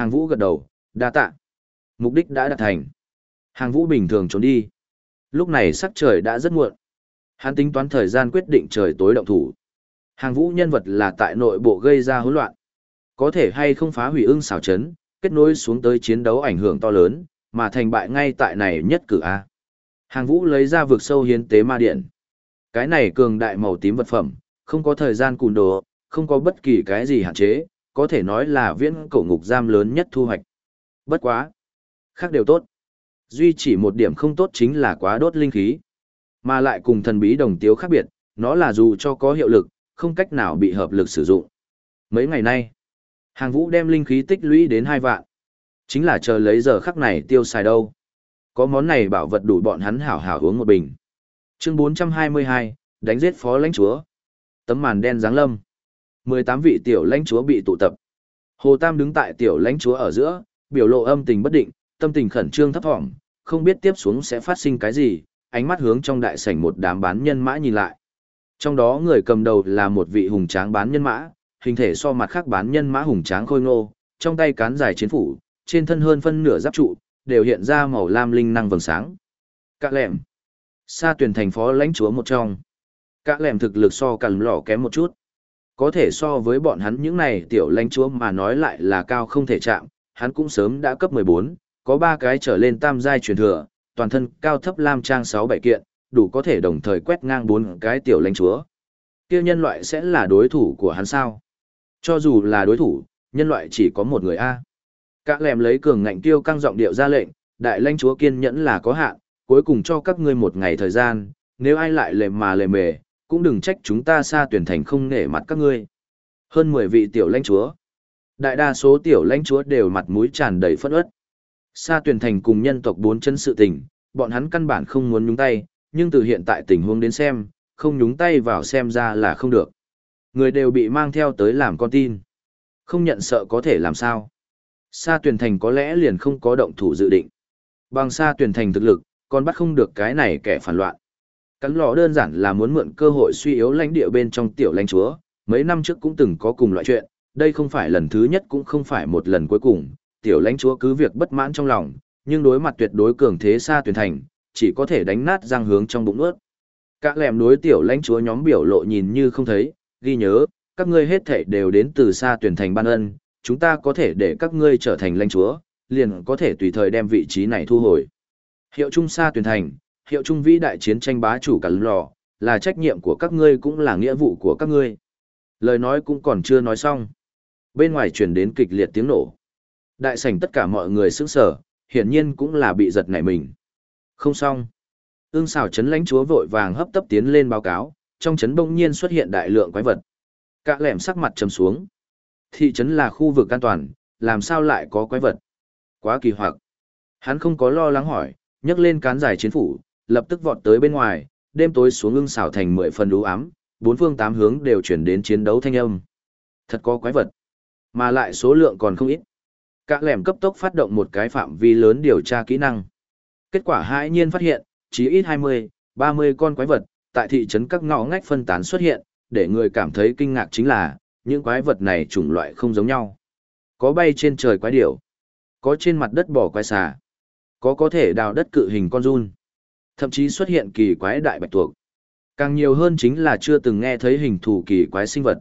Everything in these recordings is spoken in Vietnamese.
Hàng vũ gật đầu, đa tạ. Mục đích đã đạt thành. Hàng vũ bình thường trốn đi. Lúc này sắc trời đã rất muộn. Hắn tính toán thời gian quyết định trời tối động thủ. Hàng vũ nhân vật là tại nội bộ gây ra hỗn loạn. Có thể hay không phá hủy ưng xảo chấn, kết nối xuống tới chiến đấu ảnh hưởng to lớn, mà thành bại ngay tại này nhất cử A. Hàng vũ lấy ra vực sâu hiến tế ma điện. Cái này cường đại màu tím vật phẩm, không có thời gian cùn đồ, không có bất kỳ cái gì hạn chế, có thể nói là viễn cổ ngục giam lớn nhất thu hoạch. Bất quá. Khác đều tốt. Duy chỉ một điểm không tốt chính là quá đốt linh khí. Mà lại cùng thần bí đồng tiếu khác biệt, nó là dù cho có hiệu lực, không cách nào bị hợp lực sử dụng. Mấy ngày nay, hàng vũ đem linh khí tích lũy đến hai vạn. Chính là chờ lấy giờ khắc này tiêu xài đâu. Có món này bảo vật đủ bọn hắn hảo hảo uống một bình. Chương 422, đánh giết phó lãnh chúa. Tấm màn đen giáng lâm. 18 vị tiểu lãnh chúa bị tụ tập. Hồ Tam đứng tại tiểu lãnh chúa ở giữa, biểu lộ âm tình bất định, tâm tình khẩn trương thấp thỏm, không biết tiếp xuống sẽ phát sinh cái gì, ánh mắt hướng trong đại sảnh một đám bán nhân mã nhìn lại. Trong đó người cầm đầu là một vị hùng tráng bán nhân mã, hình thể so mặt khác bán nhân mã hùng tráng khôi ngô, trong tay cán dài chiến phủ, trên thân hơn phân nửa giáp trụ, đều hiện ra màu lam linh năng vầng sáng. Cạ lẹm. Sa tuyển thành phó lãnh chúa một trong. Cạ lẹm thực lực so cằn lỏ kém một chút. Có thể so với bọn hắn những này tiểu lãnh chúa mà nói lại là cao không thể chạm, hắn cũng sớm đã cấp 14, có ba cái trở lên tam giai truyền thừa, toàn thân cao thấp lam trang 6 bảy kiện, đủ có thể đồng thời quét ngang bốn cái tiểu lãnh chúa. Kia nhân loại sẽ là đối thủ của hắn sao? Cho dù là đối thủ, nhân loại chỉ có một người a. Các lèm lấy cường ngạnh tiêu căng giọng điệu ra lệnh, đại lãnh chúa kiên nhẫn là có hạn, cuối cùng cho các ngươi một ngày thời gian, nếu ai lại lề mà lề mề, cũng đừng trách chúng ta xa tuyển thành không nể mặt các ngươi. Hơn 10 vị tiểu lãnh chúa. Đại đa số tiểu lãnh chúa đều mặt mũi tràn đầy phẫn uất. xa tuyển thành cùng nhân tộc bốn chân sự tình, bọn hắn căn bản không muốn nhúng tay, nhưng từ hiện tại tình huống đến xem, không nhúng tay vào xem ra là không được. Người đều bị mang theo tới làm con tin. Không nhận sợ có thể làm sao. Sa tuyển thành có lẽ liền không có động thủ dự định. Bằng sa tuyển thành thực lực, còn bắt không được cái này kẻ phản loạn. Cắn lò đơn giản là muốn mượn cơ hội suy yếu lãnh địa bên trong tiểu lãnh chúa, mấy năm trước cũng từng có cùng loại chuyện, đây không phải lần thứ nhất cũng không phải một lần cuối cùng, tiểu lãnh chúa cứ việc bất mãn trong lòng, nhưng đối mặt tuyệt đối cường thế xa tuyển thành, chỉ có thể đánh nát răng hướng trong bụng ướt. Các lèm đối tiểu lãnh chúa nhóm biểu lộ nhìn như không thấy, ghi nhớ, các ngươi hết thể đều đến từ xa tuyển thành ban ân, chúng ta có thể để các ngươi trở thành lãnh chúa, liền có thể tùy thời đem vị trí này thu hồi. Hiệu trung xa tuyển thành, hiệu trung vĩ đại chiến tranh bá chủ Cả lò, là trách nhiệm của các ngươi cũng là nghĩa vụ của các ngươi. Lời nói cũng còn chưa nói xong. Bên ngoài truyền đến kịch liệt tiếng nổ. Đại sảnh tất cả mọi người sững sờ, hiển nhiên cũng là bị giật nảy mình. Không xong. Ưng xào chấn lãnh chúa vội vàng hấp tấp tiến lên báo cáo, trong chấn bỗng nhiên xuất hiện đại lượng quái vật. Cả lẻm sắc mặt trầm xuống. Thị trấn là khu vực an toàn, làm sao lại có quái vật? Quá kỳ hoặc. Hắn không có lo lắng hỏi, nhấc lên cán dài chiến phủ, lập tức vọt tới bên ngoài, đêm tối xuống ưng xào thành mười phần u ám, bốn phương tám hướng đều chuyển đến chiến đấu thanh âm. Thật có quái vật. Mà lại số lượng còn không ít. Cả lẻm cấp tốc phát động một cái phạm vi lớn điều tra kỹ năng. Kết quả hãi nhiên phát hiện, chỉ ít 20, 30 con quái vật, tại thị trấn các ngõ ngách phân tán xuất hiện, để người cảm thấy kinh ngạc chính là, những quái vật này chủng loại không giống nhau. Có bay trên trời quái điểu, có trên mặt đất bò quái xà, có có thể đào đất cự hình con run, thậm chí xuất hiện kỳ quái đại bạch tuộc. Càng nhiều hơn chính là chưa từng nghe thấy hình thù kỳ quái sinh vật.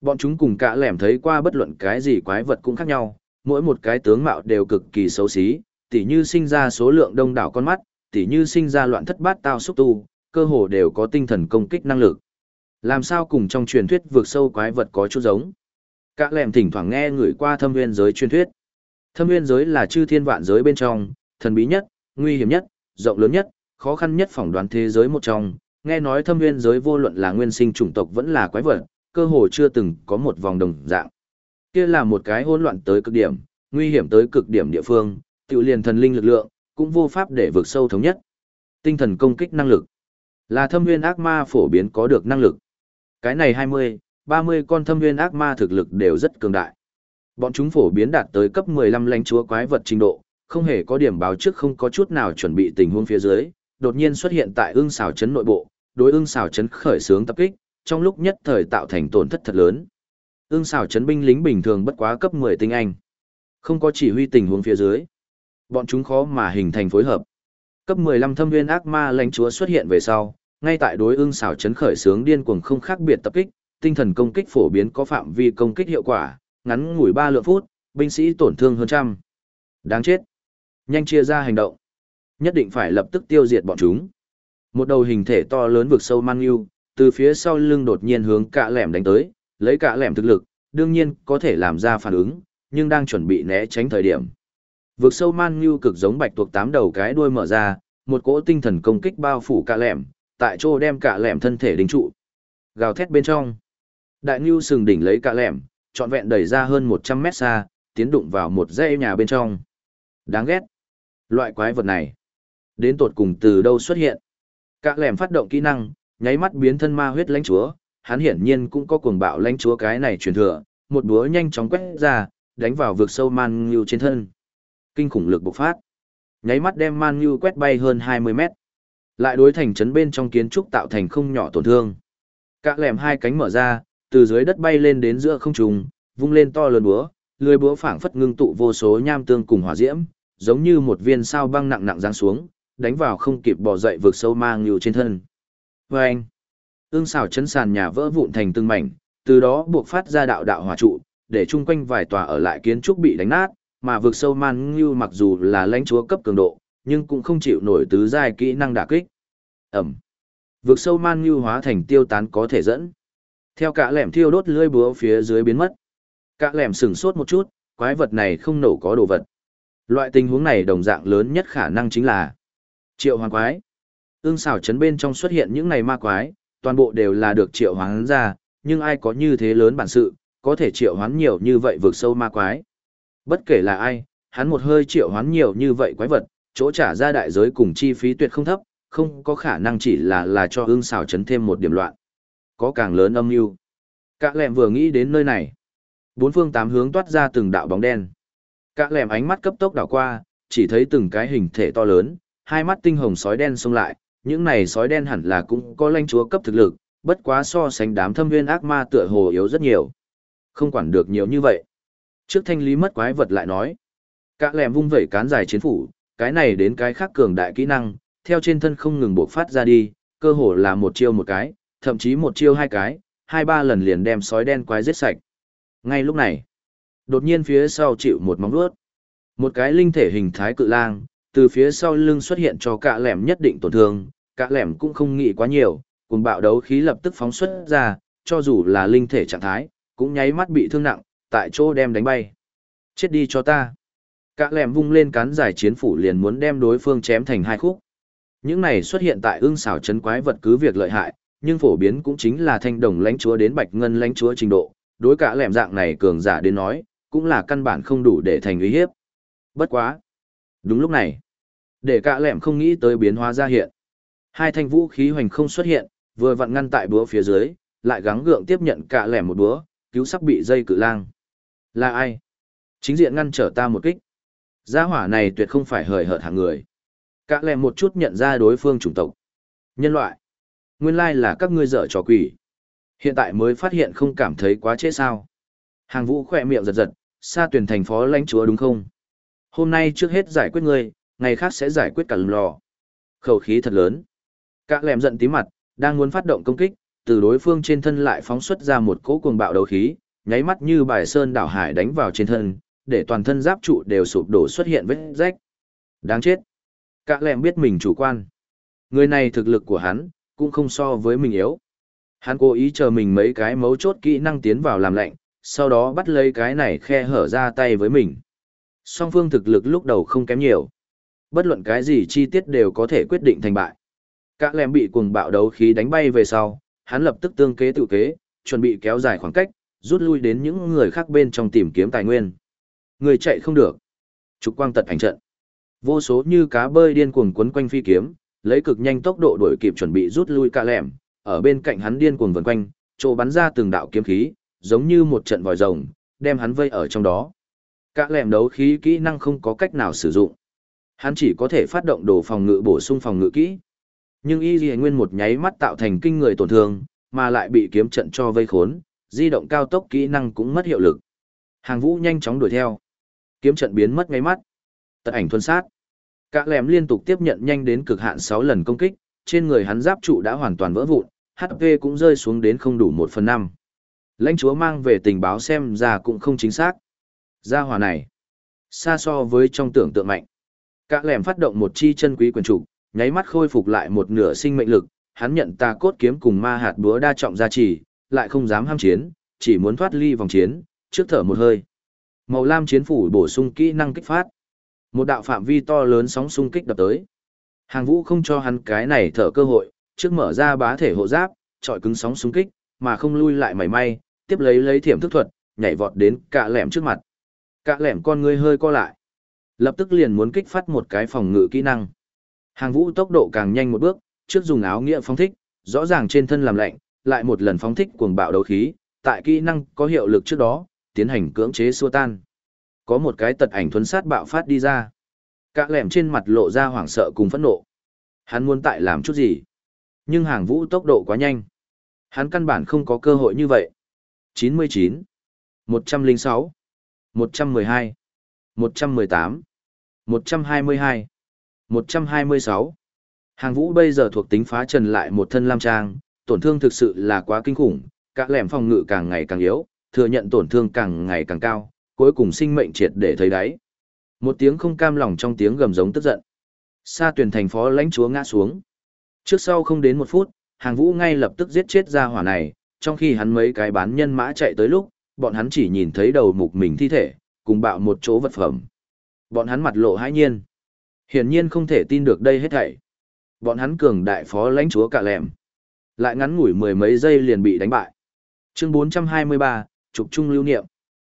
Bọn chúng cùng cả lẻm thấy qua bất luận cái gì quái vật cũng khác nhau, mỗi một cái tướng mạo đều cực kỳ xấu xí, tỉ như sinh ra số lượng đông đảo con mắt, tỉ như sinh ra loạn thất bát tao xúc tu, cơ hồ đều có tinh thần công kích năng lực. Làm sao cùng trong truyền thuyết vượt sâu quái vật có chút giống. Cả lẻm thỉnh thoảng nghe người qua thâm nguyên giới truyền thuyết. Thâm nguyên giới là chư thiên vạn giới bên trong, thần bí nhất, nguy hiểm nhất, rộng lớn nhất, khó khăn nhất phỏng đoán thế giới một trong. Nghe nói thâm nguyên giới vô luận là nguyên sinh chủng tộc vẫn là quái vật, cơ hồ chưa từng có một vòng đồng dạng. Kia là một cái hỗn loạn tới cực điểm, nguy hiểm tới cực điểm địa phương, tự liền thần linh lực lượng, cũng vô pháp để vượt sâu thống nhất. Tinh thần công kích năng lực, là thâm nguyên ác ma phổ biến có được năng lực. Cái này 20, 30 con thâm nguyên ác ma thực lực đều rất cường đại. Bọn chúng phổ biến đạt tới cấp 15 lãnh chúa quái vật trình độ, không hề có điểm báo trước không có chút nào chuẩn bị tình huống phía dưới, đột nhiên xuất hiện tại ương xào chấn nội bộ, đối ương xào chấn khởi xướng tập kích, trong lúc nhất thời tạo thành tổn thất thật lớn. Ương xào chấn binh lính bình thường bất quá cấp 10 tinh anh. Không có chỉ huy tình huống phía dưới. Bọn chúng khó mà hình thành phối hợp. Cấp 15 thâm viên ác ma lãnh chúa xuất hiện về sau, ngay tại đối ưng xảo chấn khởi sướng điên cuồng không khác biệt tập kích, tinh thần công kích phổ biến có phạm vi công kích hiệu quả, ngắn ngủi 3 lượng phút, binh sĩ tổn thương hơn trăm. Đáng chết. Nhanh chia ra hành động. Nhất định phải lập tức tiêu diệt bọn chúng. Một đầu hình thể to lớn vực sâu mang yêu, từ phía sau lưng đột nhiên hướng cả lẻm đánh tới, lấy cả lẻm thực lực, đương nhiên có thể làm ra phản ứng, nhưng đang chuẩn bị né tránh thời điểm. Vực sâu man như cực giống bạch tuộc tám đầu cái đuôi mở ra, một cỗ tinh thần công kích bao phủ cả lẻm, tại chỗ đem cả lẻm thân thể đính trụ. Gào thét bên trong. Đại Nưu sừng đỉnh lấy cả lẻm, trọn vẹn đẩy ra hơn 100 mét xa, tiến đụng vào một dãy nhà bên trong. Đáng ghét. Loại quái vật này. Đến tột cùng từ đâu xuất hiện. Cả lẻm phát động kỹ năng, nháy mắt biến thân ma huyết lãnh chúa, hắn hiển nhiên cũng có cuồng bạo lãnh chúa cái này truyền thừa, một búa nhanh chóng quét ra, đánh vào vực sâu man ngưu trên thân. Kinh khủng lực bộc phát. Nháy mắt đem man ngưu quét bay hơn 20 mét. Lại đối thành trấn bên trong kiến trúc tạo thành không nhỏ tổn thương. Cả lẻm hai cánh mở ra, từ dưới đất bay lên đến giữa không trung, vung lên to lớn búa, lưới búa phảng phất ngưng tụ vô số nham tương cùng hỏa diễm, giống như một viên sao băng nặng nặng giáng xuống, đánh vào không kịp bò dậy vượt sâu mang nhiều trên thân. Và anh, ương xào chấn sàn nhà vỡ vụn thành từng mảnh, từ đó buộc phát ra đạo đạo hỏa trụ, để chung quanh vài tòa ở lại kiến trúc bị đánh nát, mà vượt sâu man như mặc dù là lãnh chúa cấp cường độ, nhưng cũng không chịu nổi tứ giai kỹ năng đả kích. Ẩm. vượt sâu man như hóa thành tiêu tán có thể dẫn. Theo cả lẻm thiêu đốt lưỡi búa phía dưới biến mất. Cả lẻm sừng sốt một chút, quái vật này không nổ có đồ vật. Loại tình huống này đồng dạng lớn nhất khả năng chính là triệu hoàng quái. Ưng xảo chấn bên trong xuất hiện những này ma quái, toàn bộ đều là được triệu hoán ra, nhưng ai có như thế lớn bản sự, có thể triệu hoán nhiều như vậy vượt sâu ma quái. Bất kể là ai, hắn một hơi triệu hoán nhiều như vậy quái vật, chỗ trả ra đại giới cùng chi phí tuyệt không thấp, không có khả năng chỉ là là cho ương xảo chấn thêm một điểm loạn. Có càng lớn âm mưu. cạ lẹm vừa nghĩ đến nơi này. Bốn phương tám hướng toát ra từng đạo bóng đen. cạ lẹm ánh mắt cấp tốc đảo qua, chỉ thấy từng cái hình thể to lớn, hai mắt tinh hồng sói đen xông lại, những này sói đen hẳn là cũng có lãnh chúa cấp thực lực, bất quá so sánh đám thâm viên ác ma tựa hồ yếu rất nhiều. Không quản được nhiều như vậy. Trước thanh lý mất quái vật lại nói. Cả lèm vung vẩy cán dài chiến phủ, cái này đến cái khác cường đại kỹ năng, theo trên thân không ngừng bộc phát ra đi, cơ hồ là một chiêu một cái, thậm chí một chiêu hai cái, hai ba lần liền đem sói đen quái giết sạch. Ngay lúc này, đột nhiên phía sau chịu một móng vuốt. Một cái linh thể hình thái cự lang, từ phía sau lưng xuất hiện cho cạ lẻm nhất định tổn thương, cạ lẻm cũng không nghĩ quá nhiều, cùng bạo đấu khí lập tức phóng xuất ra, cho dù là linh thể trạng thái, cũng nháy mắt bị thương nặng, tại chỗ đem đánh bay. Chết đi cho ta. Cạ lẻm vung lên cán giải chiến phủ liền muốn đem đối phương chém thành hai khúc. Những này xuất hiện tại ương xảo chấn quái vật cứ việc lợi hại, nhưng phổ biến cũng chính là thanh đồng lãnh chúa đến bạch ngân lãnh chúa trình độ, đối cả lẻm dạng này cường giả đến nói, cũng là căn bản không đủ để thành uy hiếp. Bất quá. Đúng lúc này, để cạ lẻm không nghĩ tới biến hóa ra hiện. Hai thanh vũ khí hoành không xuất hiện, vừa vặn ngăn tại búa phía dưới, lại gắng gượng tiếp nhận cạ lẻm một búa, cứu sắp bị dây cự lang. Là ai? Chính diện ngăn trở ta một kích. Gia hỏa này tuyệt không phải hời hợt hạng người. cạ lẻm một chút nhận ra đối phương chủng tộc. Nhân loại. Nguyên lai là các ngươi dở trò quỷ. Hiện tại mới phát hiện không cảm thấy quá trễ sao. Hàng vũ khỏe miệng giật giật, xa tuyển thành phó lãnh chúa đúng không? Hôm nay trước hết giải quyết ngươi, ngày khác sẽ giải quyết cả lò. Khẩu khí thật lớn. Cả lèm giận tí mặt, đang muốn phát động công kích, từ đối phương trên thân lại phóng xuất ra một cỗ cuồng bạo đấu khí, nháy mắt như bài sơn đảo hải đánh vào trên thân, để toàn thân giáp trụ đều sụp đổ xuất hiện vết rách. Đáng chết. Cả lèm biết mình chủ quan. Người này thực lực của hắn, cũng không so với mình yếu. Hắn cố ý chờ mình mấy cái mấu chốt kỹ năng tiến vào làm lạnh, sau đó bắt lấy cái này khe hở ra tay với mình. Song phương thực lực lúc đầu không kém nhiều. Bất luận cái gì chi tiết đều có thể quyết định thành bại. Cả lem bị cuồng bạo đấu khí đánh bay về sau, hắn lập tức tương kế tự kế, chuẩn bị kéo dài khoảng cách, rút lui đến những người khác bên trong tìm kiếm tài nguyên. Người chạy không được. Trục quang tật ảnh trận. Vô số như cá bơi điên cuồng quấn quanh phi kiếm, lấy cực nhanh tốc độ đuổi kịp chuẩn bị rút lui cả lẻm, ở bên cạnh hắn điên cuồng vần quanh, chỗ bắn ra từng đạo kiếm khí, giống như một trận vòi rồng, đem hắn vây ở trong đó. Cả lẻm đấu khí kỹ năng không có cách nào sử dụng. Hắn chỉ có thể phát động đồ phòng ngự bổ sung phòng ngự kỹ. Nhưng y dì nguyên một nháy mắt tạo thành kinh người tổn thương, mà lại bị kiếm trận cho vây khốn, di động cao tốc kỹ năng cũng mất hiệu lực. Hàng vũ nhanh chóng đuổi theo. Kiếm trận biến mất ngay mắt. Tật ảnh thuần sát. Các lẻm liên tục tiếp nhận nhanh đến cực hạn 6 lần công kích, trên người hắn giáp trụ đã hoàn toàn vỡ vụn, HP cũng rơi xuống đến không đủ 1 phần 5. Lãnh chúa mang về tình báo xem ra cũng không chính xác. Gia hỏa này, xa so với trong tưởng tượng mạnh. Cả lẻm phát động một chi chân quý quyền trục, nháy mắt khôi phục lại một nửa sinh mệnh lực, hắn nhận ta cốt kiếm cùng ma hạt búa đa trọng gia trì, lại không dám ham chiến, chỉ muốn thoát ly vòng chiến, trước thở một hơi. Màu lam chiến phủ bổ sung kỹ năng kích phát. Một đạo phạm vi to lớn sóng xung kích đập tới. Hàng vũ không cho hắn cái này thở cơ hội, trước mở ra bá thể hộ giáp, trọi cứng sóng xung kích, mà không lui lại mảy may, tiếp lấy lấy thiểm thức thuật, nhảy vọt đến cả lẻm trước mặt. Cả lẻm con ngươi hơi co lại. Lập tức liền muốn kích phát một cái phòng ngự kỹ năng. Hàng vũ tốc độ càng nhanh một bước, trước dùng áo nghĩa phóng thích, rõ ràng trên thân làm lạnh, lại một lần phóng thích cuồng bạo đấu khí, tại kỹ năng có hiệu lực trước đó, tiến hành cưỡng chế xua tan. Có một cái tật ảnh thuấn sát bạo phát đi ra. Cả lẻm trên mặt lộ ra hoảng sợ cùng phẫn nộ. Hắn muốn tại làm chút gì? Nhưng hàng vũ tốc độ quá nhanh. Hắn căn bản không có cơ hội như vậy. 99, 106, 112, 118, 122, 126. Hàng vũ bây giờ thuộc tính phá trần lại một thân lam trang, tổn thương thực sự là quá kinh khủng, các lẻm phòng ngự càng ngày càng yếu, thừa nhận tổn thương càng ngày càng cao, cuối cùng sinh mệnh triệt để thấy đáy. Một tiếng không cam lòng trong tiếng gầm giống tức giận. Sa tuyển thành phó lãnh chúa ngã xuống. Trước sau không đến một phút, hàng vũ ngay lập tức giết chết ra hỏa này, trong khi hắn mấy cái bán nhân mã chạy tới lúc, bọn hắn chỉ nhìn thấy đầu mục mình thi thể, cùng bạo một chỗ vật phẩm. Bọn hắn mặt lộ hãi nhiên. Hiển nhiên không thể tin được đây hết thảy. Bọn hắn cường đại phó lãnh chúa cả lẻm. Lại ngắn ngủi mười mấy giây liền bị đánh bại. Chương 423, trục trung lưu niệm.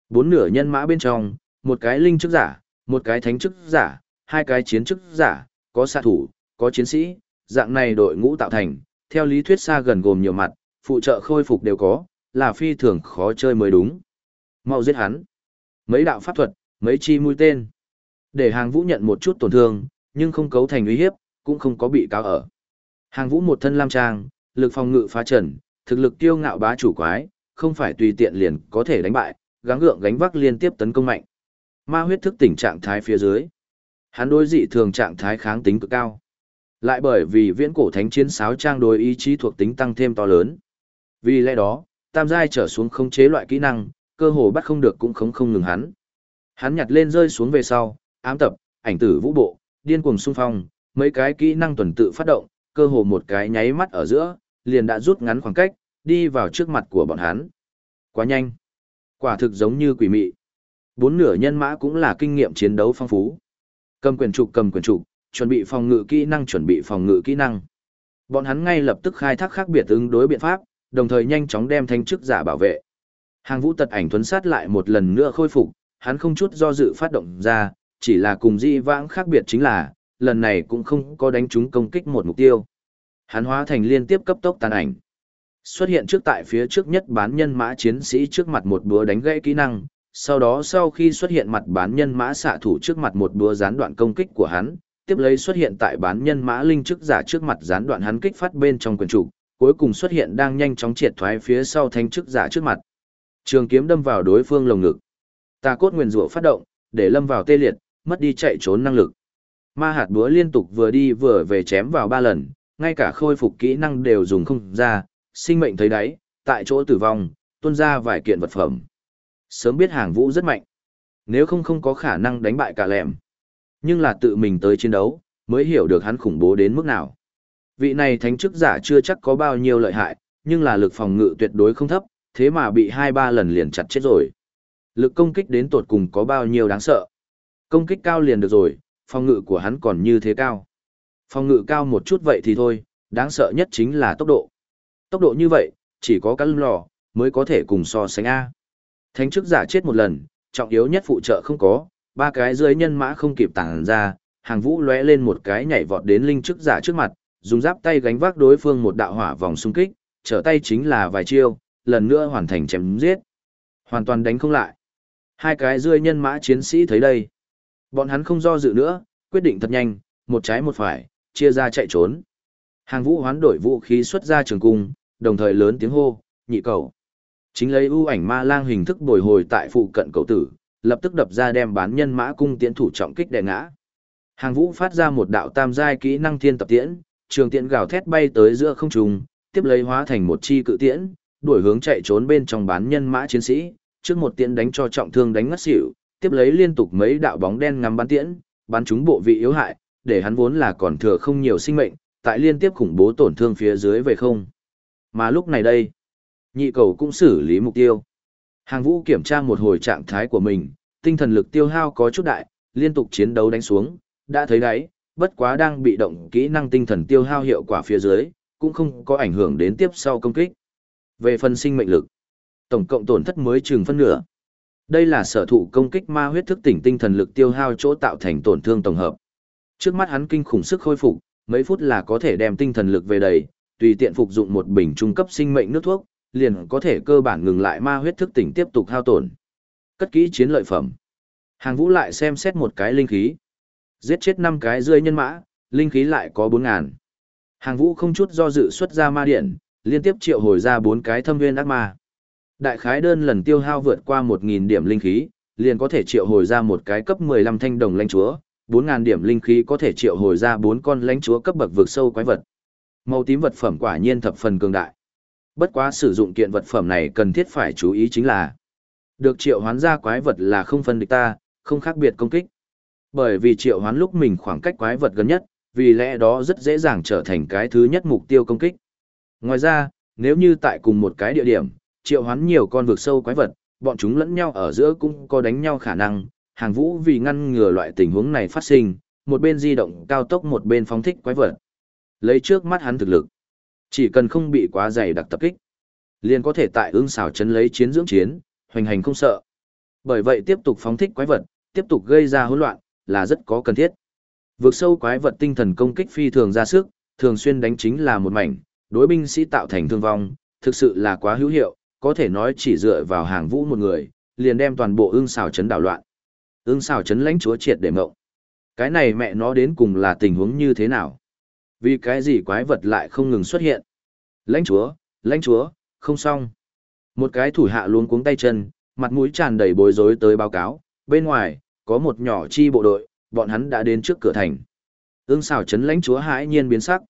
Bốn nửa nhân mã bên trong, một cái linh chức giả, một cái thánh chức giả, hai cái chiến chức giả, có xạ thủ, có chiến sĩ, dạng này đội ngũ tạo thành, theo lý thuyết xa gần gồm nhiều mặt, phụ trợ khôi phục đều có, là phi thường khó chơi mới đúng. Mau giết hắn. Mấy đạo pháp thuật, mấy chi mũi tên. Để hàng vũ nhận một chút tổn thương, nhưng không cấu thành uy hiếp, cũng không có bị cáo ở. Hàng vũ một thân lam trang, lực phòng ngự phá trần, thực lực tiêu ngạo bá chủ quái, không phải tùy tiện liền có thể đánh bại, gắng gượng gánh vác liên tiếp tấn công mạnh. Ma huyết thức tỉnh trạng thái phía dưới. Hắn đối dị thường trạng thái kháng tính cực cao. Lại bởi vì viễn cổ thánh chiến sáo trang đối ý chí thuộc tính tăng thêm to lớn. Vì lẽ đó, tam giai trở xuống không chế loại kỹ năng, cơ hồ bắt không được cũng không không ngừng hắn. Hắn nhặt lên rơi xuống về sau, ám tập, ảnh tử vũ bộ, điên cuồng xung phong, mấy cái kỹ năng tuần tự phát động, cơ hồ một cái nháy mắt ở giữa, liền đã rút ngắn khoảng cách, đi vào trước mặt của bọn hắn. Quá nhanh. Quả thực giống như quỷ mị. Bốn nửa nhân mã cũng là kinh nghiệm chiến đấu phong phú. Cầm quyền trục cầm quyền trục, chuẩn bị phòng ngự kỹ năng chuẩn bị phòng ngự kỹ năng. Bọn hắn ngay lập tức khai thác khác biệt ứng đối biện pháp, đồng thời nhanh chóng đem thanh chức giả bảo vệ. Hàng vũ tật ảnh thuấn sát lại một lần nữa khôi phục, hắn không chút do dự phát động ra, chỉ là cùng di vãng khác biệt chính là, lần này cũng không có đánh trúng công kích một mục tiêu. Hắn hóa thành liên tiếp cấp tốc tàn ảnh. Xuất hiện trước tại phía trước nhất bán nhân mã chiến sĩ trước mặt một búa đánh gãy kỹ năng, sau đó sau khi xuất hiện mặt bán nhân mã xạ thủ trước mặt một búa gián đoạn công kích của hắn, tiếp lấy xuất hiện tại bán nhân mã linh chức giả trước mặt gián đoạn hắn kích phát bên trong quyền trụ, cuối cùng xuất hiện đang nhanh chóng triệt thoái phía sau thanh chức giả trước mặt. Trường kiếm đâm vào đối phương lồng ngực. Tà cốt nguyên rủa phát động, để lâm vào tê liệt, mất đi chạy trốn năng lực. Ma hạt búa liên tục vừa đi vừa về chém vào ba lần, ngay cả khôi phục kỹ năng đều dùng không ra, sinh mệnh thấy đáy, tại chỗ tử vong, tuôn ra vài kiện vật phẩm. Sớm biết hàng vũ rất mạnh. Nếu không không có khả năng đánh bại cả lẹm. Nhưng là tự mình tới chiến đấu, mới hiểu được hắn khủng bố đến mức nào. Vị này thánh chức giả chưa chắc có bao nhiêu lợi hại, nhưng là lực phòng ngự tuyệt đối không thấp, thế mà bị hai ba lần liền chặt chết rồi. Lực công kích đến tột cùng có bao nhiêu đáng sợ. Công kích cao liền được rồi, phòng ngự của hắn còn như thế cao. Phòng ngự cao một chút vậy thì thôi, đáng sợ nhất chính là tốc độ. Tốc độ như vậy, chỉ có các lò, mới có thể cùng so sánh A. Thánh chức giả chết một lần, trọng yếu nhất phụ trợ không có, ba cái dưới nhân mã không kịp tàng ra, hàng vũ lóe lên một cái nhảy vọt đến linh chức giả trước mặt, dùng giáp tay gánh vác đối phương một đạo hỏa vòng xung kích, trở tay chính là vài chiêu, lần nữa hoàn thành chém giết. Hoàn toàn đánh không lại. Hai cái dưới nhân mã chiến sĩ thấy đây. Bọn hắn không do dự nữa, quyết định thật nhanh, một trái một phải, chia ra chạy trốn. Hàng vũ hoán đổi vũ khí xuất ra trường cung, đồng thời lớn tiếng hô, nhị cầu. Chính lấy ưu ảnh ma lang hình thức bồi hồi tại phụ cận cầu tử, lập tức đập ra đem bán nhân mã cung tiễn thủ trọng kích đè ngã. Hàng Vũ phát ra một đạo tam giai kỹ năng thiên tập tiễn, trường tiễn gào thét bay tới giữa không trung, tiếp lấy hóa thành một chi cự tiễn, đuổi hướng chạy trốn bên trong bán nhân mã chiến sĩ, trước một tiễn đánh cho trọng thương đánh ngất xỉu, tiếp lấy liên tục mấy đạo bóng đen ngắm bắn tiễn, bắn trúng bộ vị yếu hại, để hắn vốn là còn thừa không nhiều sinh mệnh, tại liên tiếp khủng bố tổn thương phía dưới về không. Mà lúc này đây, nhị cầu cũng xử lý mục tiêu. Hàng vũ kiểm tra một hồi trạng thái của mình, tinh thần lực tiêu hao có chút đại, liên tục chiến đấu đánh xuống, đã thấy đấy, bất quá đang bị động kỹ năng tinh thần tiêu hao hiệu quả phía dưới, cũng không có ảnh hưởng đến tiếp sau công kích. Về phần sinh mệnh lực, tổng cộng tổn thất mới chừng phân nửa. Đây là sở thụ công kích ma huyết thức tỉnh tinh thần lực tiêu hao chỗ tạo thành tổn thương tổng hợp. Trước mắt hắn kinh khủng sức khôi phục, mấy phút là có thể đem tinh thần lực về đầy, tùy tiện phục dụng một bình trung cấp sinh mệnh nước thuốc, liền có thể cơ bản ngừng lại ma huyết thức tỉnh tiếp tục hao tổn. Cất kỹ chiến lợi phẩm. Hàng Vũ lại xem xét một cái linh khí. Giết chết năm cái rơi nhân mã, linh khí lại có 4000. Hàng Vũ không chút do dự xuất ra ma điện, liên tiếp triệu hồi ra bốn cái thâm nguyên ác ma. Đại khái đơn lần tiêu hao vượt qua 1000 điểm linh khí, liền có thể triệu hồi ra một cái cấp 15 thanh đồng lãnh chúa, 4000 điểm linh khí có thể triệu hồi ra bốn con lãnh chúa cấp bậc vực sâu quái vật. Màu tím vật phẩm quả nhiên thập phần cường đại. Bất quá sử dụng kiện vật phẩm này cần thiết phải chú ý chính là được triệu hoán ra quái vật là không phân địch ta, không khác biệt công kích. Bởi vì triệu hoán lúc mình khoảng cách quái vật gần nhất, vì lẽ đó rất dễ dàng trở thành cái thứ nhất mục tiêu công kích. Ngoài ra, nếu như tại cùng một cái địa điểm, triệu hoán nhiều con vực sâu quái vật, bọn chúng lẫn nhau ở giữa cũng có đánh nhau khả năng, hàng vũ vì ngăn ngừa loại tình huống này phát sinh, một bên di động cao tốc một bên phóng thích quái vật. Lấy trước mắt hắn thực lực, chỉ cần không bị quá dày đặc tập kích, liền có thể tại ương xào chấn lấy chiến dưỡng chiến, hoành hành không sợ. Bởi vậy tiếp tục phóng thích quái vật, tiếp tục gây ra hỗn loạn, là rất có cần thiết. Vượt sâu quái vật tinh thần công kích phi thường ra sức, thường xuyên đánh chính là một mảnh, đối binh sĩ tạo thành thương vong, thực sự là quá hữu hiệu, có thể nói chỉ dựa vào hàng vũ một người, liền đem toàn bộ ương xào chấn đảo loạn. Ương xào chấn lãnh chúa triệt để mộng. Cái này mẹ nó đến cùng là tình huống như thế nào? Vì cái gì quái vật lại không ngừng xuất hiện? Lãnh chúa, lãnh chúa, không xong. Một cái thủ hạ luôn cuống tay chân, mặt mũi tràn đầy bối rối tới báo cáo, bên ngoài, có một nhỏ chi bộ đội, bọn hắn đã đến trước cửa thành. Ương xào chấn lãnh chúa hãi nhiên biến sắc.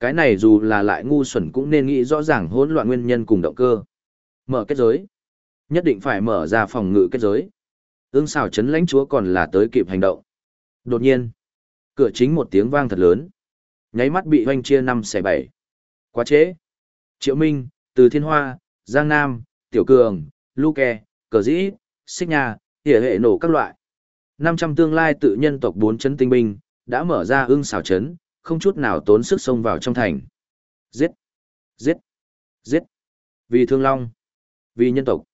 Cái này dù là lại ngu xuẩn cũng nên nghĩ rõ ràng hỗn loạn nguyên nhân cùng động cơ. Mở kết giới. Nhất định phải mở ra phòng ngự kết giới. Ương xào chấn lãnh chúa còn là tới kịp hành động. Đột nhiên, cửa chính một tiếng vang thật lớn. Nháy mắt bị hoanh chia năm xẻ bảy. Quá trễ. Triệu Minh, Từ Thiên Hoa, Giang Nam, Tiểu Cường, Luke, Cờ Dĩ, Xích Nhà, Tỉa hệ nổ các loại. 500 tương lai tự nhân tộc 4 chấn tinh binh, đã mở ra ưng xào chấn, không chút nào tốn sức xông vào trong thành. Giết! Giết! Giết! Vì thương long! Vì nhân tộc!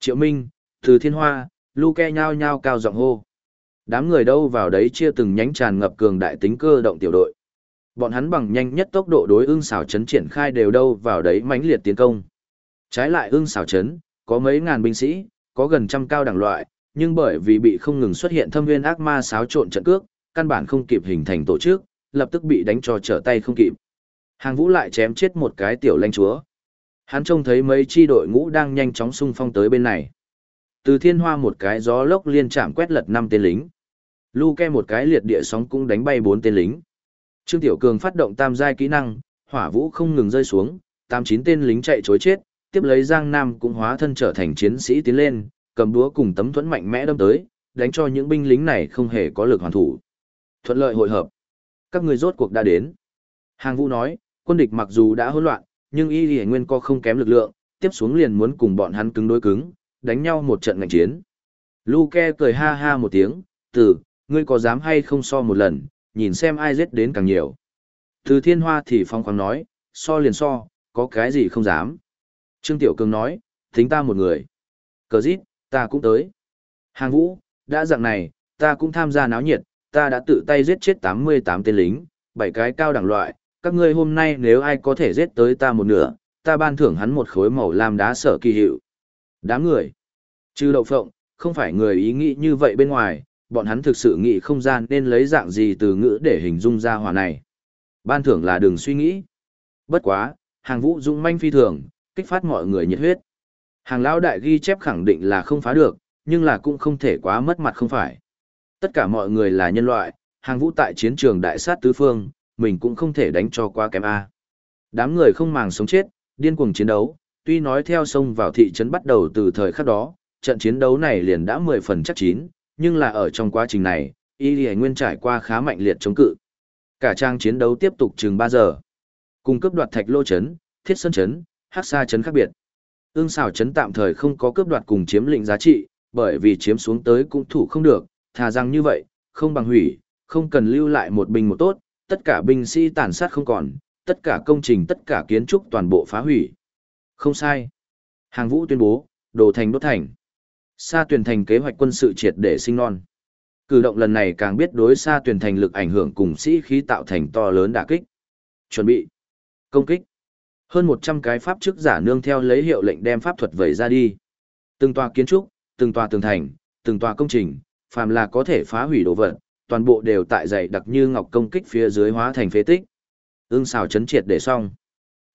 Triệu Minh, Từ Thiên Hoa, Luke nhao nhao cao giọng hô. Đám người đâu vào đấy chia từng nhánh tràn ngập cường đại tính cơ động tiểu đội. Bọn hắn bằng nhanh nhất tốc độ đối ưng xảo chấn triển khai đều đâu vào đấy mãnh liệt tiến công. Trái lại ưng xảo chấn, có mấy ngàn binh sĩ, có gần trăm cao đẳng loại, nhưng bởi vì bị không ngừng xuất hiện thâm viên ác ma xáo trộn trận cước, căn bản không kịp hình thành tổ chức, lập tức bị đánh cho trở tay không kịp. Hàng vũ lại chém chết một cái tiểu lãnh chúa. Hắn trông thấy mấy chi đội ngũ đang nhanh chóng xung phong tới bên này. Từ thiên hoa một cái gió lốc liên chạm quét lật năm tên lính. Lu ke một cái liệt địa sóng cũng đánh bay bốn tên lính. Trương Tiểu Cường phát động tam giai kỹ năng, hỏa vũ không ngừng rơi xuống, tám chín tên lính chạy chối chết, tiếp lấy Giang Nam cũng hóa thân trở thành chiến sĩ tiến lên, cầm đúa cùng tấm thuẫn mạnh mẽ đâm tới, đánh cho những binh lính này không hề có lực hoàn thủ. Thuận lợi hội hợp. Các người rốt cuộc đã đến. Hàng Vũ nói, quân địch mặc dù đã hỗn loạn, nhưng y lì nguyên co không kém lực lượng, tiếp xuống liền muốn cùng bọn hắn cứng đối cứng, đánh nhau một trận ngành chiến. Luke cười ha ha một tiếng, từ, ngươi có dám hay không so một lần, nhìn xem ai giết đến càng nhiều. Từ thiên hoa thì phong khoáng nói, so liền so, có cái gì không dám. Trương Tiểu Cường nói, tính ta một người. Cờ dít, ta cũng tới. Hàng vũ, đã dạng này, ta cũng tham gia náo nhiệt, ta đã tự tay giết chết 88 tên lính, bảy cái cao đẳng loại, các ngươi hôm nay nếu ai có thể giết tới ta một nửa, ta ban thưởng hắn một khối màu lam đá sở kỳ hiệu. Đám người. Trừ đậu phộng, không phải người ý nghĩ như vậy bên ngoài, bọn hắn thực sự nghĩ không gian nên lấy dạng gì từ ngữ để hình dung ra hòa này. Ban thưởng là đừng suy nghĩ. Bất quá, hàng vũ dung manh phi thường, kích phát mọi người nhiệt huyết. Hàng lão đại ghi chép khẳng định là không phá được, nhưng là cũng không thể quá mất mặt không phải. Tất cả mọi người là nhân loại, hàng vũ tại chiến trường đại sát tứ phương, mình cũng không thể đánh cho quá kém A. Đám người không màng sống chết, điên cuồng chiến đấu, tuy nói theo sông vào thị trấn bắt đầu từ thời khắc đó, trận chiến đấu này liền đã 10 phần chắc chín, nhưng là ở trong quá trình này, y lì nguyên trải qua khá mạnh liệt chống cự. Cả trang chiến đấu tiếp tục chừng 3 giờ. Cung cấp đoạt thạch lô trấn, thiết sơn trấn, hắc sa trấn khác biệt. Ương xào trấn tạm thời không có cướp đoạt cùng chiếm lĩnh giá trị, bởi vì chiếm xuống tới cũng thủ không được, thà rằng như vậy, không bằng hủy, không cần lưu lại một bình một tốt, tất cả binh sĩ tàn sát không còn, tất cả công trình tất cả kiến trúc toàn bộ phá hủy. Không sai. Hàng vũ tuyên bố, đồ thành đốt thành. Sa tuyển thành kế hoạch quân sự triệt để sinh non. Cử động lần này càng biết đối Sa tuyển thành lực ảnh hưởng cùng sĩ khí tạo thành to lớn đả kích. Chuẩn bị. Công kích. Hơn 100 cái pháp chức giả nương theo lấy hiệu lệnh đem pháp thuật vẩy ra đi. Từng tòa kiến trúc, từng tòa tường thành, từng tòa công trình, phàm là có thể phá hủy đồ vật, toàn bộ đều tại dày đặc như ngọc công kích phía dưới hóa thành phế tích. Ưng xào chấn triệt để xong.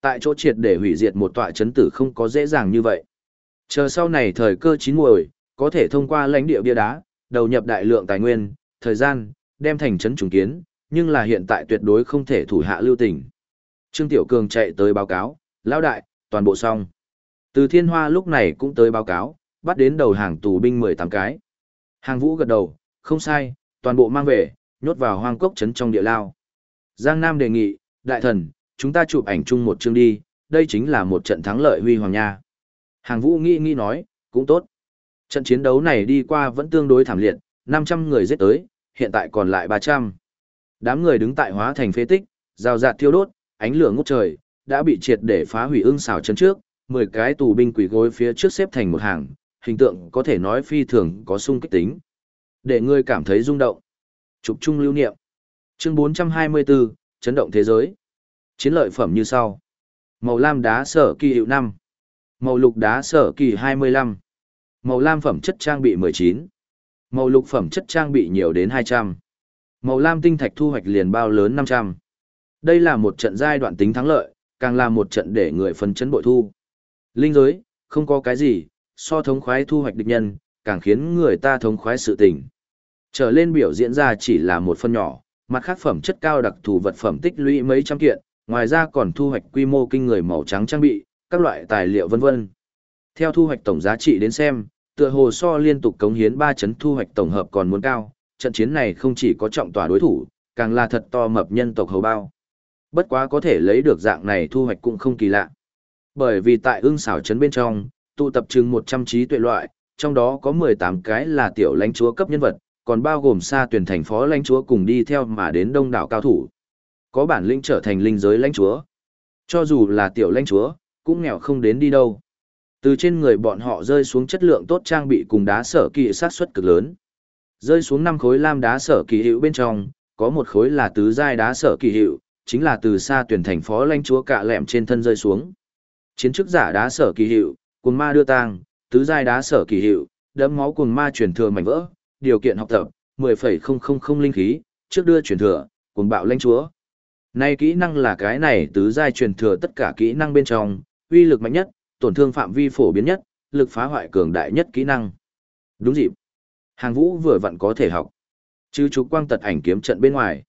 Tại chỗ triệt để hủy diệt một tọa chấn tử không có dễ dàng như vậy. Chờ sau này thời cơ chín muồi, có thể thông qua lãnh địa bia đá, đầu nhập đại lượng tài nguyên, thời gian, đem thành trấn trùng kiến, nhưng là hiện tại tuyệt đối không thể thủ hạ lưu tình. Trương Tiểu Cường chạy tới báo cáo, lão đại, toàn bộ xong. Từ Thiên Hoa lúc này cũng tới báo cáo, bắt đến đầu hàng tù binh 18 cái. Hàng Vũ gật đầu, không sai, toàn bộ mang về, nhốt vào hoang cốc trấn trong địa lao. Giang Nam đề nghị, đại thần, chúng ta chụp ảnh chung một chương đi, đây chính là một trận thắng lợi huy hoàng nha. Hàng Vũ nghĩ nghĩ nói, cũng tốt. Trận chiến đấu này đi qua vẫn tương đối thảm liệt, 500 người giết tới, hiện tại còn lại 300. Đám người đứng tại hóa thành phế tích, rào rạt thiêu đốt, ánh lửa ngút trời, đã bị triệt để phá hủy ưng xào chân trước, 10 cái tù binh quỷ gối phía trước xếp thành một hàng, hình tượng có thể nói phi thường có sung kích tính. Để ngươi cảm thấy rung động. Chụp chung lưu niệm. Chương 424, chấn động thế giới. Chiến lợi phẩm như sau. Màu lam đá sở kỳ hiệu 5. Màu lục đá sở kỳ 25. Màu lam phẩm chất trang bị 19. Màu lục phẩm chất trang bị nhiều đến 200. Màu lam tinh thạch thu hoạch liền bao lớn 500. Đây là một trận giai đoạn tính thắng lợi, càng là một trận để người phân chấn bội thu. Linh giới, không có cái gì, so thống khoái thu hoạch địch nhân, càng khiến người ta thống khoái sự tình. Trở lên biểu diễn ra chỉ là một phần nhỏ, mặt khác phẩm chất cao đặc thù vật phẩm tích lũy mấy trăm kiện, ngoài ra còn thu hoạch quy mô kinh người màu trắng trang bị, các loại tài liệu vân vân. Theo thu hoạch tổng giá trị đến xem, tựa hồ so liên tục cống hiến 3 chấn thu hoạch tổng hợp còn muốn cao, trận chiến này không chỉ có trọng tòa đối thủ, càng là thật to mập nhân tộc hầu bao. Bất quá có thể lấy được dạng này thu hoạch cũng không kỳ lạ. Bởi vì tại ưng xảo trấn bên trong, tụ tập chừng 100 trí tuệ loại, trong đó có 18 cái là tiểu lãnh chúa cấp nhân vật, còn bao gồm xa tuyển thành phó lãnh chúa cùng đi theo mà đến đông đảo cao thủ. Có bản lĩnh trở thành linh giới lãnh chúa. Cho dù là tiểu lãnh chúa, cũng nghèo không đến đi đâu. Từ trên người bọn họ rơi xuống chất lượng tốt trang bị cùng đá sở kỳ sát suất cực lớn. Rơi xuống năm khối lam đá sở kỳ hiệu bên trong, có một khối là tứ giai đá sở kỳ hiệu, chính là từ xa tuyển thành phó lãnh chúa cạ lẹm trên thân rơi xuống. Chiến chức giả đá sở kỳ hiệu, cuồng ma đưa tang, tứ giai đá sở kỳ hiệu, đấm máu cuồng ma truyền thừa mảnh vỡ, điều kiện học tập, 10,000 linh khí, trước đưa truyền thừa, cuồng bạo lãnh chúa. Nay kỹ năng là cái này tứ giai truyền thừa tất cả kỹ năng bên trong, uy lực mạnh nhất, tổn thương phạm vi phổ biến nhất, lực phá hoại cường đại nhất kỹ năng. Đúng dịp. Hàng vũ vừa vặn có thể học. Chứ chú quang tật ảnh kiếm trận bên ngoài.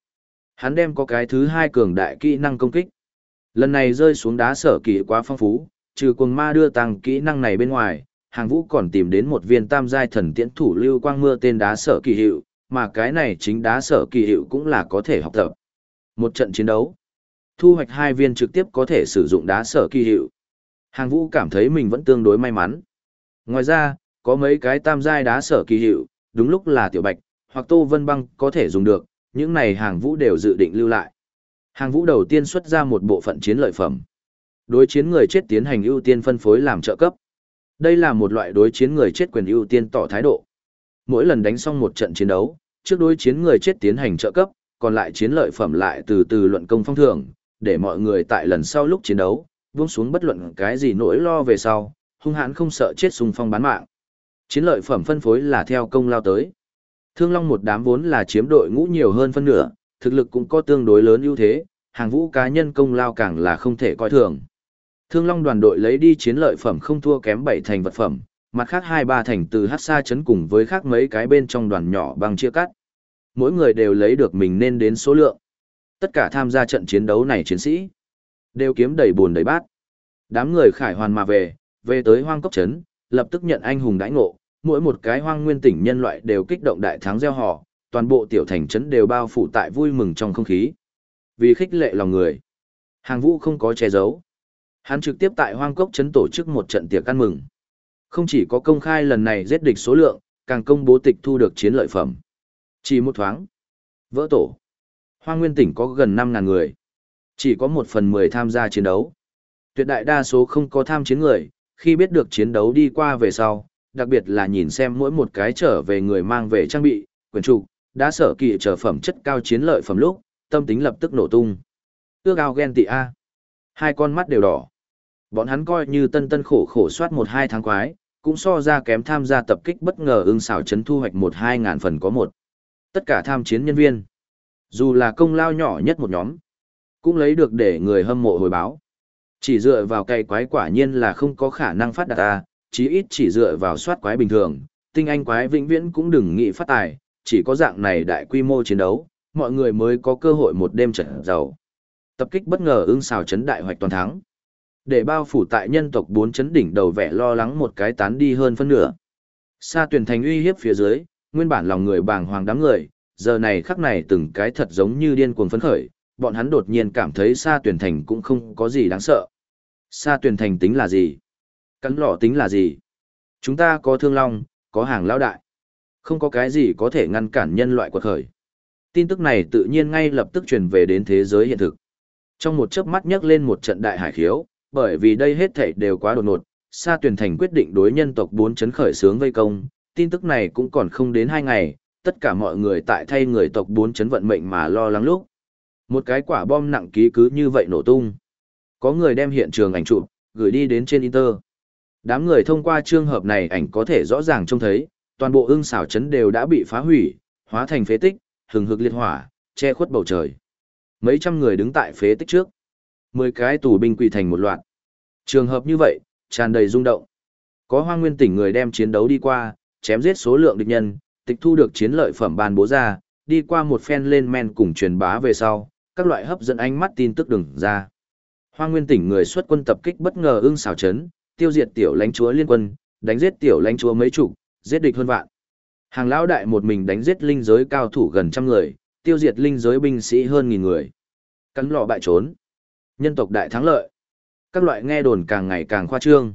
Hắn đem có cái thứ hai cường đại kỹ năng công kích. Lần này rơi xuống đá sở kỳ quá phong phú, trừ cuồng ma đưa tăng kỹ năng này bên ngoài, hàng vũ còn tìm đến một viên tam giai thần tiễn thủ lưu quang mưa tên đá sở kỳ hiệu, mà cái này chính đá sở kỳ hiệu cũng là có thể học tập. Một trận chiến đấu, thu hoạch hai viên trực tiếp có thể sử dụng đá sở kỳ hiệu. Hàng vũ cảm thấy mình vẫn tương đối may mắn. Ngoài ra, có mấy cái tam giai đá sở kỳ hiệu, đúng lúc là tiểu bạch, hoặc tô vân băng có thể dùng được, những này hàng vũ đều dự định lưu lại. Hàng vũ đầu tiên xuất ra một bộ phận chiến lợi phẩm. Đối chiến người chết tiến hành ưu tiên phân phối làm trợ cấp. Đây là một loại đối chiến người chết quyền ưu tiên tỏ thái độ. Mỗi lần đánh xong một trận chiến đấu, trước đối chiến người chết tiến hành trợ cấp, còn lại chiến lợi phẩm lại từ từ luận công phong thưởng, để mọi người tại lần sau lúc chiến đấu, buông xuống bất luận cái gì nỗi lo về sau, hung hãn không sợ chết xung phong bán mạng. Chiến lợi phẩm phân phối là theo công lao tới. Thương Long một đám vốn là chiếm đội ngũ nhiều hơn phân nửa, thực lực cũng có tương đối lớn ưu thế, hàng vũ cá nhân công lao càng là không thể coi thường. Thương Long đoàn đội lấy đi chiến lợi phẩm không thua kém bảy thành vật phẩm, mặt khác hai ba thành từ hát xa chấn cùng với khác mấy cái bên trong đoàn nhỏ băng chia cắt. Mỗi người đều lấy được mình nên đến số lượng. Tất cả tham gia trận chiến đấu này chiến sĩ, đều kiếm đầy buồn đầy bát. Đám người khải hoàn mà về, về tới hoang cốc chấn, lập tức nhận anh hùng đãi ngộ, mỗi một cái hoang nguyên tỉnh nhân loại đều kích động đại thắng gieo họ, toàn bộ tiểu thành trấn đều bao phủ tại vui mừng trong không khí. Vì khích lệ lòng người, hàng vũ không có che giấu. Hắn trực tiếp tại hoang cốc trấn tổ chức một trận tiệc ăn mừng. Không chỉ có công khai lần này giết địch số lượng, càng công bố tịch thu được chiến lợi phẩm. Chỉ một thoáng, vỡ tổ. Hoang nguyên tỉnh có gần 5.000 người. Chỉ có một phần 10 tham gia chiến đấu. Tuyệt đại đa số không có tham chiến người, khi biết được chiến đấu đi qua về sau, đặc biệt là nhìn xem mỗi một cái trở về người mang về trang bị, quyền trục, đã sở kỳ trở phẩm chất cao chiến lợi phẩm lúc, tâm tính lập tức nổ tung. Ước ao ghen tị A. Hai con mắt đều đỏ. Bọn hắn coi như tân tân khổ khổ soát một hai tháng quái, cũng so ra kém tham gia tập kích bất ngờ ưng xảo chấn thu hoạch một hai ngàn phần có một. Tất cả tham chiến nhân viên, dù là công lao nhỏ nhất một nhóm, cũng lấy được để người hâm mộ hồi báo. Chỉ dựa vào cây quái quả nhiên là không có khả năng phát đạt ta, chí ít chỉ dựa vào soát quái bình thường, tinh anh quái vĩnh viễn cũng đừng nghĩ phát tài, chỉ có dạng này đại quy mô chiến đấu, mọi người mới có cơ hội một đêm trận giàu. Tập kích bất ngờ ưng xào chấn đại hoạch toàn thắng. Để bao phủ tại nhân tộc bốn chấn đỉnh đầu vẻ lo lắng một cái tán đi hơn phân nửa. Sa tuyển thành uy hiếp phía dưới, nguyên bản lòng người bàng hoàng đám người, giờ này khắc này từng cái thật giống như điên cuồng phấn khởi, bọn hắn đột nhiên cảm thấy sa tuyển thành cũng không có gì đáng sợ. Sa tuyển thành tính là gì? Cắn lỏ tính là gì? Chúng ta có thương long, có hàng lão đại. Không có cái gì có thể ngăn cản nhân loại quật khởi. Tin tức này tự nhiên ngay lập tức truyền về đến thế giới hiện thực. Trong một chớp mắt nhấc lên một trận đại hải khiếu, bởi vì đây hết thảy đều quá đột ngột, Sa Tuyền Thành quyết định đối nhân tộc bốn chấn khởi sướng vây công, tin tức này cũng còn không đến hai ngày, tất cả mọi người tại thay người tộc bốn chấn vận mệnh mà lo lắng lúc. Một cái quả bom nặng ký cứ như vậy nổ tung. Có người đem hiện trường ảnh chụp, gửi đi đến trên Inter. Đám người thông qua trường hợp này ảnh có thể rõ ràng trông thấy, toàn bộ ưng xảo chấn đều đã bị phá hủy, hóa thành phế tích, hừng hực liệt hỏa, che khuất bầu trời. Mấy trăm người đứng tại phế tích trước. Mười cái tù binh quỳ thành một loạt. Trường hợp như vậy, tràn đầy rung động. Có hoang nguyên tỉnh người đem chiến đấu đi qua, chém giết số lượng địch nhân, tịch thu được chiến lợi phẩm ban bố ra, đi qua một phen lên men cùng truyền bá về sau, các loại hấp dẫn ánh mắt tin tức đừng ra. Hoang nguyên tỉnh người xuất quân tập kích bất ngờ ưng xảo chấn, tiêu diệt tiểu lãnh chúa liên quân, đánh giết tiểu lãnh chúa mấy chục, giết địch hơn vạn. Hàng lão đại một mình đánh giết linh giới cao thủ gần trăm người, tiêu diệt linh giới binh sĩ hơn nghìn người. Cắn lọ bại trốn. Nhân tộc đại thắng lợi. Các loại nghe đồn càng ngày càng khoa trương.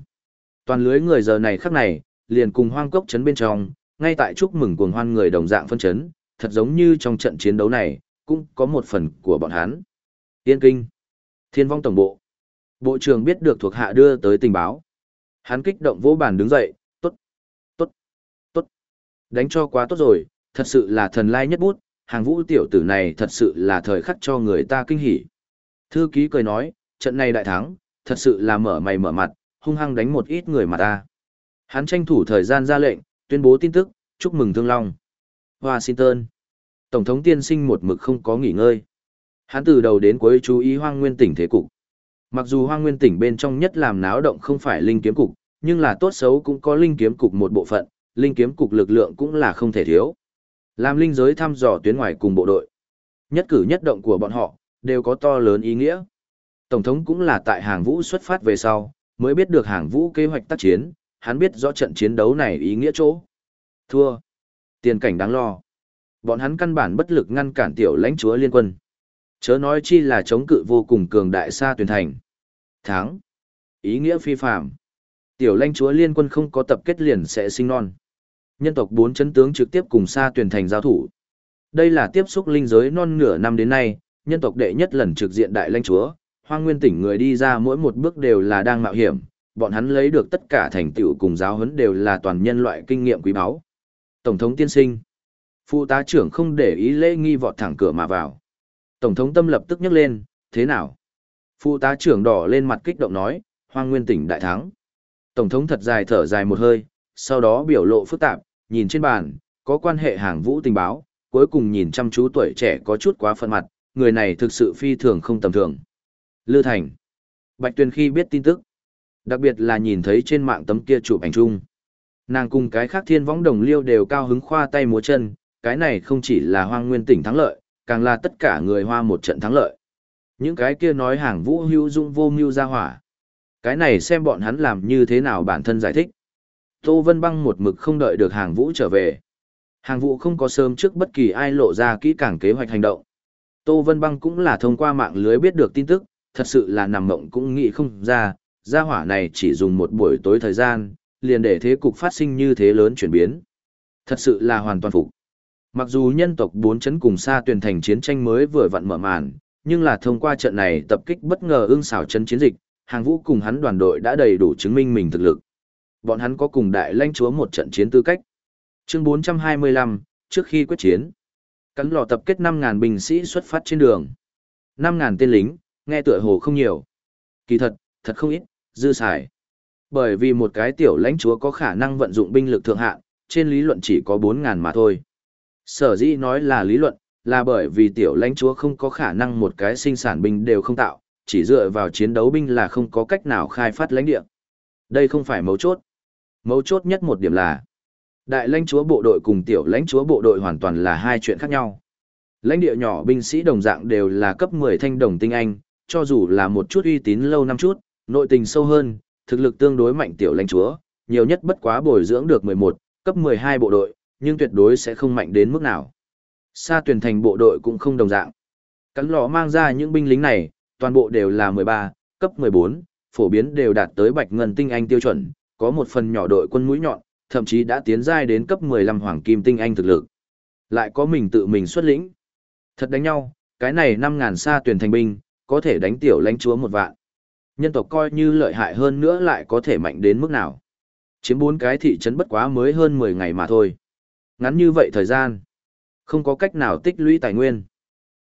Toàn lưới người giờ này khắc này, liền cùng hoang cốc chấn bên trong, ngay tại chúc mừng cuồng hoan người đồng dạng phân chấn, thật giống như trong trận chiến đấu này, cũng có một phần của bọn hắn. Tiên kinh. Thiên vong tổng bộ. Bộ trưởng biết được thuộc hạ đưa tới tình báo. Hắn kích động vỗ bàn đứng dậy, tốt, tốt, tốt. Đánh cho quá tốt rồi, thật sự là thần lai nhất bút, hàng vũ tiểu tử này thật sự là thời khắc cho người ta kinh hỉ. Thư ký cười nói, trận này đại thắng, thật sự là mở mày mở mặt, hung hăng đánh một ít người mà ta. Hắn tranh thủ thời gian ra lệnh, tuyên bố tin tức, chúc mừng Thương Long. Washington. Tổng thống tiên sinh một mực không có nghỉ ngơi. Hắn từ đầu đến cuối chú ý hoang nguyên tỉnh thế cục. Mặc dù hoang nguyên tỉnh bên trong nhất làm náo động không phải linh kiếm cục, nhưng là tốt xấu cũng có linh kiếm cục một bộ phận, linh kiếm cục lực lượng cũng là không thể thiếu. Làm linh giới thăm dò tuyến ngoài cùng bộ đội. Nhất cử nhất động của bọn họ, đều có to lớn ý nghĩa. Tổng thống cũng là tại hàng vũ xuất phát về sau, mới biết được hàng vũ kế hoạch tác chiến, hắn biết rõ trận chiến đấu này ý nghĩa chỗ. Thua. Tiền cảnh đáng lo. Bọn hắn căn bản bất lực ngăn cản tiểu lãnh chúa liên quân. Chớ nói chi là chống cự vô cùng cường đại xa tuyển thành. Thắng. Ý nghĩa phi phạm. Tiểu lãnh chúa liên quân không có tập kết liền sẽ sinh non. Nhân tộc bốn chấn tướng trực tiếp cùng xa tuyển thành giao thủ. Đây là tiếp xúc linh giới non nửa năm đến nay, nhân tộc đệ nhất lần trực diện đại lãnh chúa, hoang nguyên tỉnh người đi ra mỗi một bước đều là đang mạo hiểm, bọn hắn lấy được tất cả thành tựu cùng giáo huấn đều là toàn nhân loại kinh nghiệm quý báu. Tổng thống tiên sinh. Phụ tá trưởng không để ý lễ nghi vọt thẳng cửa mà vào. Tổng thống tâm lập tức nhấc lên, thế nào? Phụ tá trưởng đỏ lên mặt kích động nói, hoang nguyên tỉnh đại thắng. Tổng thống thật dài thở dài một hơi, sau đó biểu lộ phức tạp, nhìn trên bàn, có quan hệ hàng vũ tình báo, cuối cùng nhìn chăm chú tuổi trẻ có chút quá phân mặt, người này thực sự phi thường không tầm thường. Lư Thành. Bạch Tuyền khi biết tin tức, đặc biệt là nhìn thấy trên mạng tấm kia chụp ảnh chung. Nàng cùng cái khác thiên võng đồng liêu đều cao hứng khoa tay múa chân, cái này không chỉ là hoang nguyên tỉnh thắng lợi, càng là tất cả người hoa một trận thắng lợi. Những cái kia nói hàng vũ hữu dung vô mưu ra hỏa. Cái này xem bọn hắn làm như thế nào bản thân giải thích. Tô Vân Băng một mực không đợi được hàng vũ trở về. Hàng vũ không có sớm trước bất kỳ ai lộ ra kỹ càng kế hoạch hành động. Tô Vân Băng cũng là thông qua mạng lưới biết được tin tức, thật sự là nằm mộng cũng nghĩ không ra, gia hỏa này chỉ dùng một buổi tối thời gian, liền để thế cục phát sinh như thế lớn chuyển biến. Thật sự là hoàn toàn phục. Mặc dù nhân tộc bốn chấn cùng xa tuyển thành chiến tranh mới vừa vặn mở màn, nhưng là thông qua trận này tập kích bất ngờ ưng xảo chân chiến dịch, hàng vũ cùng hắn đoàn đội đã đầy đủ chứng minh mình thực lực. Bọn hắn có cùng đại lãnh chúa một trận chiến tư cách. Chương 425, trước khi quyết chiến. Cắn lò tập kết 5.000 binh sĩ xuất phát trên đường. 5.000 tên lính, nghe tựa hồ không nhiều. Kỳ thật, thật không ít, dư xài. Bởi vì một cái tiểu lãnh chúa có khả năng vận dụng binh lực thượng hạn, trên lý luận chỉ có 4.000 mà thôi. Sở dĩ nói là lý luận, là bởi vì tiểu lãnh chúa không có khả năng một cái sinh sản binh đều không tạo, chỉ dựa vào chiến đấu binh là không có cách nào khai phát lãnh địa. Đây không phải mấu chốt. Mấu chốt nhất một điểm là, đại lãnh chúa bộ đội cùng tiểu lãnh chúa bộ đội hoàn toàn là hai chuyện khác nhau. Lãnh địa nhỏ binh sĩ đồng dạng đều là cấp 10 thanh đồng tinh anh, cho dù là một chút uy tín lâu năm chút, nội tình sâu hơn, thực lực tương đối mạnh tiểu lãnh chúa, nhiều nhất bất quá bồi dưỡng được 11, cấp 12 bộ đội, nhưng tuyệt đối sẽ không mạnh đến mức nào. Sa tuyển thành bộ đội cũng không đồng dạng. Cắn lò mang ra những binh lính này, toàn bộ đều là 13, cấp 14, phổ biến đều đạt tới bạch ngân tinh anh tiêu chuẩn, có một phần nhỏ đội quân mũi nhọn, thậm chí đã tiến giai đến cấp 15 hoàng kim tinh anh thực lực. Lại có mình tự mình xuất lĩnh. Thật đánh nhau, cái này 5.000 sa tuyển thành binh, có thể đánh tiểu lãnh chúa một vạn. Nhân tộc coi như lợi hại hơn nữa lại có thể mạnh đến mức nào. Chiếm bốn cái thị trấn bất quá mới hơn 10 ngày mà thôi. Ngắn như vậy thời gian, không có cách nào tích lũy tài nguyên.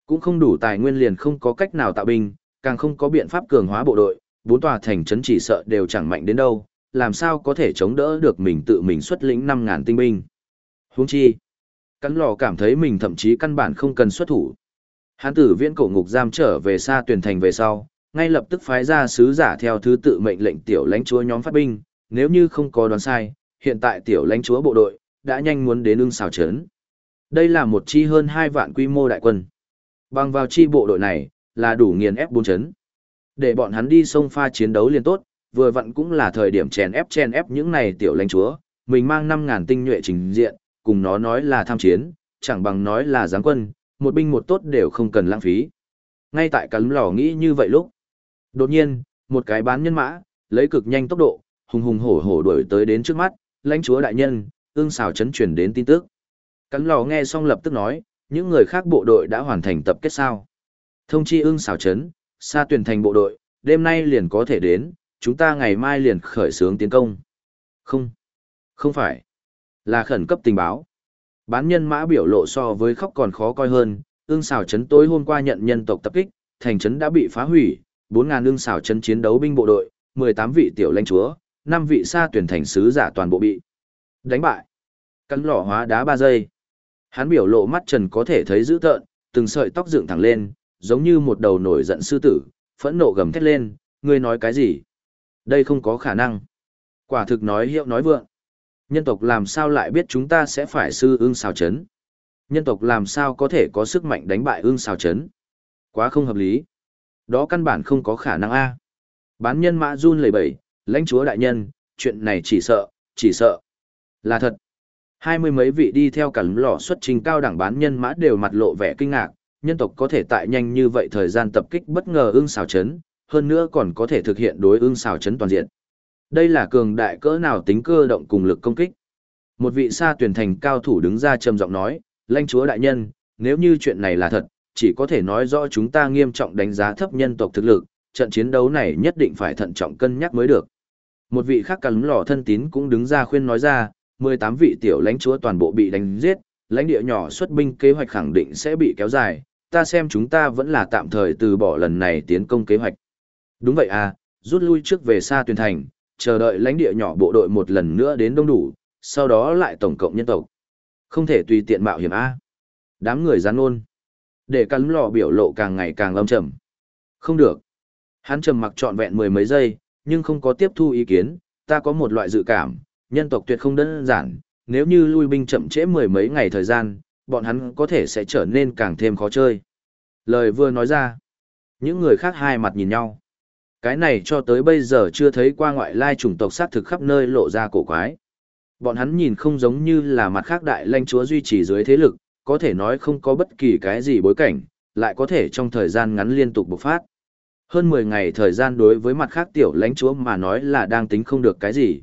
Cũng không đủ tài nguyên liền không có cách nào tạo binh, càng không có biện pháp cường hóa bộ đội, bốn tòa thành trấn chỉ sợ đều chẳng mạnh đến đâu, làm sao có thể chống đỡ được mình tự mình xuất lĩnh 5.000 tinh binh. Huống chi, cắn lò cảm thấy mình thậm chí căn bản không cần xuất thủ. Hán tử viễn cổ ngục giam trở về xa tuyển thành về sau, ngay lập tức phái ra sứ giả theo thứ tự mệnh lệnh tiểu lãnh chúa nhóm phát binh, nếu như không có đoán sai, hiện tại tiểu lãnh chúa bộ đội đã nhanh muốn đến ưng xào trấn. Đây là một chi hơn 2 vạn quy mô đại quân. Bằng vào chi bộ đội này, là đủ nghiền ép bốn chấn. Để bọn hắn đi sông pha chiến đấu liên tốt, vừa vặn cũng là thời điểm chèn ép chèn ép những này tiểu lãnh chúa, mình mang 5000 tinh nhuệ trình diện, cùng nó nói là tham chiến, chẳng bằng nói là giáng quân, một binh một tốt đều không cần lãng phí. Ngay tại cắn lò nghĩ như vậy lúc. Đột nhiên, một cái bán nhân mã, lấy cực nhanh tốc độ, hùng hùng hổ hổ đuổi tới đến trước mắt, lãnh chúa đại nhân, ương xào chấn truyền đến tin tức. Cắn lò nghe xong lập tức nói, những người khác bộ đội đã hoàn thành tập kết sao. Thông chi ương xào chấn, xa tuyển thành bộ đội, đêm nay liền có thể đến, chúng ta ngày mai liền khởi xướng tiến công. Không, không phải, là khẩn cấp tình báo. Bán nhân mã biểu lộ so với khóc còn khó coi hơn, ương xào chấn tối hôm qua nhận nhân tộc tập kích, thành trấn đã bị phá hủy, 4.000 ương xào chấn chiến đấu binh bộ đội, 18 vị tiểu lãnh chúa, 5 vị xa tuyển thành sứ giả toàn bộ bị đánh bại. Cắn lỏ hóa đá 3 giây. Hắn biểu lộ mắt trần có thể thấy dữ tợn, từng sợi tóc dựng thẳng lên, giống như một đầu nổi giận sư tử, phẫn nộ gầm thét lên, ngươi nói cái gì? Đây không có khả năng. Quả thực nói hiệu nói vượng. Nhân tộc làm sao lại biết chúng ta sẽ phải sư ương xào chấn? Nhân tộc làm sao có thể có sức mạnh đánh bại ương xào chấn? Quá không hợp lý. Đó căn bản không có khả năng a. Bán nhân mã run lẩy bẩy, lãnh chúa đại nhân, chuyện này chỉ sợ, chỉ sợ. Là thật. Hai mươi mấy vị đi theo cả lò xuất trình cao đẳng bán nhân mã đều mặt lộ vẻ kinh ngạc, nhân tộc có thể tại nhanh như vậy thời gian tập kích bất ngờ ương xào chấn, hơn nữa còn có thể thực hiện đối ứng xào chấn toàn diện. Đây là cường đại cỡ nào tính cơ động cùng lực công kích. Một vị xa tuyển thành cao thủ đứng ra trầm giọng nói, lãnh chúa đại nhân, nếu như chuyện này là thật, chỉ có thể nói rõ chúng ta nghiêm trọng đánh giá thấp nhân tộc thực lực, trận chiến đấu này nhất định phải thận trọng cân nhắc mới được. Một vị khác cắn lò thân tín cũng đứng ra khuyên nói ra, 18 vị tiểu lãnh chúa toàn bộ bị đánh giết, lãnh địa nhỏ xuất binh kế hoạch khẳng định sẽ bị kéo dài, ta xem chúng ta vẫn là tạm thời từ bỏ lần này tiến công kế hoạch. Đúng vậy à, rút lui trước về xa tuyển thành, chờ đợi lãnh địa nhỏ bộ đội một lần nữa đến đông đủ, sau đó lại tổng cộng nhân tộc. Không thể tùy tiện mạo hiểm a. Đám người gián ôn. Để cắn lò biểu lộ càng ngày càng lâm trầm. Không được. Hắn trầm mặc trọn vẹn mười mấy giây, nhưng không có tiếp thu ý kiến, ta có một loại dự cảm, Nhân tộc tuyệt không đơn giản, nếu như lui binh chậm trễ mười mấy ngày thời gian, bọn hắn có thể sẽ trở nên càng thêm khó chơi. Lời vừa nói ra, những người khác hai mặt nhìn nhau. Cái này cho tới bây giờ chưa thấy qua ngoại lai chủng tộc sát thực khắp nơi lộ ra cổ quái. Bọn hắn nhìn không giống như là mặt khác đại lãnh chúa duy trì dưới thế lực, có thể nói không có bất kỳ cái gì bối cảnh, lại có thể trong thời gian ngắn liên tục bộc phát. Hơn 10 ngày thời gian đối với mặt khác tiểu lãnh chúa mà nói là đang tính không được cái gì.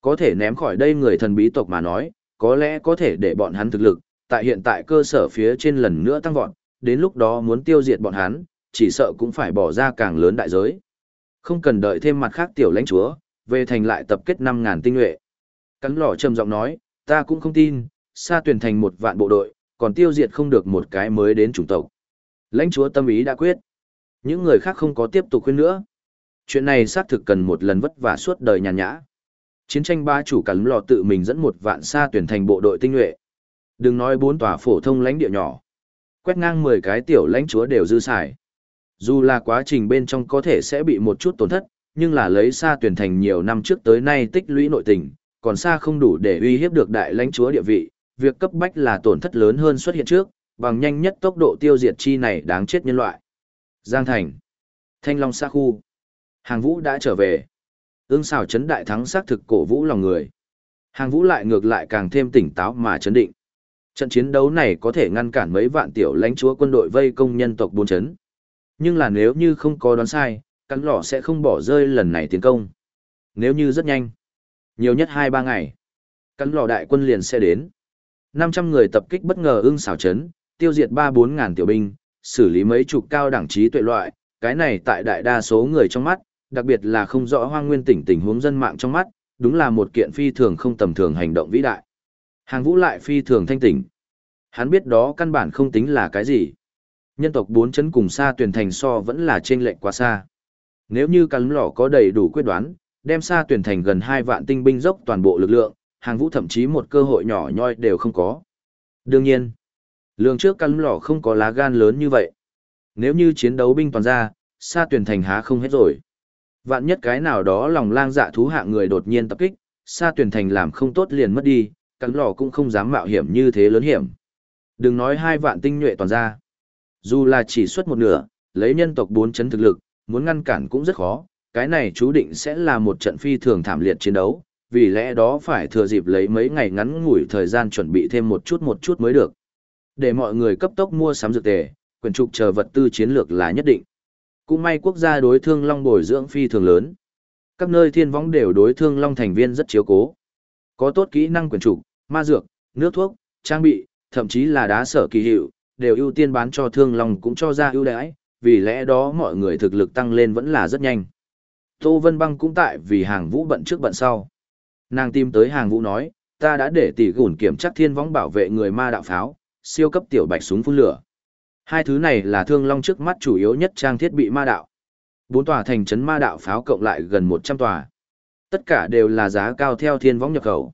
Có thể ném khỏi đây người thần bí tộc mà nói, có lẽ có thể để bọn hắn thực lực, tại hiện tại cơ sở phía trên lần nữa tăng vọt, đến lúc đó muốn tiêu diệt bọn hắn, chỉ sợ cũng phải bỏ ra càng lớn đại giới. Không cần đợi thêm mặt khác tiểu lãnh chúa, về thành lại tập kết 5.000 tinh nhuệ. Cắn lỏ trầm giọng nói, ta cũng không tin, xa tuyển thành một vạn bộ đội, còn tiêu diệt không được một cái mới đến chủng tộc. Lãnh chúa tâm ý đã quyết. Những người khác không có tiếp tục khuyên nữa. Chuyện này xác thực cần một lần vất vả suốt đời nhàn nhã. Chiến tranh ba chủ cắn lò tự mình dẫn một vạn xa tuyển thành bộ đội tinh nhuệ. Đừng nói bốn tòa phổ thông lãnh địa nhỏ. Quét ngang 10 cái tiểu lãnh chúa đều dư xài. Dù là quá trình bên trong có thể sẽ bị một chút tổn thất, nhưng là lấy xa tuyển thành nhiều năm trước tới nay tích lũy nội tình, còn xa không đủ để uy hiếp được đại lãnh chúa địa vị, việc cấp bách là tổn thất lớn hơn xuất hiện trước, bằng nhanh nhất tốc độ tiêu diệt chi này đáng chết nhân loại. Giang Thành, Thanh Long xa khu, Hàng Vũ đã trở về. Ưng xào chấn đại thắng xác thực cổ vũ lòng người. Hàng Vũ lại ngược lại càng thêm tỉnh táo mà chấn định. Trận chiến đấu này có thể ngăn cản mấy vạn tiểu lãnh chúa quân đội vây công nhân tộc bốn chấn. Nhưng là nếu như không có đoán sai, cắn lỏ sẽ không bỏ rơi lần này tiến công. Nếu như rất nhanh, nhiều nhất 2-3 ngày, cắn lỏ đại quân liền sẽ đến. 500 người tập kích bất ngờ ưng xảo chấn, tiêu diệt 3-4 ngàn tiểu binh, xử lý mấy chục cao đẳng trí tuệ loại, cái này tại đại đa số người trong mắt, đặc biệt là không rõ hoang nguyên tỉnh tình huống dân mạng trong mắt, đúng là một kiện phi thường không tầm thường hành động vĩ đại. Hàng vũ lại phi thường thanh tỉnh. Hắn biết đó căn bản không tính là cái gì. Nhân tộc bốn chấn cùng xa tuyển thành so vẫn là trên lệnh quá xa. Nếu như cắn lỏ có đầy đủ quyết đoán, đem xa tuyển thành gần hai vạn tinh binh dốc toàn bộ lực lượng, hàng vũ thậm chí một cơ hội nhỏ nhoi đều không có. Đương nhiên, lường trước cắn lỏ không có lá gan lớn như vậy. Nếu như chiến đấu binh toàn ra, xa tuyển thành há không hết rồi. Vạn nhất cái nào đó lòng lang dạ thú hạ người đột nhiên tập kích, xa tuyển thành làm không tốt liền mất đi, cắn lỏ cũng không dám mạo hiểm như thế lớn hiểm. Đừng nói hai vạn tinh nhuệ toàn ra. Dù là chỉ xuất một nửa, lấy nhân tộc bốn chấn thực lực, muốn ngăn cản cũng rất khó, cái này chú định sẽ là một trận phi thường thảm liệt chiến đấu, vì lẽ đó phải thừa dịp lấy mấy ngày ngắn ngủi thời gian chuẩn bị thêm một chút một chút mới được. Để mọi người cấp tốc mua sắm dược tề, quyền trục chờ vật tư chiến lược là nhất định. Cũng may quốc gia đối thương long bồi dưỡng phi thường lớn. Các nơi thiên võng đều đối thương long thành viên rất chiếu cố. Có tốt kỹ năng quyền trục, ma dược, nước thuốc, trang bị, thậm chí là đá sở kỳ hiệu, đều ưu tiên bán cho thương long cũng cho ra ưu đãi, vì lẽ đó mọi người thực lực tăng lên vẫn là rất nhanh. Tô Vân Băng cũng tại vì hàng vũ bận trước bận sau. Nàng tìm tới hàng vũ nói, ta đã để tỷ gùn kiểm chắc thiên võng bảo vệ người ma đạo pháo, siêu cấp tiểu bạch súng phun lửa. Hai thứ này là thương long trước mắt chủ yếu nhất trang thiết bị ma đạo. Bốn tòa thành trấn ma đạo pháo cộng lại gần 100 tòa. Tất cả đều là giá cao theo thiên võng nhập khẩu.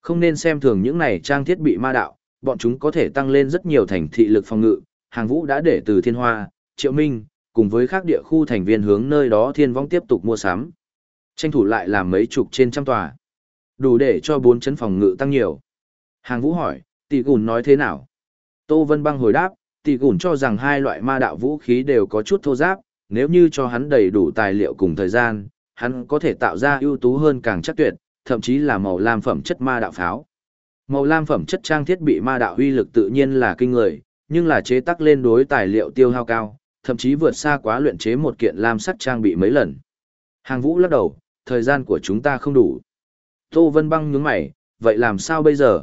Không nên xem thường những này trang thiết bị ma đạo, bọn chúng có thể tăng lên rất nhiều thành thị lực phòng ngự. Hàng vũ đã để từ thiên hoa, triệu minh, cùng với các địa khu thành viên hướng nơi đó thiên vong tiếp tục mua sắm. Tranh thủ lại làm mấy chục trên trăm tòa. Đủ để cho bốn chấn phòng ngự tăng nhiều. Hàng vũ hỏi, tỷ gùn nói thế nào? Tô Vân Băng hồi đáp, tỷ gùn cho rằng hai loại ma đạo vũ khí đều có chút thô giáp, nếu như cho hắn đầy đủ tài liệu cùng thời gian, hắn có thể tạo ra ưu tú hơn càng chắc tuyệt, thậm chí là màu lam phẩm chất ma đạo pháo. Màu lam phẩm chất trang thiết bị ma đạo uy lực tự nhiên là kinh người, nhưng là chế tác lên đối tài liệu tiêu hao cao, thậm chí vượt xa quá luyện chế một kiện lam sắc trang bị mấy lần. Hàng vũ lắc đầu, thời gian của chúng ta không đủ. Tô Vân Băng nhướng mày, vậy làm sao bây giờ?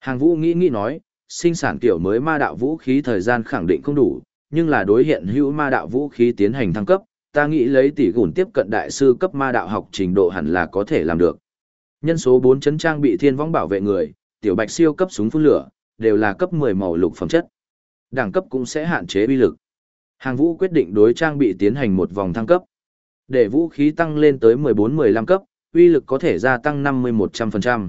Hàng vũ nghĩ nghĩ nói, sinh sản kiểu mới ma đạo vũ khí thời gian khẳng định không đủ, nhưng là đối hiện hữu ma đạo vũ khí tiến hành thăng cấp, ta nghĩ lấy tỷ gùn tiếp cận đại sư cấp ma đạo học trình độ hẳn là có thể làm được. Nhân số 4 chấn trang bị thiên võng bảo vệ người, tiểu bạch siêu cấp súng phun lửa, đều là cấp 10 màu lục phẩm chất. Đẳng cấp cũng sẽ hạn chế uy lực. Hàng vũ quyết định đối trang bị tiến hành một vòng thăng cấp. Để vũ khí tăng lên tới 14-15 cấp, uy lực có thể gia tăng 50-100%.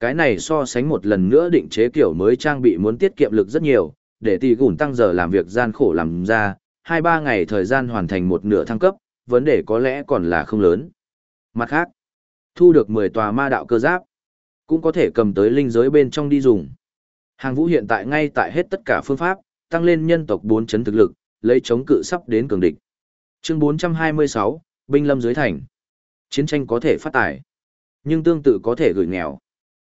Cái này so sánh một lần nữa định chế kiểu mới trang bị muốn tiết kiệm lực rất nhiều, để tỷ gùn tăng giờ làm việc gian khổ làm ra, 2-3 ngày thời gian hoàn thành một nửa thăng cấp, vấn đề có lẽ còn là không lớn. Mặt khác, Thu được 10 tòa ma đạo cơ giáp, cũng có thể cầm tới linh giới bên trong đi dùng. Hàng vũ hiện tại ngay tại hết tất cả phương pháp, tăng lên nhân tộc 4 chấn thực lực, lấy chống cự sắp đến cường địch. Chương 426, binh lâm dưới thành. Chiến tranh có thể phát tài, nhưng tương tự có thể gửi nghèo.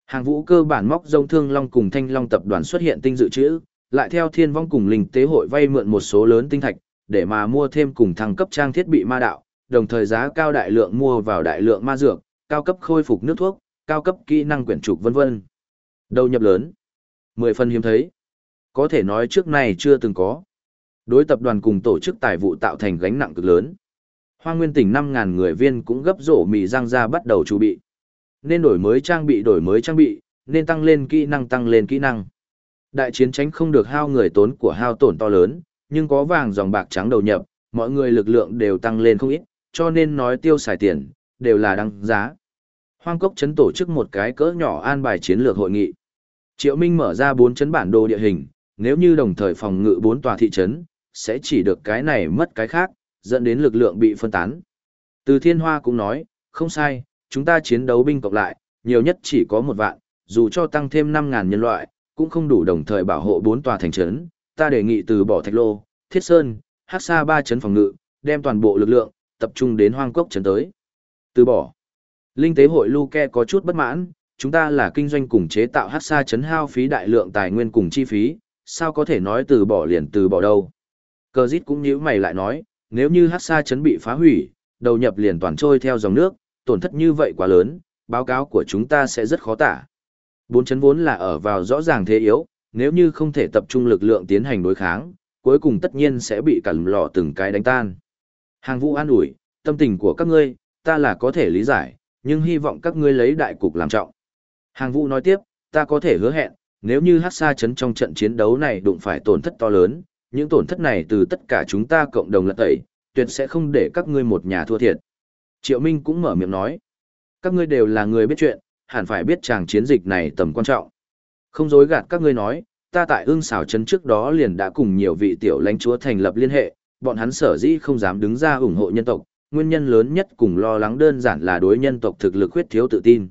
Hàng vũ cơ bản móc rông thương long cùng thanh long tập đoàn xuất hiện tinh dự trữ, lại theo thiên vong cùng linh tế hội vay mượn một số lớn tinh thạch, để mà mua thêm cùng thăng cấp trang thiết bị ma đạo, đồng thời giá cao đại lượng mua vào đại lượng ma dược, cao cấp khôi phục nước thuốc, cao cấp kỹ năng quyển trục vân vân. Đầu nhập lớn, mười phần hiếm thấy. Có thể nói trước này chưa từng có. Đối tập đoàn cùng tổ chức tài vụ tạo thành gánh nặng cực lớn. Hoa Nguyên tỉnh 5.000 người viên cũng gấp rổ mì răng ra bắt đầu chuẩn bị. Nên đổi mới trang bị đổi mới trang bị, nên tăng lên kỹ năng tăng lên kỹ năng. Đại chiến tránh không được hao người tốn của hao tổn to lớn, nhưng có vàng dòng bạc trắng đầu nhập, mọi người lực lượng đều tăng lên không ít, cho nên nói tiêu xài tiền, đều là đăng giá. Hoang cốc chấn tổ chức một cái cỡ nhỏ an bài chiến lược hội nghị. Triệu Minh mở ra bốn chấn bản đồ địa hình, nếu như đồng thời phòng ngự bốn tòa thị trấn, sẽ chỉ được cái này mất cái khác, dẫn đến lực lượng bị phân tán. Từ Thiên Hoa cũng nói, không sai, chúng ta chiến đấu binh cộng lại, nhiều nhất chỉ có một vạn, dù cho tăng thêm 5.000 nhân loại, cũng không đủ đồng thời bảo hộ bốn tòa thành trấn. Ta đề nghị từ bỏ Thạch Lô, Thiết Sơn, Hắc Sa ba trấn phòng ngự, đem toàn bộ lực lượng tập trung đến Hoang Cốc trấn tới. Từ bỏ. Linh tế hội Luke có chút bất mãn, chúng ta là kinh doanh cùng chế tạo hát xa trấn hao phí đại lượng tài nguyên cùng chi phí, sao có thể nói từ bỏ liền từ bỏ đâu. Cờ dít cũng nhíu mày lại nói, nếu như hát xa trấn bị phá hủy, đầu nhập liền toàn trôi theo dòng nước, tổn thất như vậy quá lớn, báo cáo của chúng ta sẽ rất khó tả. Bốn chấn vốn là ở vào rõ ràng thế yếu, nếu như không thể tập trung lực lượng tiến hành đối kháng, cuối cùng tất nhiên sẽ bị cẩn lọ từng cái đánh tan. Hàng vũ an ủi, tâm tình của các ngươi, ta là có thể lý giải, nhưng hy vọng các ngươi lấy đại cục làm trọng. Hàng vũ nói tiếp, ta có thể hứa hẹn, nếu như hát xa chấn trong trận chiến đấu này đụng phải tổn thất to lớn, những tổn thất này từ tất cả chúng ta cộng đồng lật tẩy, tuyệt sẽ không để các ngươi một nhà thua thiệt. Triệu Minh cũng mở miệng nói, các ngươi đều là người biết chuyện, hẳn phải biết chàng chiến dịch này tầm quan trọng. Không dối gạt các ngươi nói, ta tại ương xảo trấn trước đó liền đã cùng nhiều vị tiểu lãnh chúa thành lập liên hệ, bọn hắn sở dĩ không dám đứng ra ủng hộ nhân tộc, nguyên nhân lớn nhất cùng lo lắng đơn giản là đối nhân tộc thực lực khuyết thiếu tự tin.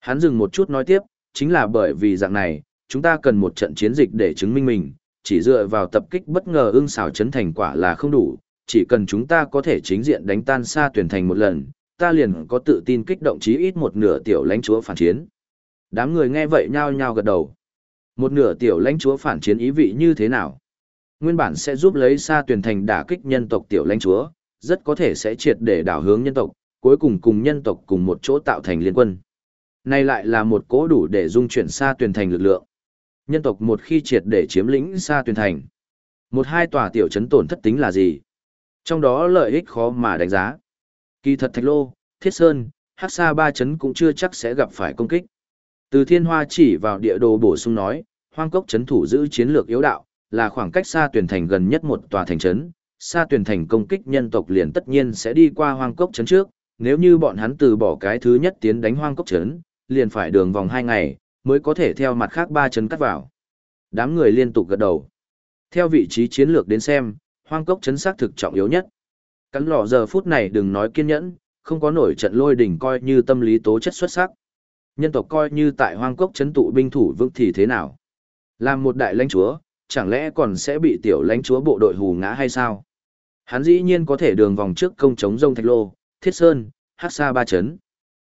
Hắn dừng một chút nói tiếp, chính là bởi vì dạng này, chúng ta cần một trận chiến dịch để chứng minh mình, chỉ dựa vào tập kích bất ngờ ưng xảo chấn thành quả là không đủ, chỉ cần chúng ta có thể chính diện đánh tan xa tuyển thành một lần, ta liền có tự tin kích động chí ít một nửa tiểu lãnh chúa phản chiến. Đám người nghe vậy nhao nhao gật đầu. Một nửa tiểu lãnh chúa phản chiến ý vị như thế nào? Nguyên bản sẽ giúp lấy xa tuyển thành đả kích nhân tộc tiểu lãnh chúa, rất có thể sẽ triệt để đảo hướng nhân tộc, cuối cùng cùng nhân tộc cùng một chỗ tạo thành liên quân. Này lại là một cố đủ để dung chuyển xa tuyển thành lực lượng. Nhân tộc một khi triệt để chiếm lĩnh xa tuyển thành. Một hai tòa tiểu trấn tổn thất tính là gì? Trong đó lợi ích khó mà đánh giá. Kỳ thật Thạch Lô, Thiết Sơn, Hắc Sa ba trấn cũng chưa chắc sẽ gặp phải công kích. Từ Thiên Hoa chỉ vào địa đồ bổ sung nói, Hoang Cốc trấn thủ giữ chiến lược yếu đạo, là khoảng cách xa tuyển thành gần nhất một tòa thành trấn, xa tuyển thành công kích nhân tộc liền tất nhiên sẽ đi qua Hoang Cốc Trấn trước, nếu như bọn hắn từ bỏ cái thứ nhất tiến đánh Hoang Cốc Trấn, liền phải đường vòng hai ngày, mới có thể theo mặt khác ba trấn cắt vào. Đám người liên tục gật đầu. Theo vị trí chiến lược đến xem, Hoang Cốc chấn xác thực trọng yếu nhất. Cắn lọ giờ phút này đừng nói kiên nhẫn, không có nổi trận lôi đỉnh coi như tâm lý tố chất xuất sắc. Nhân tộc coi như tại hoang cốc chấn tụ binh thủ vững thì thế nào? Làm một đại lãnh chúa, chẳng lẽ còn sẽ bị tiểu lãnh chúa bộ đội hù ngã hay sao? Hắn dĩ nhiên có thể đường vòng trước công chống rông thạch lô, thiết sơn, hát xa ba chấn.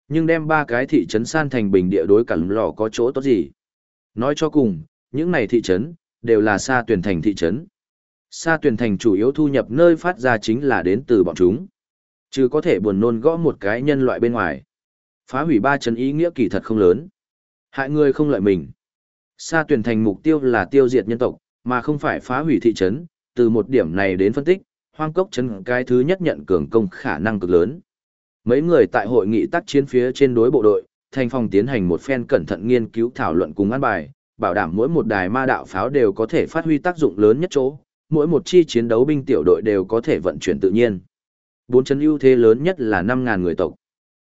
Nhưng đem ba cái thị trấn san thành bình địa đối cả lò có chỗ tốt gì? Nói cho cùng, những này thị trấn, đều là xa tuyển thành thị trấn. Sa tuyển thành chủ yếu thu nhập nơi phát ra chính là đến từ bọn chúng. Chứ có thể buồn nôn gõ một cái nhân loại bên ngoài. Phá hủy ba trấn ý nghĩa kỳ thật không lớn. Hại người không lợi mình. Sa tuyển thành mục tiêu là tiêu diệt nhân tộc, mà không phải phá hủy thị trấn. Từ một điểm này đến phân tích, hoang cốc chân cái thứ nhất nhận cường công khả năng cực lớn. Mấy người tại hội nghị tác chiến phía trên đối bộ đội, thành phòng tiến hành một phen cẩn thận nghiên cứu thảo luận cùng an bài, bảo đảm mỗi một đài ma đạo pháo đều có thể phát huy tác dụng lớn nhất chỗ, mỗi một chi chiến đấu binh tiểu đội đều có thể vận chuyển tự nhiên. Bốn chân ưu thế lớn nhất là 5.000 người tộc.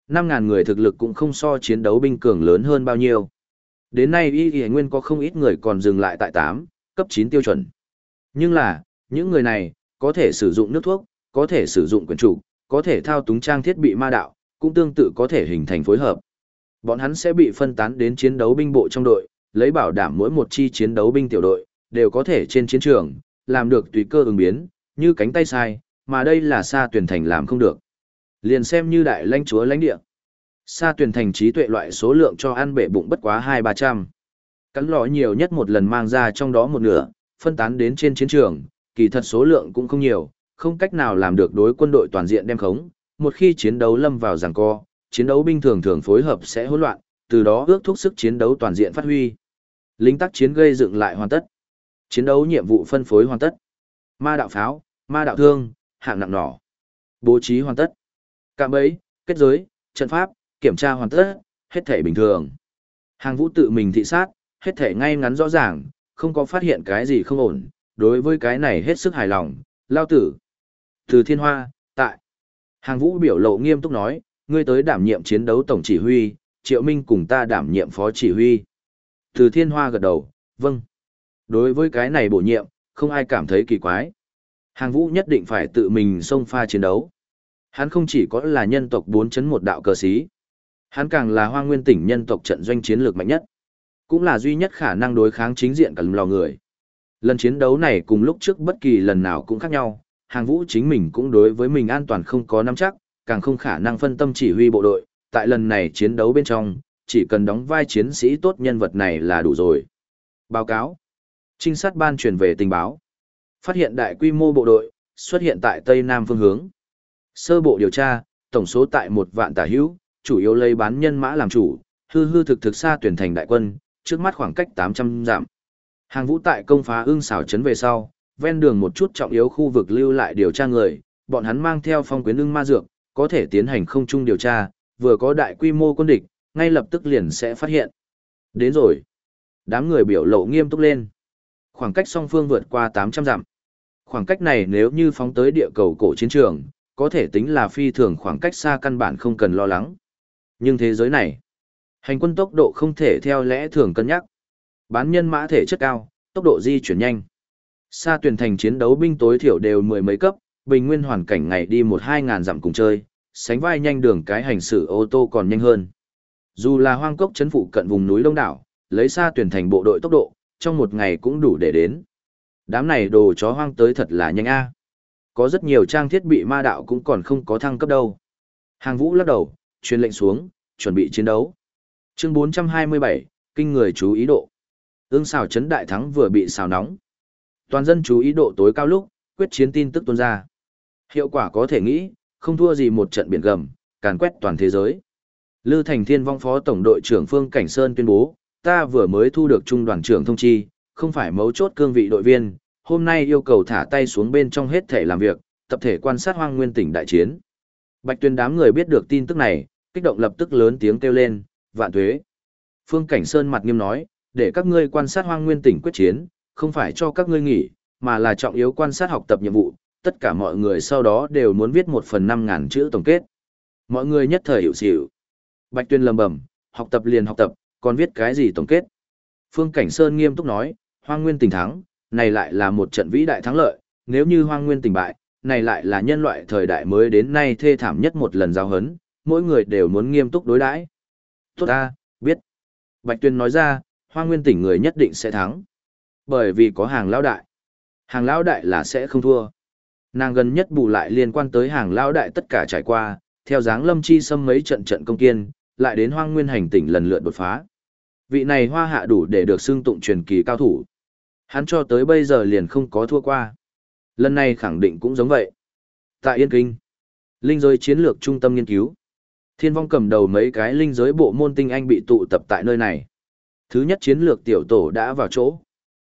5.000 người thực lực cũng không so chiến đấu binh cường lớn hơn bao nhiêu. Đến nay y y nguyên có không ít người còn dừng lại tại 8, cấp 9 tiêu chuẩn. Nhưng là, những người này, có thể sử dụng nước thuốc, có thể sử dụng quyền chủ, có thể thao túng trang thiết bị ma đạo, cũng tương tự có thể hình thành phối hợp. Bọn hắn sẽ bị phân tán đến chiến đấu binh bộ trong đội, lấy bảo đảm mỗi một chi chiến đấu binh tiểu đội đều có thể trên chiến trường làm được tùy cơ ứng biến, như cánh tay sai, mà đây là xa tuyển thành làm không được. Liền xem như đại lãnh chúa lãnh địa. Xa tuyển thành trí tuệ loại số lượng cho ăn bể bụng bất quá hai ba trăm Cắn lọ nhiều nhất một lần mang ra trong đó một nửa, phân tán đến trên chiến trường, kỳ thật số lượng cũng không nhiều, không cách nào làm được đối quân đội toàn diện đem khống. Một khi chiến đấu lâm vào giằng co, chiến đấu binh thường thường phối hợp sẽ hỗn loạn, từ đó ước thúc sức chiến đấu toàn diện phát huy. Lính tác chiến gây dựng lại hoàn tất. Chiến đấu nhiệm vụ phân phối hoàn tất. Ma đạo pháo, ma đạo thương, hạng nặng nỏ. Bố trí hoàn tất. Cạm bẫy, kết giới, trận pháp, kiểm tra hoàn tất, hết thể bình thường. Hàng vũ tự mình thị sát, hết thể ngay ngắn rõ ràng, không có phát hiện cái gì không ổn, đối với cái này hết sức hài lòng, lao tử. Từ thiên hoa, tại. Hàng vũ biểu lộ nghiêm túc nói, ngươi tới đảm nhiệm chiến đấu tổng chỉ huy, triệu minh cùng ta đảm nhiệm phó chỉ huy. Từ thiên hoa gật đầu, vâng. Đối với cái này bổ nhiệm, không ai cảm thấy kỳ quái. Hàng vũ nhất định phải tự mình xông pha chiến đấu. Hắn không chỉ có là nhân tộc bốn chấn một đạo cờ sĩ. Hắn càng là hoa nguyên tỉnh nhân tộc trận doanh chiến lược mạnh nhất. Cũng là duy nhất khả năng đối kháng chính diện cả lò người. Lần chiến đấu này cùng lúc trước bất kỳ lần nào cũng khác nhau, hàng vũ chính mình cũng đối với mình an toàn không có nắm chắc, càng không khả năng phân tâm chỉ huy bộ đội. Tại lần này chiến đấu bên trong, chỉ cần đóng vai chiến sĩ tốt nhân vật này là đủ rồi. Báo cáo. Trinh sát ban truyền về tình báo. Phát hiện đại quy mô bộ đội, xuất hiện tại Tây Nam phương hướng. Sơ bộ điều tra, tổng số tại một vạn tả hữu, chủ yếu lấy bán nhân mã làm chủ, hư hư thực thực xa tuyển thành đại quân, trước mắt khoảng cách 800 giảm. Hàng vũ tại công phá ưng xảo trấn về sau, ven đường một chút trọng yếu khu vực lưu lại điều tra người, bọn hắn mang theo phong quyến ưng ma dược, có thể tiến hành không chung điều tra, vừa có đại quy mô quân địch, ngay lập tức liền sẽ phát hiện. Đến rồi. Đám người biểu lộ nghiêm túc lên. Khoảng cách song phương vượt qua 800 dặm. Khoảng cách này nếu như phóng tới địa cầu cổ chiến trường, có thể tính là phi thường khoảng cách xa căn bản không cần lo lắng. Nhưng thế giới này, hành quân tốc độ không thể theo lẽ thường cân nhắc. Bán nhân mã thể chất cao, tốc độ di chuyển nhanh. Xa tuyển thành chiến đấu binh tối thiểu đều mười mấy cấp, bình nguyên hoàn cảnh ngày đi một hai ngàn dặm cùng chơi, sánh vai nhanh đường cái hành xử ô tô còn nhanh hơn. Dù là hoang cốc chấn phụ cận vùng núi đông đảo, lấy xa tuyển thành bộ đội tốc độ, trong một ngày cũng đủ để đến. Đám này đồ chó hoang tới thật là nhanh a. Có rất nhiều trang thiết bị ma đạo cũng còn không có thăng cấp đâu. Hàng vũ lắc đầu, truyền lệnh xuống, chuẩn bị chiến đấu. Chương 427, kinh người chú ý độ ương xào chấn đại thắng vừa bị xào nóng. Toàn dân chú ý độ tối cao lúc, quyết chiến tin tức tuôn ra. Hiệu quả có thể nghĩ, không thua gì một trận biển gầm, càn quét toàn thế giới. Lư Thành Thiên vong phó tổng đội trưởng Phương Cảnh Sơn tuyên bố, ta vừa mới thu được trung đoàn trưởng thông chi, không phải mấu chốt cương vị đội viên, hôm nay yêu cầu thả tay xuống bên trong hết thể làm việc, tập thể quan sát hoang nguyên tỉnh đại chiến. Bạch tuyên đám người biết được tin tức này, kích động lập tức lớn tiếng kêu lên, vạn thuế. Phương Cảnh Sơn mặt nghiêm nói, để các ngươi quan sát hoang nguyên tỉnh quyết chiến, không phải cho các ngươi nghỉ, mà là trọng yếu quan sát học tập nhiệm vụ, tất cả mọi người sau đó đều muốn viết một phần năm ngàn chữ tổng kết. Mọi người nhất thời hiểu xỉu. Bạch tuyên lầm bầm, học tập liền học tập, còn viết cái gì tổng kết. Phương Cảnh Sơn nghiêm túc nói, hoang nguyên tỉnh thắng, này lại là một trận vĩ đại thắng lợi, nếu như hoang nguyên tỉnh bại, này lại là nhân loại thời đại mới đến nay thê thảm nhất một lần giao hấn, mỗi người đều muốn nghiêm túc đối đãi. Tốt ta, biết. Bạch Tuyên nói ra, hoang nguyên tỉnh người nhất định sẽ thắng. Bởi vì có hàng lão đại. Hàng lão đại là sẽ không thua. Nàng gần nhất bù lại liên quan tới hàng lão đại tất cả trải qua, theo dáng lâm chi xâm mấy trận trận công kiên, lại đến hoang nguyên hành tỉnh lần lượt đột phá. Vị này hoa hạ đủ để được xưng tụng truyền kỳ cao thủ. Hắn cho tới bây giờ liền không có thua qua. Lần này khẳng định cũng giống vậy. Tại Yên Kinh, linh giới chiến lược trung tâm nghiên cứu. Thiên vong cầm đầu mấy cái linh giới bộ môn tinh anh bị tụ tập tại nơi này. Thứ nhất chiến lược tiểu tổ đã vào chỗ.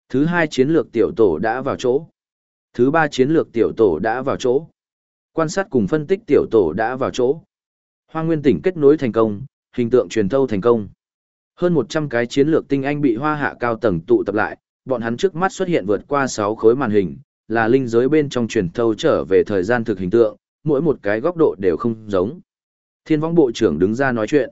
Thứ hai chiến lược tiểu tổ đã vào chỗ. Thứ ba chiến lược tiểu tổ đã vào chỗ. Quan sát cùng phân tích tiểu tổ đã vào chỗ. Hoa Nguyên tỉnh kết nối thành công, hình tượng truyền thâu thành công. Hơn 100 cái chiến lược tinh anh bị hoa hạ cao tầng tụ tập lại, bọn hắn trước mắt xuất hiện vượt qua 6 khối màn hình, là linh giới bên trong truyền thâu trở về thời gian thực hình tượng, mỗi một cái góc độ đều không giống. Thiên võng bộ trưởng đứng ra nói chuyện.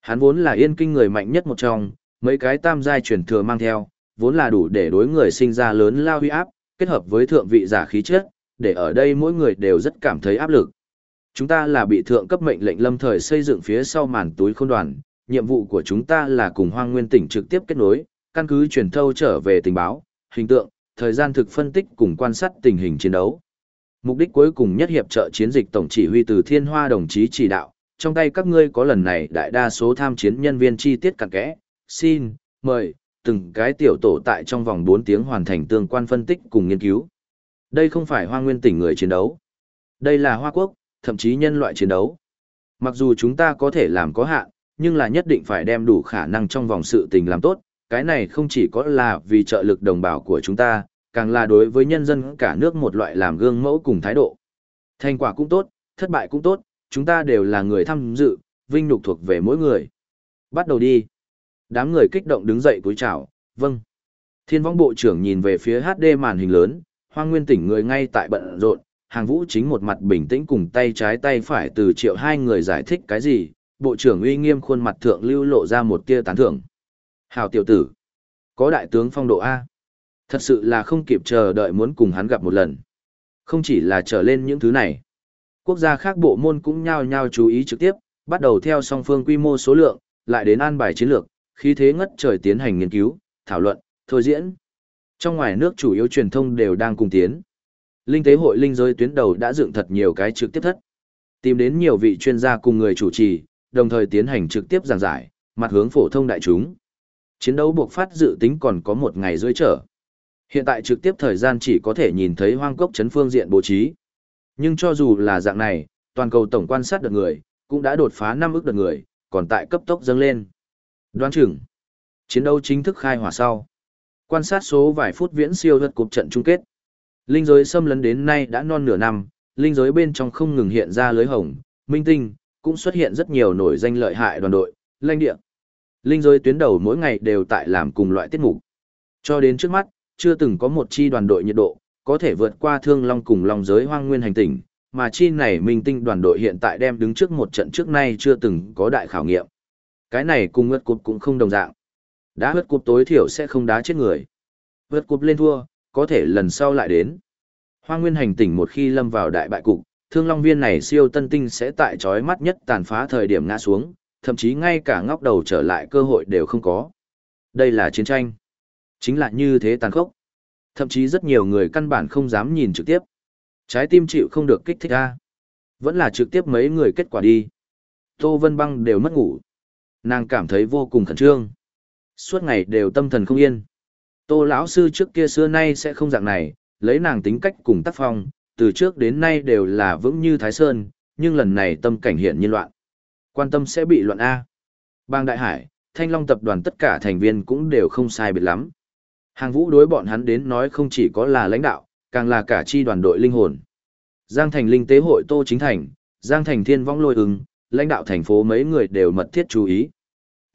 Hắn vốn là yên kinh người mạnh nhất một trong, mấy cái tam giai truyền thừa mang theo, vốn là đủ để đối người sinh ra lớn lao huy áp, kết hợp với thượng vị giả khí chất, để ở đây mỗi người đều rất cảm thấy áp lực. Chúng ta là bị thượng cấp mệnh lệnh lâm thời xây dựng phía sau màn túi khôn đoàn, nhiệm vụ của chúng ta là cùng hoang nguyên tỉnh trực tiếp kết nối, căn cứ truyền thâu trở về tình báo, hình tượng, thời gian thực phân tích cùng quan sát tình hình chiến đấu. Mục đích cuối cùng nhất hiệp trợ chiến dịch tổng chỉ huy từ Thiên Hoa đồng chí chỉ đạo, trong tay các ngươi có lần này đại đa số tham chiến nhân viên chi tiết cặn kẽ, xin, mời, từng cái tiểu tổ tại trong vòng 4 tiếng hoàn thành tương quan phân tích cùng nghiên cứu. Đây không phải hoa nguyên tỉnh người chiến đấu. Đây là hoa quốc, thậm chí nhân loại chiến đấu. Mặc dù chúng ta có thể làm có hạn, nhưng là nhất định phải đem đủ khả năng trong vòng sự tình làm tốt. Cái này không chỉ có là vì trợ lực đồng bào của chúng ta, càng là đối với nhân dân cả nước một loại làm gương mẫu cùng thái độ. Thành quả cũng tốt, thất bại cũng tốt, chúng ta đều là người tham dự, vinh nhục thuộc về mỗi người. Bắt đầu đi. Đám người kích động đứng dậy cúi chào, vâng. Thiên võng bộ trưởng nhìn về phía HD màn hình lớn, hoang nguyên tỉnh người ngay tại bận rộn, hàng vũ chính một mặt bình tĩnh cùng tay trái tay phải từ triệu hai người giải thích cái gì, bộ trưởng uy nghiêm khuôn mặt thượng lưu lộ ra một tia tán thưởng. Hào tiểu tử, có đại tướng phong độ A. Thật sự là không kịp chờ đợi muốn cùng hắn gặp một lần. Không chỉ là trở lên những thứ này. Quốc gia khác bộ môn cũng nhao nhao chú ý trực tiếp, bắt đầu theo song phương quy mô số lượng, lại đến an bài chiến lược, khí thế ngất trời tiến hành nghiên cứu, thảo luận, thôi diễn. Trong ngoài nước chủ yếu truyền thông đều đang cùng tiến. Linh tế hội linh giới tuyến đầu đã dựng thật nhiều cái trực tiếp thất. Tìm đến nhiều vị chuyên gia cùng người chủ trì, đồng thời tiến hành trực tiếp giảng giải, mặt hướng phổ thông đại chúng. Chiến đấu buộc phát dự tính còn có một ngày rưỡi trở. Hiện tại trực tiếp thời gian chỉ có thể nhìn thấy hoang cốc chấn phương diện bố trí. Nhưng cho dù là dạng này, toàn cầu tổng quan sát được người, cũng đã đột phá năm ước được người, còn tại cấp tốc dâng lên. Đoán chừng, chiến đấu chính thức khai hỏa sau. Quan sát số vài phút viễn siêu thật cuộc trận chung kết. Linh giới xâm lấn đến nay đã non nửa năm, linh giới bên trong không ngừng hiện ra lưới hồng, minh tinh, cũng xuất hiện rất nhiều nổi danh lợi hại đoàn đội, lãnh địa. Linh giới tuyến đầu mỗi ngày đều tại làm cùng loại tiết mục. Cho đến trước mắt, chưa từng có một chi đoàn đội nhiệt độ, có thể vượt qua thương long cùng long giới hoang nguyên hành tinh, mà chi này minh tinh đoàn đội hiện tại đem đứng trước một trận trước nay chưa từng có đại khảo nghiệm. Cái này cùng ngất cụp cũng không đồng dạng. Đá vượt cụp tối thiểu sẽ không đá chết người. Vượt cụp lên thua, có thể lần sau lại đến. Hoa nguyên hành tỉnh một khi lâm vào đại bại cục, thương long viên này siêu tân tinh sẽ tại chói mắt nhất tàn phá thời điểm ngã xuống, thậm chí ngay cả ngóc đầu trở lại cơ hội đều không có. Đây là chiến tranh. Chính là như thế tàn khốc. Thậm chí rất nhiều người căn bản không dám nhìn trực tiếp. Trái tim chịu không được kích thích ra. Vẫn là trực tiếp mấy người kết quả đi. Tô Vân Băng đều mất ngủ. Nàng cảm thấy vô cùng khẩn trương. Suốt ngày đều tâm thần không yên. Tô lão sư trước kia xưa nay sẽ không dạng này, lấy nàng tính cách cùng tác phong, từ trước đến nay đều là vững như Thái Sơn, nhưng lần này tâm cảnh hiện nhiên loạn. Quan tâm sẽ bị loạn A. Bang Đại Hải, Thanh Long tập đoàn tất cả thành viên cũng đều không sai biệt lắm. Hàng vũ đối bọn hắn đến nói không chỉ có là lãnh đạo, càng là cả chi đoàn đội linh hồn. Giang thành linh tế hội Tô Chính Thành, Giang thành thiên vong lôi ứng, lãnh đạo thành phố mấy người đều mật thiết chú ý.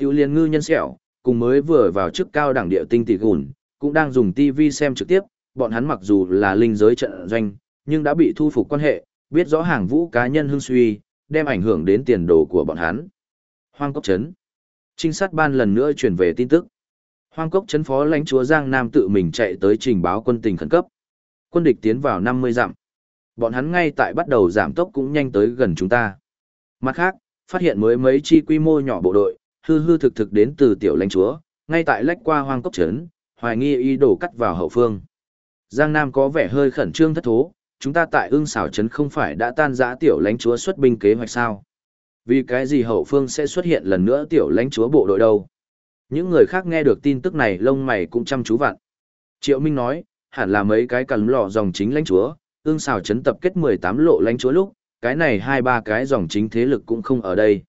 Tiêu liên ngư nhân sẹo, cùng mới vừa vào chức cao đẳng địa tinh tỷ gùn, cũng đang dùng TV xem trực tiếp, bọn hắn mặc dù là linh giới trận doanh, nhưng đã bị thu phục quan hệ, biết rõ hàng vũ cá nhân hưng suy, đem ảnh hưởng đến tiền đồ của bọn hắn. Hoang cốc chấn. Trinh sát ban lần nữa truyền về tin tức. Hoang cốc chấn phó lãnh chúa Giang Nam tự mình chạy tới trình báo quân tình khẩn cấp. Quân địch tiến vào 50 dặm. Bọn hắn ngay tại bắt đầu giảm tốc cũng nhanh tới gần chúng ta. Mặt khác, phát hiện mới mấy chi quy mô nhỏ bộ đội, hư hư thực thực đến từ tiểu lãnh chúa, ngay tại lách qua hoang cốc chấn, hoài nghi ý đồ cắt vào hậu phương. Giang Nam có vẻ hơi khẩn trương thất thố, chúng ta tại ương xảo trấn không phải đã tan giã tiểu lãnh chúa xuất binh kế hoạch sao? Vì cái gì hậu phương sẽ xuất hiện lần nữa tiểu lãnh chúa bộ đội đâu? Những người khác nghe được tin tức này lông mày cũng chăm chú vặn. Triệu Minh nói, hẳn là mấy cái cằn lọ dòng chính lãnh chúa, ương xảo trấn tập kết 18 lộ lãnh chúa lúc, cái này hai ba cái dòng chính thế lực cũng không ở đây.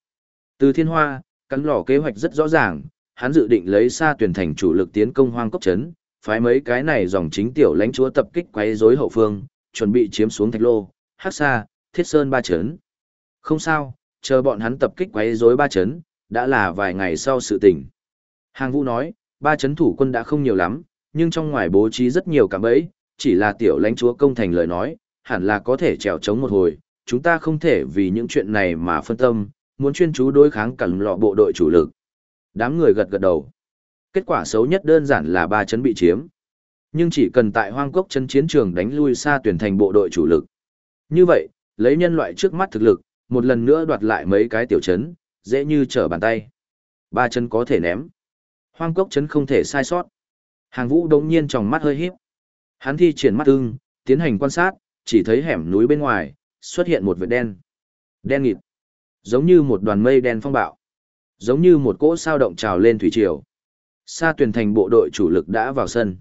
Từ thiên hoa, cắn lò kế hoạch rất rõ ràng, hắn dự định lấy xa tuyển thành chủ lực tiến công hoang cốc trấn, phái mấy cái này dòng chính tiểu lãnh chúa tập kích quấy rối hậu phương, chuẩn bị chiếm xuống Thạch Lô, Hắc xa Thiết Sơn ba trấn Không sao, chờ bọn hắn tập kích quấy rối ba trấn đã là vài ngày sau sự tình. Hàng Vũ nói, ba trấn thủ quân đã không nhiều lắm, nhưng trong ngoài bố trí rất nhiều cảm bẫy, chỉ là tiểu lãnh chúa công thành lời nói, hẳn là có thể trèo chống một hồi, chúng ta không thể vì những chuyện này mà phân tâm, muốn chuyên chú đối kháng cẩn lọ bộ đội chủ lực. Đám người gật gật đầu. Kết quả xấu nhất đơn giản là ba chấn bị chiếm. Nhưng chỉ cần tại hoang cốc chân chiến trường đánh lui xa tuyển thành bộ đội chủ lực. Như vậy, lấy nhân loại trước mắt thực lực, một lần nữa đoạt lại mấy cái tiểu trấn, dễ như trở bàn tay. Ba chân có thể ném. Hoang cốc chấn không thể sai sót. Hàng vũ đống nhiên trong mắt hơi híp. Hắn thi triển mắt ưng, tiến hành quan sát, chỉ thấy hẻm núi bên ngoài, xuất hiện một vệt đen. Đen nghịt. Giống như một đoàn mây đen phong bạo. Giống như một cỗ sao động trào lên thủy triều. Sa tuyển thành bộ đội chủ lực đã vào sân.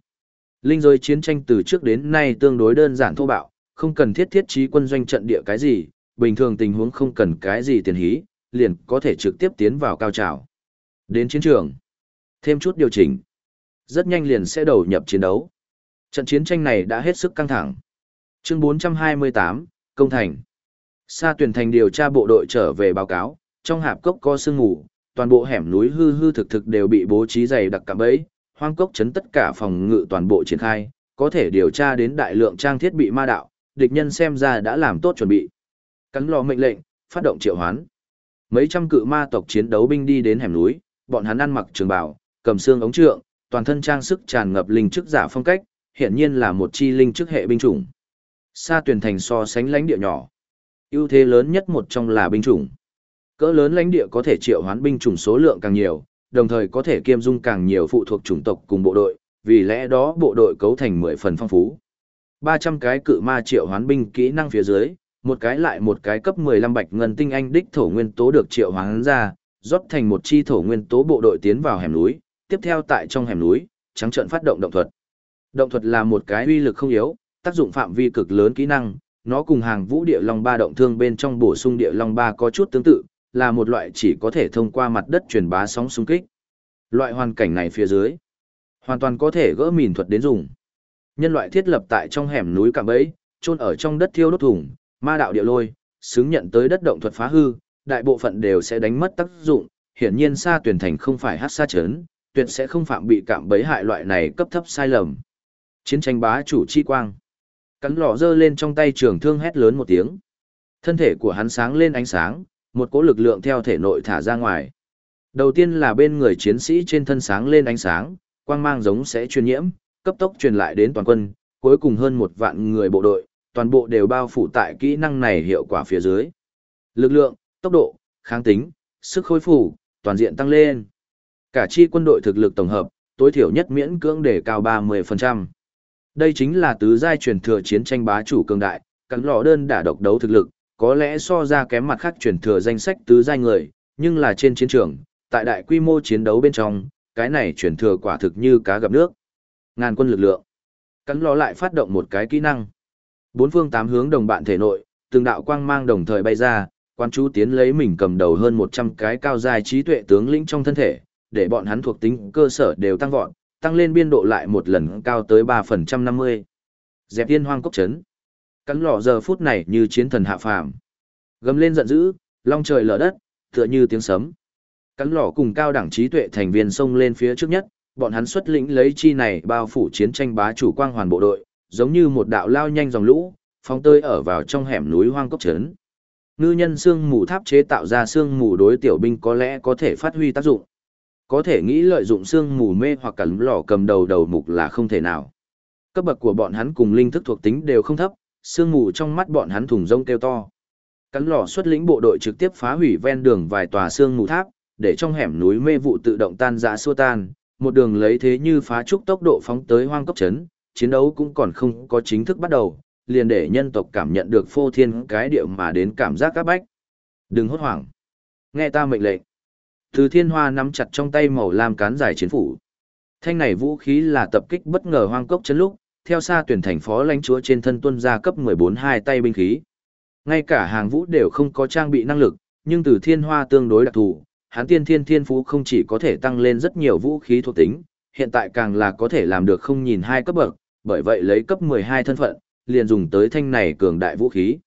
Linh giới chiến tranh từ trước đến nay tương đối đơn giản thô bạo, không cần thiết thiết trí quân doanh trận địa cái gì, bình thường tình huống không cần cái gì tiền hí, liền có thể trực tiếp tiến vào cao trào. Đến chiến trường, thêm chút điều chỉnh, rất nhanh liền sẽ đầu nhập chiến đấu. Trận chiến tranh này đã hết sức căng thẳng. Chương 428, Công Thành Sa tuyển thành điều tra bộ đội trở về báo cáo, trong hạp cốc có sương ngủ, toàn bộ hẻm núi hư hư thực thực đều bị bố trí dày đặc cạm bẫy, hoang cốc chấn tất cả phòng ngự toàn bộ triển khai, có thể điều tra đến đại lượng trang thiết bị ma đạo, địch nhân xem ra đã làm tốt chuẩn bị. Cắn lò mệnh lệnh, phát động triệu hoán. Mấy trăm cự ma tộc chiến đấu binh đi đến hẻm núi, bọn hắn ăn mặc trường bào, cầm xương ống trượng, toàn thân trang sức tràn ngập linh chức giả phong cách, hiện nhiên là một chi linh chức hệ binh chủng. Sa tuyển thành so sánh lãnh địa nhỏ ưu thế lớn nhất một trong là binh chủng. Cỡ lớn lãnh địa có thể triệu hoán binh chủng số lượng càng nhiều, đồng thời có thể kiêm dung càng nhiều phụ thuộc chủng tộc cùng bộ đội, vì lẽ đó bộ đội cấu thành 10 phần phong phú. 300 cái cự ma triệu hoán binh kỹ năng phía dưới, một cái lại một cái cấp 15 bạch ngân tinh anh đích thổ nguyên tố được triệu hoán ra, rót thành một chi thổ nguyên tố bộ đội tiến vào hẻm núi, tiếp theo tại trong hẻm núi, trắng trận phát động động thuật. Động thuật là một cái uy lực không yếu, tác dụng phạm vi cực lớn kỹ năng, nó cùng hàng vũ địa long ba động thương bên trong bổ sung địa long ba có chút tương tự, là một loại chỉ có thể thông qua mặt đất truyền bá sóng xung kích. Loại hoàn cảnh này phía dưới, hoàn toàn có thể gỡ mìn thuật đến dùng. Nhân loại thiết lập tại trong hẻm núi cạm bẫy, chôn ở trong đất thiêu đốt thủng, ma đạo địa lôi, xứng nhận tới đất động thuật phá hư, đại bộ phận đều sẽ đánh mất tác dụng, hiển nhiên xa tuyển thành không phải hát xa chấn, tuyệt sẽ không phạm bị cạm bẫy hại loại này cấp thấp sai lầm. Chiến tranh bá chủ chi quang. Cắn lò giơ lên trong tay trường thương hét lớn một tiếng. Thân thể của hắn sáng lên ánh sáng, một cỗ lực lượng theo thể nội thả ra ngoài. Đầu tiên là bên người chiến sĩ trên thân sáng lên ánh sáng, quang mang giống sẽ truyền nhiễm, cấp tốc truyền lại đến toàn quân, cuối cùng hơn một vạn người bộ đội, toàn bộ đều bao phủ tại kỹ năng này hiệu quả phía dưới. Lực lượng, tốc độ, kháng tính, sức khôi phủ, toàn diện tăng lên. Cả chi quân đội thực lực tổng hợp, tối thiểu nhất miễn cưỡng để cao 30%. Đây chính là tứ giai truyền thừa chiến tranh bá chủ cường đại, cắn lò đơn đả độc đấu thực lực, có lẽ so ra kém mặt khác truyền thừa danh sách tứ giai người, nhưng là trên chiến trường, tại đại quy mô chiến đấu bên trong, cái này truyền thừa quả thực như cá gặp nước. Ngàn quân lực lượng. Cắn lò lại phát động một cái kỹ năng. Bốn phương tám hướng đồng bạn thể nội, từng đạo quang mang đồng thời bay ra, quan chú tiến lấy mình cầm đầu hơn 100 cái cao dài trí tuệ tướng lĩnh trong thân thể, để bọn hắn thuộc tính cơ sở đều tăng vọt, tăng lên biên độ lại một lần cao tới 3% 50. Dẹp tiên hoang cốc chấn. Cắn lọ giờ phút này như chiến thần hạ phàm. Gầm lên giận dữ, long trời lở đất, tựa như tiếng sấm. Cắn lọ cùng cao đẳng trí tuệ thành viên xông lên phía trước nhất, bọn hắn xuất lĩnh lấy chi này bao phủ chiến tranh bá chủ quang hoàn bộ đội, giống như một đạo lao nhanh dòng lũ, phóng tơi ở vào trong hẻm núi hoang cốc trấn. Ngư nhân xương mù tháp chế tạo ra xương mù đối tiểu binh có lẽ có thể phát huy tác dụng. Có thể nghĩ lợi dụng xương mù mê hoặc cả lò cầm đầu đầu mục là không thể nào. Cấp bậc của bọn hắn cùng linh thức thuộc tính đều không thấp, xương mù trong mắt bọn hắn thùng rông kêu to. Cắn lò xuất lĩnh bộ đội trực tiếp phá hủy ven đường vài tòa xương mù tháp, để trong hẻm núi mê vụ tự động tan rã xua tan, một đường lấy thế như phá trúc tốc độ phóng tới hoang cấp chấn, chiến đấu cũng còn không có chính thức bắt đầu, liền để nhân tộc cảm nhận được phô thiên cái điệu mà đến cảm giác các bách. Đừng hốt hoảng. Nghe ta mệnh lệnh. Từ thiên hoa nắm chặt trong tay màu lam cán dài chiến phủ. Thanh này vũ khí là tập kích bất ngờ hoang cốc chấn lúc, theo xa tuyển thành phó lãnh chúa trên thân tuân gia cấp 14 hai tay binh khí. Ngay cả hàng vũ đều không có trang bị năng lực, nhưng từ thiên hoa tương đối đặc thù, hán tiên thiên thiên phú không chỉ có thể tăng lên rất nhiều vũ khí thuộc tính, hiện tại càng là có thể làm được không nhìn hai cấp bậc, bởi vậy lấy cấp 12 thân phận, liền dùng tới thanh này cường đại vũ khí.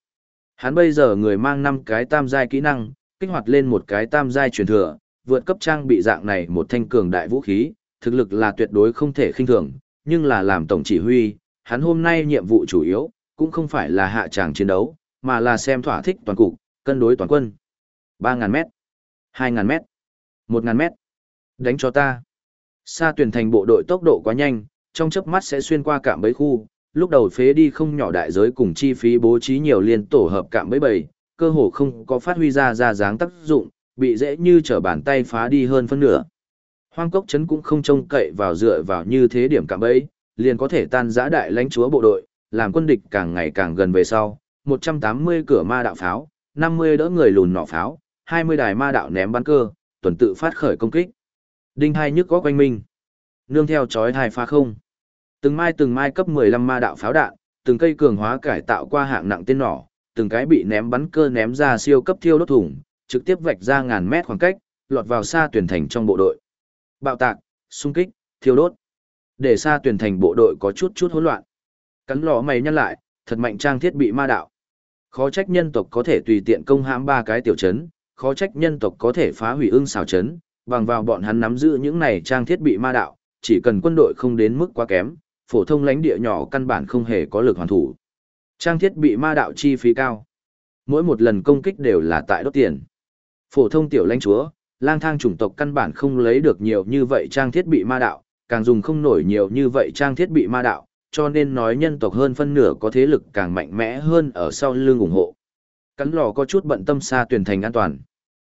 Hắn bây giờ người mang năm cái tam giai kỹ năng, kích hoạt lên một cái tam giai truyền thừa, vượt cấp trang bị dạng này một thanh cường đại vũ khí, thực lực là tuyệt đối không thể khinh thường, nhưng là làm tổng chỉ huy, hắn hôm nay nhiệm vụ chủ yếu, cũng không phải là hạ tràng chiến đấu, mà là xem thỏa thích toàn cục, cân đối toàn quân. 3.000 mét, 2.000 mét, 1.000 mét. Đánh cho ta. Sa tuyển thành bộ đội tốc độ quá nhanh, trong chớp mắt sẽ xuyên qua cạm bấy khu, lúc đầu phế đi không nhỏ đại giới cùng chi phí bố trí nhiều liên tổ hợp cạm bẫy bầy, cơ hồ không có phát huy ra ra dáng tác dụng, bị dễ như trở bàn tay phá đi hơn phân nửa. Hoang cốc chấn cũng không trông cậy vào dựa vào như thế điểm cạm bẫy, liền có thể tan giã đại lãnh chúa bộ đội, làm quân địch càng ngày càng gần về sau, 180 cửa ma đạo pháo, 50 đỡ người lùn nỏ pháo, 20 đài ma đạo ném bắn cơ, tuần tự phát khởi công kích. Đinh hai nhức có quanh mình Nương theo chói hai phá không. Từng mai từng mai cấp 15 ma đạo pháo đạn, từng cây cường hóa cải tạo qua hạng nặng tên nỏ, từng cái bị ném bắn cơ ném ra siêu cấp thiêu đốt thủng, trực tiếp vạch ra ngàn mét khoảng cách, lọt vào xa tuyển thành trong bộ đội. Bạo tạc, xung kích, thiêu đốt. Để xa tuyển thành bộ đội có chút chút hỗn loạn. Cắn lò mày nhăn lại, thật mạnh trang thiết bị ma đạo. Khó trách nhân tộc có thể tùy tiện công hãm ba cái tiểu trấn, khó trách nhân tộc có thể phá hủy ưng xào trấn, bằng vào bọn hắn nắm giữ những này trang thiết bị ma đạo, chỉ cần quân đội không đến mức quá kém, phổ thông lãnh địa nhỏ căn bản không hề có lực hoàn thủ. Trang thiết bị ma đạo chi phí cao. Mỗi một lần công kích đều là tại đốt tiền. Phổ thông tiểu lãnh chúa, lang thang chủng tộc căn bản không lấy được nhiều như vậy trang thiết bị ma đạo, càng dùng không nổi nhiều như vậy trang thiết bị ma đạo, cho nên nói nhân tộc hơn phân nửa có thế lực càng mạnh mẽ hơn ở sau lưng ủng hộ. Cắn lò có chút bận tâm xa tuyển thành an toàn.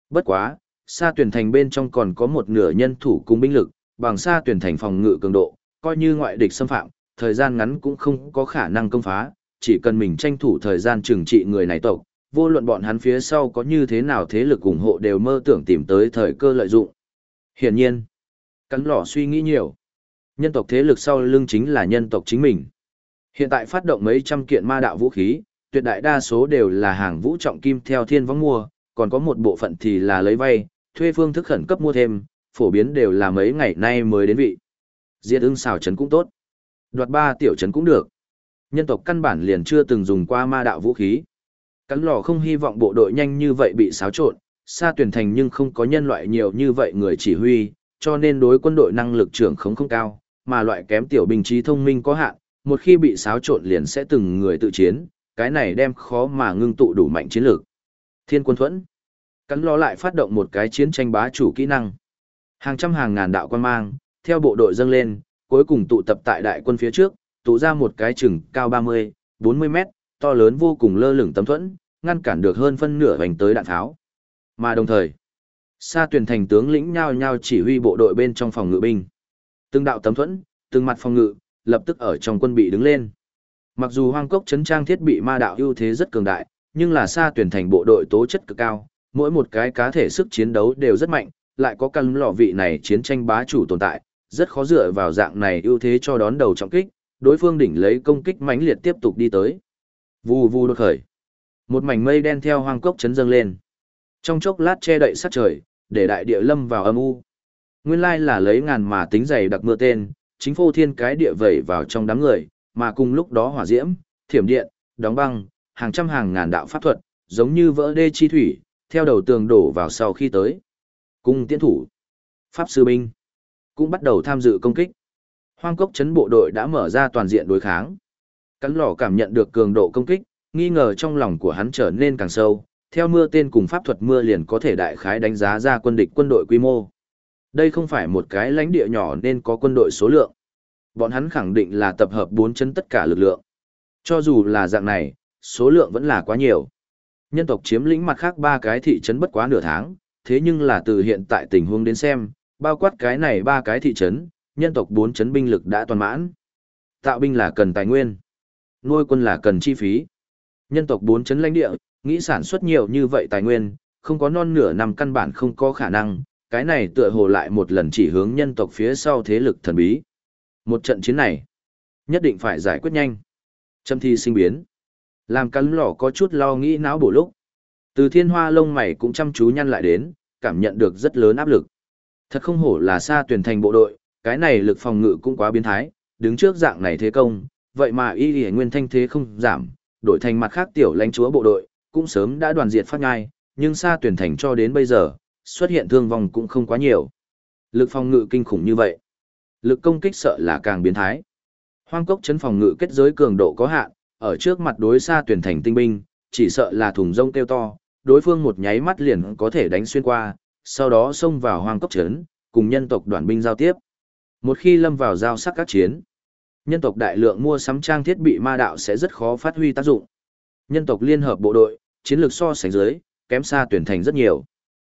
Bất quá, xa tuyển thành bên trong còn có một nửa nhân thủ cung binh lực, bằng xa tuyển thành phòng ngự cường độ, coi như ngoại địch xâm phạm, thời gian ngắn cũng không có khả năng công phá, chỉ cần mình tranh thủ thời gian trừng trị người này tộc, vô luận bọn hắn phía sau có như thế nào thế lực ủng hộ đều mơ tưởng tìm tới thời cơ lợi dụng. Hiển nhiên, cắn lỏ suy nghĩ nhiều. Nhân tộc thế lực sau lưng chính là nhân tộc chính mình. Hiện tại phát động mấy trăm kiện ma đạo vũ khí, tuyệt đại đa số đều là hàng vũ trọng kim theo thiên vong mua, còn có một bộ phận thì là lấy vay, thuê phương thức khẩn cấp mua thêm, phổ biến đều là mấy ngày nay mới đến vị. Diệt ưng xào trấn cũng tốt. Đoạt ba tiểu trấn cũng được. Nhân tộc căn bản liền chưa từng dùng qua ma đạo vũ khí. Cắn lò không hy vọng bộ đội nhanh như vậy bị xáo trộn, xa tuyển thành nhưng không có nhân loại nhiều như vậy người chỉ huy, cho nên đối quân đội năng lực trưởng không không cao, mà loại kém tiểu binh trí thông minh có hạn, một khi bị xáo trộn liền sẽ từng người tự chiến, cái này đem khó mà ngưng tụ đủ mạnh chiến lược. Thiên quân thuẫn. Cắn lò lại phát động một cái chiến tranh bá chủ kỹ năng. Hàng trăm hàng ngàn đạo quan mang, theo bộ đội dâng lên, cuối cùng tụ tập tại đại quân phía trước, tụ ra một cái chừng cao 30, 40 mét, to lớn vô cùng lơ lửng tấm thuẫn, ngăn cản được hơn phân nửa hành tới đạn tháo. Mà đồng thời, xa tuyển thành tướng lĩnh nhao nhao chỉ huy bộ đội bên trong phòng ngự binh. Từng đạo tấm thuẫn, từng mặt phòng ngự, lập tức ở trong quân bị đứng lên. Mặc dù hoang cốc chấn trang thiết bị ma đạo ưu thế rất cường đại, nhưng là xa tuyển thành bộ đội tố chất cực cao, mỗi một cái cá thể sức chiến đấu đều rất mạnh, lại có căn lò vị này chiến tranh bá chủ tồn tại, rất khó dựa vào dạng này ưu thế cho đón đầu trọng kích, đối phương đỉnh lấy công kích mãnh liệt tiếp tục đi tới. Vù vù đột khởi. Một mảnh mây đen theo hoang cốc chấn dâng lên. Trong chốc lát che đậy sát trời, để đại địa lâm vào âm u. Nguyên lai là lấy ngàn mà tính dày đặc mưa tên, chính phô thiên cái địa vẩy vào trong đám người, mà cùng lúc đó hỏa diễm, thiểm điện, đóng băng, hàng trăm hàng ngàn đạo pháp thuật, giống như vỡ đê chi thủy, theo đầu tường đổ vào sau khi tới. Cung tiến thủ, pháp sư binh, cũng bắt đầu tham dự công kích. Hoang cốc chấn bộ đội đã mở ra toàn diện đối kháng. Cắn lò cảm nhận được cường độ công kích, nghi ngờ trong lòng của hắn trở nên càng sâu, theo mưa tên cùng pháp thuật mưa liền có thể đại khái đánh giá ra quân địch quân đội quy mô. Đây không phải một cái lãnh địa nhỏ nên có quân đội số lượng. Bọn hắn khẳng định là tập hợp bốn chân tất cả lực lượng. Cho dù là dạng này, số lượng vẫn là quá nhiều. Nhân tộc chiếm lĩnh mặt khác ba cái thị trấn bất quá nửa tháng, thế nhưng là từ hiện tại tình huống đến xem, bao quát cái này ba cái thị trấn, nhân tộc bốn trấn binh lực đã toàn mãn. Tạo binh là cần tài nguyên, nuôi quân là cần chi phí. Nhân tộc bốn chấn lãnh địa, nghĩ sản xuất nhiều như vậy tài nguyên, không có non nửa năm căn bản không có khả năng, cái này tựa hồ lại một lần chỉ hướng nhân tộc phía sau thế lực thần bí. Một trận chiến này, nhất định phải giải quyết nhanh. Châm thi sinh biến. Làm cắn lỏ có chút lo nghĩ não bổ lúc. Từ thiên hoa lông mày cũng chăm chú nhăn lại đến, cảm nhận được rất lớn áp lực. Thật không hổ là xa tuyển thành bộ đội, cái này lực phòng ngự cũng quá biến thái, đứng trước dạng này thế công, vậy mà y lì nguyên thanh thế không giảm, đổi thành mặt khác tiểu lãnh chúa bộ đội, cũng sớm đã đoàn diệt phát ngai, nhưng xa tuyển thành cho đến bây giờ, xuất hiện thương vong cũng không quá nhiều. Lực phòng ngự kinh khủng như vậy. Lực công kích sợ là càng biến thái. Hoang cốc chấn phòng ngự kết giới cường độ có hạn, ở trước mặt đối xa tuyển thành tinh binh, chỉ sợ là thùng rông kêu to, đối phương một nháy mắt liền có thể đánh xuyên qua, sau đó xông vào hoang cốc chấn, cùng nhân tộc đoàn binh giao tiếp. Một khi lâm vào giao sắc các chiến, Nhân tộc đại lượng mua sắm trang thiết bị ma đạo sẽ rất khó phát huy tác dụng. Nhân tộc liên hợp bộ đội, chiến lược so sánh dưới, kém xa tuyển thành rất nhiều.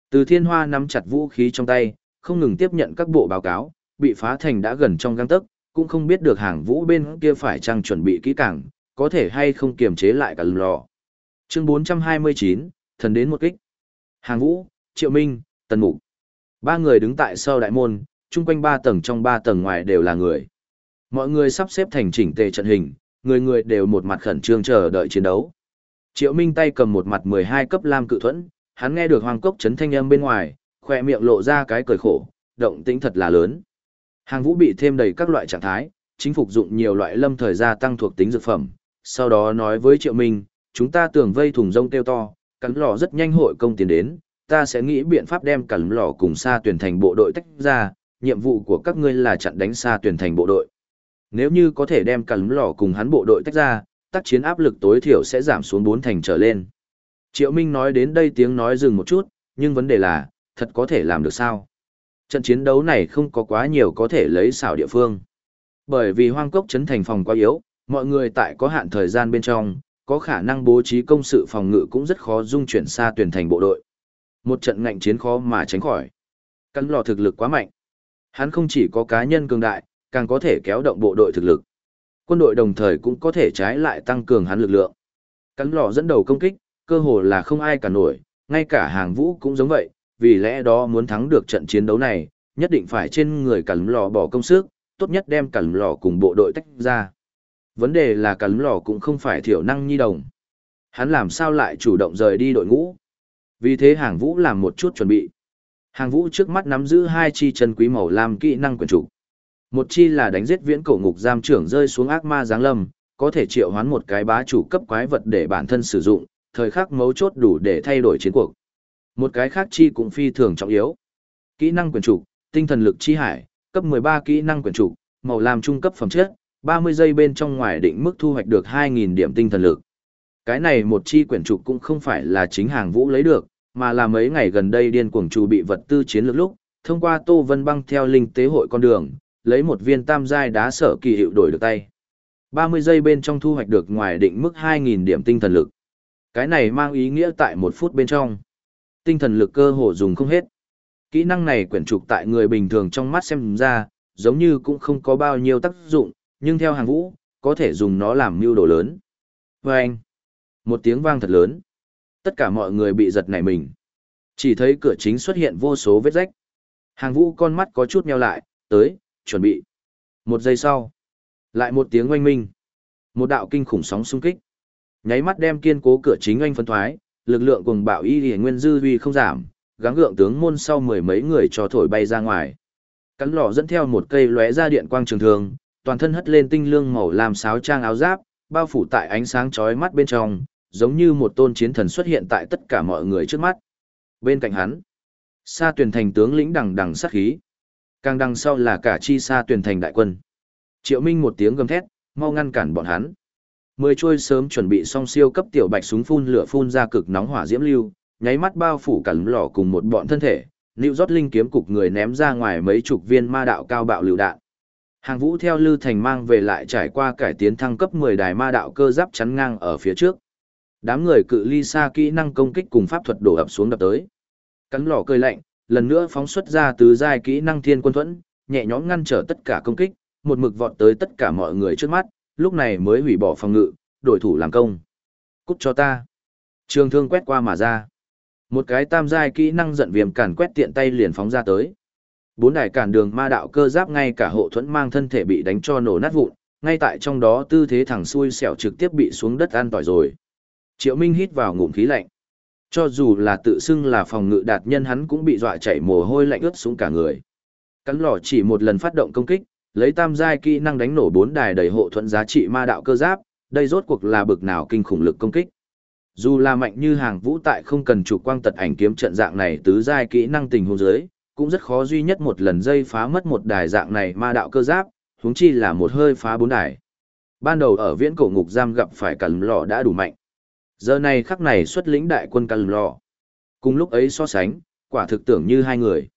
Từ thiên hoa nắm chặt vũ khí trong tay, không ngừng tiếp nhận các bộ báo cáo, bị phá thành đã gần trong gang tấc, cũng không biết được hàng vũ bên kia phải chăng chuẩn bị kỹ càng, có thể hay không kiềm chế lại cả lò. Chương 429, thần đến một kích. Hàng vũ, triệu minh, tần mục. Ba người đứng tại sau đại môn, chung quanh ba tầng trong ba tầng ngoài đều là người. Mọi người sắp xếp thành chỉnh tề trận hình, người người đều một mặt khẩn trương chờ đợi chiến đấu. Triệu Minh tay cầm một mặt 12 cấp lam cự thuẫn, hắn nghe được hoàng cốc chấn thanh âm bên ngoài, khoe miệng lộ ra cái cười khổ, động tĩnh thật là lớn. Hàng vũ bị thêm đầy các loại trạng thái, chính phục dụng nhiều loại lâm thời gia tăng thuộc tính dược phẩm, sau đó nói với Triệu Minh, chúng ta tưởng vây thùng rông tiêu to, cắn lò rất nhanh hội công tiến đến, ta sẽ nghĩ biện pháp đem cắn lò cùng xa tuyển thành bộ đội tách ra, nhiệm vụ của các ngươi là chặn đánh xa tuyển thành bộ đội. Nếu như có thể đem cả cắn lò cùng hắn bộ đội tách ra, tác chiến áp lực tối thiểu sẽ giảm xuống 4 thành trở lên. Triệu Minh nói đến đây tiếng nói dừng một chút, nhưng vấn đề là, thật có thể làm được sao? Trận chiến đấu này không có quá nhiều có thể lấy xảo địa phương. Bởi vì hoang cốc chấn thành phòng quá yếu, mọi người tại có hạn thời gian bên trong, có khả năng bố trí công sự phòng ngự cũng rất khó dung chuyển xa tuyển thành bộ đội. Một trận ngạnh chiến khó mà tránh khỏi. Cắn lò thực lực quá mạnh. Hắn không chỉ có cá nhân cường đại, càng có thể kéo động bộ đội thực lực. Quân đội đồng thời cũng có thể trái lại tăng cường hắn lực lượng. Cắn lò dẫn đầu công kích, cơ hồ là không ai cả nổi, ngay cả hàng vũ cũng giống vậy, vì lẽ đó muốn thắng được trận chiến đấu này, nhất định phải trên người cắn lò bỏ công sức, tốt nhất đem cắn lò cùng bộ đội tách ra. Vấn đề là cắn lò cũng không phải thiểu năng nhi đồng. Hắn làm sao lại chủ động rời đi đội ngũ. Vì thế hàng vũ làm một chút chuẩn bị. Hàng vũ trước mắt nắm giữ hai chi chân quý màu làm kỹ năng quyền chủ. Một chi là đánh giết viễn cổ ngục giam trưởng rơi xuống ác ma giáng lâm, có thể triệu hoán một cái bá chủ cấp quái vật để bản thân sử dụng, thời khắc mấu chốt đủ để thay đổi chiến cuộc. Một cái khác chi cũng phi thường trọng yếu. Kỹ năng quyền chủ, tinh thần lực chi hải, cấp 13 kỹ năng quyền chủ, màu làm trung cấp phẩm chất, 30 giây bên trong ngoài định mức thu hoạch được 2.000 điểm tinh thần lực. Cái này một chi quyển trục cũng không phải là chính hàng vũ lấy được, mà là mấy ngày gần đây điên cuồng chủ bị vật tư chiến lược lúc, thông qua Tô Vân băng theo linh tế hội con đường, lấy một viên tam giai đá sở kỳ hiệu đổi được tay. 30 giây bên trong thu hoạch được ngoài định mức 2.000 điểm tinh thần lực. Cái này mang ý nghĩa tại một phút bên trong. Tinh thần lực cơ hồ dùng không hết. Kỹ năng này quyển trục tại người bình thường trong mắt xem ra, giống như cũng không có bao nhiêu tác dụng, nhưng theo hàng vũ, có thể dùng nó làm mưu đồ lớn. Vâng! anh, một tiếng vang thật lớn. Tất cả mọi người bị giật nảy mình. Chỉ thấy cửa chính xuất hiện vô số vết rách. Hàng vũ con mắt có chút nheo lại, tới, chuẩn bị. Một giây sau, lại một tiếng oanh minh. Một đạo kinh khủng sóng xung kích. Nháy mắt đem kiên cố cửa chính oanh phân thoái, lực lượng cùng bạo y hề nguyên dư huy không giảm, gắng gượng tướng môn sau mười mấy người cho thổi bay ra ngoài. Cắn lò dẫn theo một cây lóe ra điện quang trường thường, toàn thân hất lên tinh lương màu làm sáo trang áo giáp, bao phủ tại ánh sáng chói mắt bên trong, giống như một tôn chiến thần xuất hiện tại tất cả mọi người trước mắt. Bên cạnh hắn, Sa Tuyển thành tướng lĩnh đằng đằng sát khí. Càng đằng sau là cả chi xa Tuyển thành đại quân. Triệu Minh một tiếng gầm thét, mau ngăn cản bọn hắn. Mười trôi sớm chuẩn bị xong siêu cấp tiểu bạch súng phun lửa phun ra cực nóng hỏa diễm lưu, nháy mắt bao phủ cả lò cùng một bọn thân thể, Lưu rót linh kiếm cục người ném ra ngoài mấy chục viên ma đạo cao bạo lưu đạn. Hàng vũ theo Lư Thành mang về lại trải qua cải tiến thăng cấp 10 đài ma đạo cơ giáp chắn ngang ở phía trước. Đám người cự ly xa kỹ năng công kích cùng pháp thuật đổ ập xuống đập tới. Cắn lò cơi lạnh, lần nữa phóng xuất ra tứ giai kỹ năng thiên quân thuẫn, nhẹ nhõm ngăn trở tất cả công kích, một mực vọt tới tất cả mọi người trước mắt, lúc này mới hủy bỏ phòng ngự, đổi thủ làm công. Cút cho ta. Trường thương quét qua mà ra. Một cái tam giai kỹ năng giận viêm càn quét tiện tay liền phóng ra tới. Bốn đài cản đường ma đạo cơ giáp ngay cả hộ thuẫn mang thân thể bị đánh cho nổ nát vụn, ngay tại trong đó tư thế thẳng xuôi xẻo trực tiếp bị xuống đất an tỏi rồi. Triệu Minh hít vào ngụm khí lạnh. Cho dù là tự xưng là phòng ngự đạt nhân hắn cũng bị dọa chảy mồ hôi lạnh ướt xuống cả người. Cắn lò chỉ một lần phát động công kích, lấy tam giai kỹ năng đánh nổ bốn đài đầy hộ thuẫn giá trị ma đạo cơ giáp, đây rốt cuộc là bực nào kinh khủng lực công kích. Dù là mạnh như hàng vũ tại không cần chủ quang tật ảnh kiếm trận dạng này tứ giai kỹ năng tình huống dưới, cũng rất khó duy nhất một lần dây phá mất một đài dạng này ma đạo cơ giáp, huống chi là một hơi phá bốn đài. Ban đầu ở viễn cổ ngục giam gặp phải cẩn lọ đã đủ mạnh. Giờ này khắc này xuất lĩnh đại quân cắn lọ. Cùng lúc ấy so sánh, quả thực tưởng như hai người.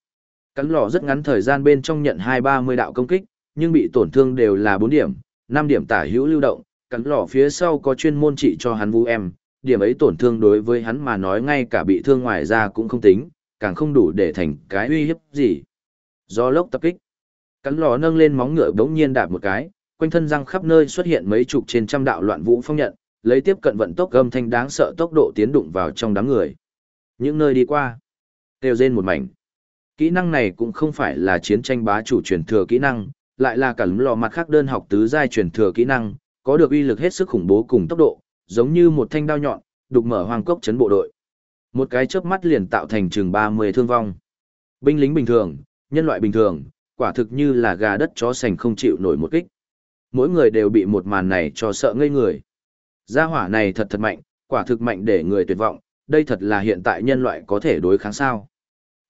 cắn lọ rất ngắn thời gian bên trong nhận hai ba mươi đạo công kích, nhưng bị tổn thương đều là bốn điểm, năm điểm tả hữu lưu động, cắn Lò phía sau có chuyên môn trị cho hắn vũ em, điểm ấy tổn thương đối với hắn mà nói ngay cả bị thương ngoài ra cũng không tính, càng không đủ để thành cái uy hiếp gì. Do lốc tập kích, cắn lò nâng lên móng ngựa bỗng nhiên đạp một cái, quanh thân răng khắp nơi xuất hiện mấy chục trên trăm đạo loạn vũ phong nhận, lấy tiếp cận vận tốc âm thanh đáng sợ tốc độ tiến đụng vào trong đám người. Những nơi đi qua, kêu rên một mảnh. Kỹ năng này cũng không phải là chiến tranh bá chủ truyền thừa kỹ năng, lại là cả lò mặt khác đơn học tứ giai truyền thừa kỹ năng, có được uy lực hết sức khủng bố cùng tốc độ, giống như một thanh đao nhọn, đục mở hoàng cốc chấn bộ đội. Một cái chớp mắt liền tạo thành chừng 30 thương vong. Binh lính bình thường, nhân loại bình thường, quả thực như là gà đất chó sành không chịu nổi một kích. Mỗi người đều bị một màn này cho sợ ngây người. Gia hỏa này thật thật mạnh, quả thực mạnh để người tuyệt vọng, đây thật là hiện tại nhân loại có thể đối kháng sao.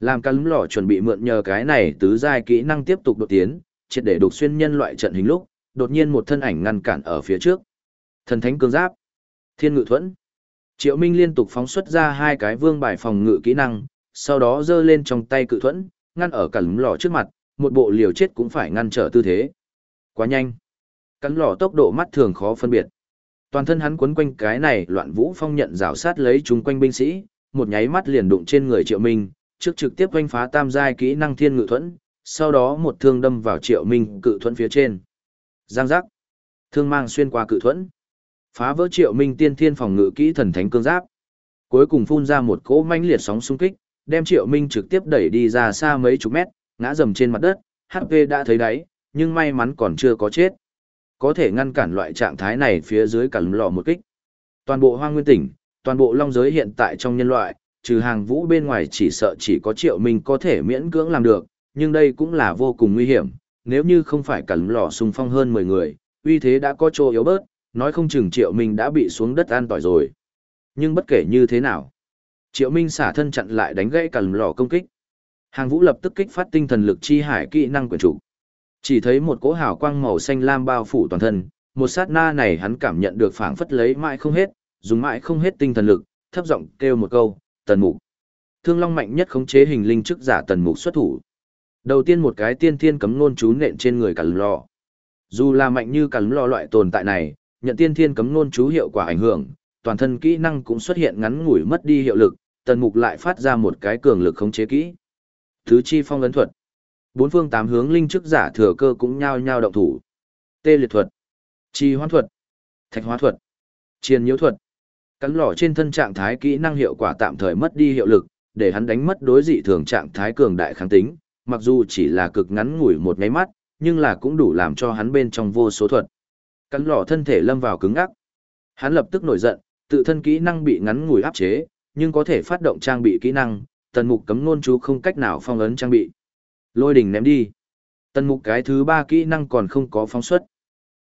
Làm cắn lỏ chuẩn bị mượn nhờ cái này tứ giai kỹ năng tiếp tục đột tiến, triệt để đục xuyên nhân loại trận hình lúc, đột nhiên một thân ảnh ngăn cản ở phía trước. Thần thánh cương giáp, thiên ngự thuẫn. Triệu Minh liên tục phóng xuất ra hai cái vương bài phòng ngự kỹ năng, sau đó giơ lên trong tay cự thuẫn, ngăn ở cả lò trước mặt, một bộ liều chết cũng phải ngăn trở tư thế. Quá nhanh. Cắn lò tốc độ mắt thường khó phân biệt. Toàn thân hắn quấn quanh cái này loạn vũ phong nhận rào sát lấy chúng quanh binh sĩ, một nháy mắt liền đụng trên người Triệu Minh, trước trực tiếp quanh phá tam giai kỹ năng thiên ngự thuẫn, sau đó một thương đâm vào Triệu Minh cự thuẫn phía trên. Giang giác. Thương mang xuyên qua cự thuẫn. Phá vỡ Triệu Minh tiên thiên phòng ngự kỹ thần thánh cương giáp. Cuối cùng phun ra một cỗ mãnh liệt sóng xung kích, đem Triệu Minh trực tiếp đẩy đi ra xa mấy chục mét, ngã dầm trên mặt đất, HP đã thấy đáy, nhưng may mắn còn chưa có chết. Có thể ngăn cản loại trạng thái này phía dưới cả lò một kích. Toàn bộ hoang nguyên tỉnh, toàn bộ long giới hiện tại trong nhân loại, trừ hàng vũ bên ngoài chỉ sợ chỉ có triệu minh có thể miễn cưỡng làm được, nhưng đây cũng là vô cùng nguy hiểm, nếu như không phải cả lò xung phong hơn 10 người, uy thế đã có chỗ yếu bớt, nói không chừng triệu minh đã bị xuống đất an tỏi rồi. Nhưng bất kể như thế nào, triệu minh xả thân chặn lại đánh gãy cả lò công kích. Hàng vũ lập tức kích phát tinh thần lực chi hải kỹ năng quyền chủ. Chỉ thấy một cỗ hào quang màu xanh lam bao phủ toàn thân, một sát na này hắn cảm nhận được phảng phất lấy mãi không hết, dùng mãi không hết tinh thần lực, thấp giọng kêu một câu, "Tần Mục." Thương Long mạnh nhất khống chế hình linh chức giả Tần Mục xuất thủ. Đầu tiên một cái tiên thiên cấm nôn chú nện trên người Cẩn Lọ. Dù là mạnh như Cẩn Lọ loại tồn tại này, nhận tiên thiên cấm nôn chú hiệu quả ảnh hưởng, toàn thân kỹ năng cũng xuất hiện ngắn ngủi mất đi hiệu lực, Tần Mục lại phát ra một cái cường lực khống chế kỹ. Thứ chi phong ấn thuật bốn phương tám hướng linh chức giả thừa cơ cũng nhao nhao động thủ. Tê liệt thuật, trì hoãn thuật, thạch hóa thuật, triền nhiễu thuật. Cắn lỏ trên thân trạng thái kỹ năng hiệu quả tạm thời mất đi hiệu lực, để hắn đánh mất đối dị thường trạng thái cường đại kháng tính, mặc dù chỉ là cực ngắn ngủi một nháy mắt, nhưng là cũng đủ làm cho hắn bên trong vô số thuật. Cắn lỏ thân thể lâm vào cứng ngắc. Hắn lập tức nổi giận, tự thân kỹ năng bị ngắn ngủi áp chế, nhưng có thể phát động trang bị kỹ năng, tần mục cấm nôn chú không cách nào phong ấn trang bị. Lôi đỉnh ném đi. Tần mục cái thứ ba kỹ năng còn không có phóng xuất.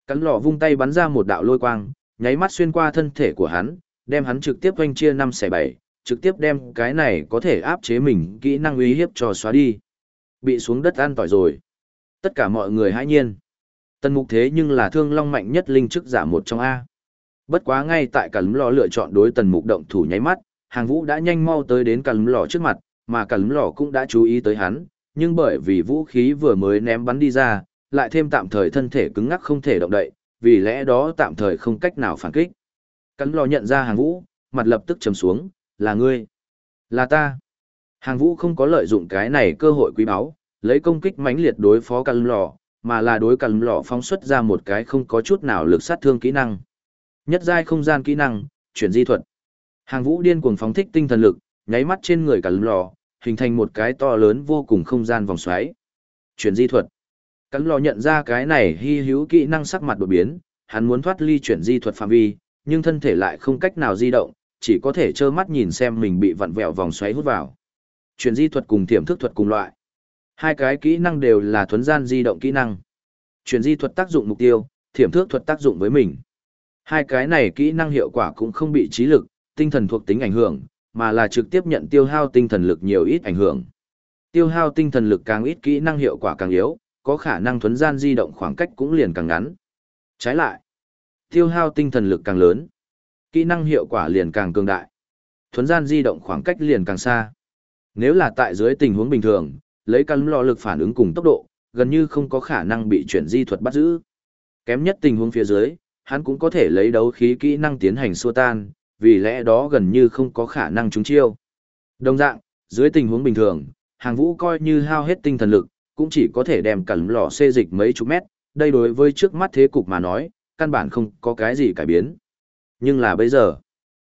Cắn lọ vung tay bắn ra một đạo lôi quang, nháy mắt xuyên qua thân thể của hắn, đem hắn trực tiếp quanh chia năm xẻ bảy, trực tiếp đem cái này có thể áp chế mình kỹ năng uy hiếp cho xóa đi. Bị xuống đất an tỏi rồi. Tất cả mọi người hãy nhiên. Tần mục thế nhưng là thương long mạnh nhất linh chức giả một trong A. Bất quá ngay tại cả lò lựa chọn đối tần mục động thủ nháy mắt, hàng vũ đã nhanh mau tới đến cả lò trước mặt, mà cả lò cũng đã chú ý tới hắn, nhưng bởi vì vũ khí vừa mới ném bắn đi ra, lại thêm tạm thời thân thể cứng ngắc không thể động đậy, vì lẽ đó tạm thời không cách nào phản kích. Cắn lò nhận ra hàng vũ, mặt lập tức trầm xuống, là ngươi, là ta. Hàng vũ không có lợi dụng cái này cơ hội quý báu, lấy công kích mãnh liệt đối phó cắn lò, mà là đối cắn lò phóng xuất ra một cái không có chút nào lực sát thương kỹ năng. Nhất giai không gian kỹ năng, chuyển di thuật. Hàng vũ điên cuồng phóng thích tinh thần lực, nháy mắt trên người cắn lò, hình thành một cái to lớn vô cùng không gian vòng xoáy. Chuyển di thuật. Cắn lò nhận ra cái này hy hữu kỹ năng sắc mặt đột biến, hắn muốn thoát ly chuyển di thuật phạm vi, nhưng thân thể lại không cách nào di động, chỉ có thể trơ mắt nhìn xem mình bị vặn vẹo vòng xoáy hút vào. Chuyển di thuật cùng tiềm thức thuật cùng loại. Hai cái kỹ năng đều là thuấn gian di động kỹ năng. Chuyển di thuật tác dụng mục tiêu, thiểm thước thuật tác dụng với mình. Hai cái này kỹ năng hiệu quả cũng không bị trí lực, tinh thần thuộc tính ảnh hưởng, mà là trực tiếp nhận tiêu hao tinh thần lực nhiều ít ảnh hưởng. Tiêu hao tinh thần lực càng ít kỹ năng hiệu quả càng yếu, có khả năng thuấn gian di động khoảng cách cũng liền càng ngắn. Trái lại, tiêu hao tinh thần lực càng lớn, kỹ năng hiệu quả liền càng cường đại. Thuấn gian di động khoảng cách liền càng xa. Nếu là tại dưới tình huống bình thường, lấy căn lò lực phản ứng cùng tốc độ, gần như không có khả năng bị chuyển di thuật bắt giữ. Kém nhất tình huống phía dưới, hắn cũng có thể lấy đấu khí kỹ năng tiến hành xua tan, vì lẽ đó gần như không có khả năng trúng chiêu. Đồng dạng, dưới tình huống bình thường, hàng vũ coi như hao hết tinh thần lực, cũng chỉ có thể đem cẩn lò xê dịch mấy chục mét, đây đối với trước mắt thế cục mà nói, căn bản không có cái gì cải biến. Nhưng là bây giờ,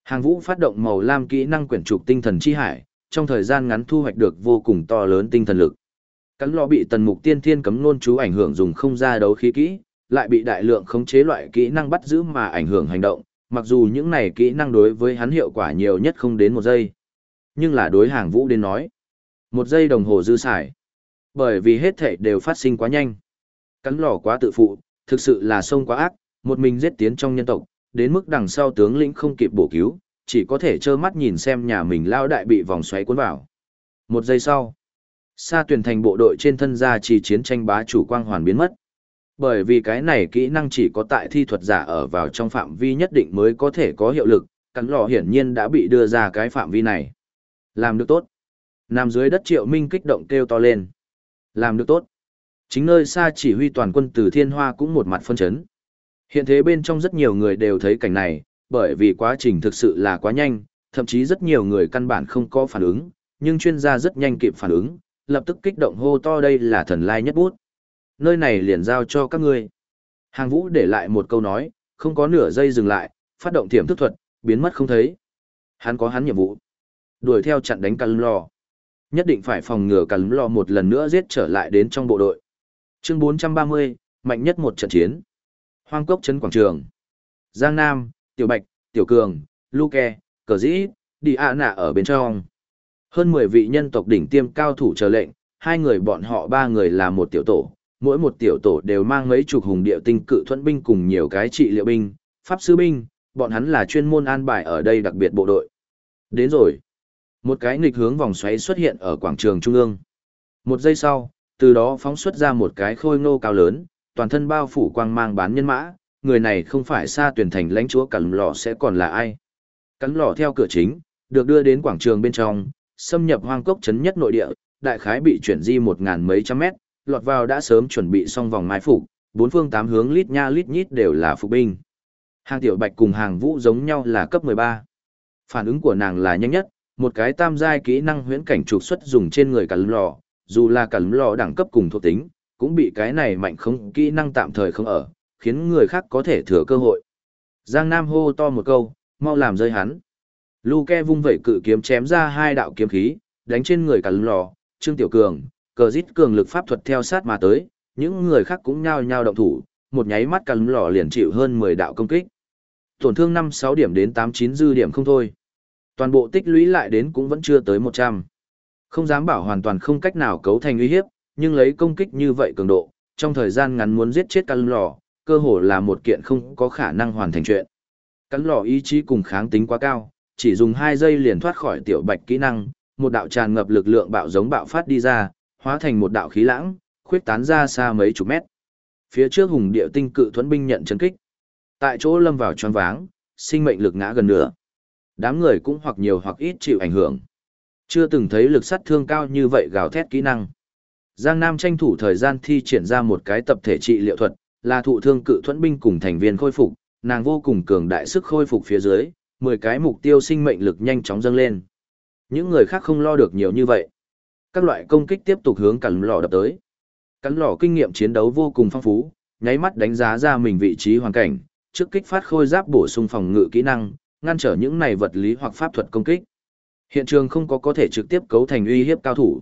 hàng vũ phát động màu lam kỹ năng quyển trục tinh thần chi hải, trong thời gian ngắn thu hoạch được vô cùng to lớn tinh thần lực. Cắn lò bị tần mục tiên thiên cấm nôn chú ảnh hưởng dùng không ra đấu khí kỹ, lại bị đại lượng khống chế loại kỹ năng bắt giữ mà ảnh hưởng hành động, mặc dù những này kỹ năng đối với hắn hiệu quả nhiều nhất không đến một giây. Nhưng là đối hàng vũ đến nói. Một giây đồng hồ dư xài. Bởi vì hết thảy đều phát sinh quá nhanh. Cắn lò quá tự phụ, thực sự là sông quá ác, một mình giết tiến trong nhân tộc, đến mức đằng sau tướng lĩnh không kịp bổ cứu, chỉ có thể trơ mắt nhìn xem nhà mình lao đại bị vòng xoáy cuốn vào. Một giây sau, Sa tuyển thành bộ đội trên thân gia chỉ chiến tranh bá chủ quang hoàn biến mất. Bởi vì cái này kỹ năng chỉ có tại thi thuật giả ở vào trong phạm vi nhất định mới có thể có hiệu lực, cắn lò hiển nhiên đã bị đưa ra cái phạm vi này. Làm được tốt. Nằm dưới đất triệu minh kích động kêu to lên. Làm được tốt. Chính nơi xa chỉ huy toàn quân từ thiên hoa cũng một mặt phân chấn. Hiện thế bên trong rất nhiều người đều thấy cảnh này, bởi vì quá trình thực sự là quá nhanh, thậm chí rất nhiều người căn bản không có phản ứng, nhưng chuyên gia rất nhanh kịp phản ứng, lập tức kích động hô to đây là thần lai nhất bút. Nơi này liền giao cho các ngươi. Hàng vũ để lại một câu nói, không có nửa giây dừng lại, phát động thiểm thức thuật, biến mất không thấy. Hắn có hắn nhiệm vụ. Đuổi theo chặn đánh cắn lò. Nhất định phải phòng ngừa cắn lò một lần nữa giết trở lại đến trong bộ đội. Chương 430, mạnh nhất một trận chiến. Hoang cốc trấn quảng trường. Giang Nam, Tiểu Bạch, Tiểu Cường, Luke, Cờ Dĩ, Đi A Nạ ở bên trong. Hơn 10 vị nhân tộc đỉnh tiêm cao thủ chờ lệnh, hai người bọn họ ba người là một tiểu tổ, mỗi một tiểu tổ đều mang mấy chục hùng địa tinh cự thuẫn binh cùng nhiều cái trị liệu binh, pháp sư binh, bọn hắn là chuyên môn an bài ở đây đặc biệt bộ đội. Đến rồi. Một cái nghịch hướng vòng xoáy xuất hiện ở quảng trường trung ương. Một giây sau, từ đó phóng xuất ra một cái khôi ngô cao lớn, toàn thân bao phủ quang mang bán nhân mã, người này không phải xa tuyển thành lãnh chúa cắn lò sẽ còn là ai. Cắn lò theo cửa chính, được đưa đến quảng trường bên trong, xâm nhập hoang cốc chấn nhất nội địa, đại khái bị chuyển di một ngàn mấy trăm mét, lọt vào đã sớm chuẩn bị xong vòng mai phục, bốn phương tám hướng lít nha lít nhít đều là phục binh. Hàng tiểu bạch cùng hàng vũ giống nhau là cấp 13. Phản ứng của nàng là nhanh nhất, một cái tam giai kỹ năng huyễn cảnh trục xuất dùng trên người cả lò, dù là cả lò đẳng cấp cùng thuộc tính, cũng bị cái này mạnh không kỹ năng tạm thời không ở, khiến người khác có thể thừa cơ hội. Giang Nam hô to một câu, mau làm rơi hắn. Luke vung vẩy cự kiếm chém ra hai đạo kiếm khí, đánh trên người cả lò, Trương Tiểu Cường, cờ dít cường lực pháp thuật theo sát mà tới, những người khác cũng nhao nhao động thủ, một nháy mắt cả lò liền chịu hơn 10 đạo công kích. Tổn thương 5-6 điểm đến 8-9 dư điểm không thôi. Toàn bộ tích lũy lại đến cũng vẫn chưa tới 100. Không dám bảo hoàn toàn không cách nào cấu thành uy hiếp, nhưng lấy công kích như vậy cường độ, trong thời gian ngắn muốn giết chết căn lò, cơ hồ là một kiện không có khả năng hoàn thành chuyện. Cắn lò ý chí cùng kháng tính quá cao, chỉ dùng 2 giây liền thoát khỏi tiểu bạch kỹ năng, một đạo tràn ngập lực lượng bạo giống bạo phát đi ra, hóa thành một đạo khí lãng, khuyết tán ra xa mấy chục mét. Phía trước hùng địa tinh cự thuẫn binh nhận chấn kích. Tại chỗ lâm vào tròn váng, sinh mệnh lực ngã gần nửa. Đám người cũng hoặc nhiều hoặc ít chịu ảnh hưởng. Chưa từng thấy lực sát thương cao như vậy gào thét kỹ năng. Giang Nam tranh thủ thời gian thi triển ra một cái tập thể trị liệu thuật, là thụ thương cự thuẫn binh cùng thành viên khôi phục, nàng vô cùng cường đại sức khôi phục phía dưới, 10 cái mục tiêu sinh mệnh lực nhanh chóng dâng lên. Những người khác không lo được nhiều như vậy. Các loại công kích tiếp tục hướng cắn lò đập tới. Cắn lò kinh nghiệm chiến đấu vô cùng phong phú, nháy mắt đánh giá ra mình vị trí hoàn cảnh, trước kích phát khôi giáp bổ sung phòng ngự kỹ năng, ngăn trở những này vật lý hoặc pháp thuật công kích. Hiện trường không có có thể trực tiếp cấu thành uy hiếp cao thủ.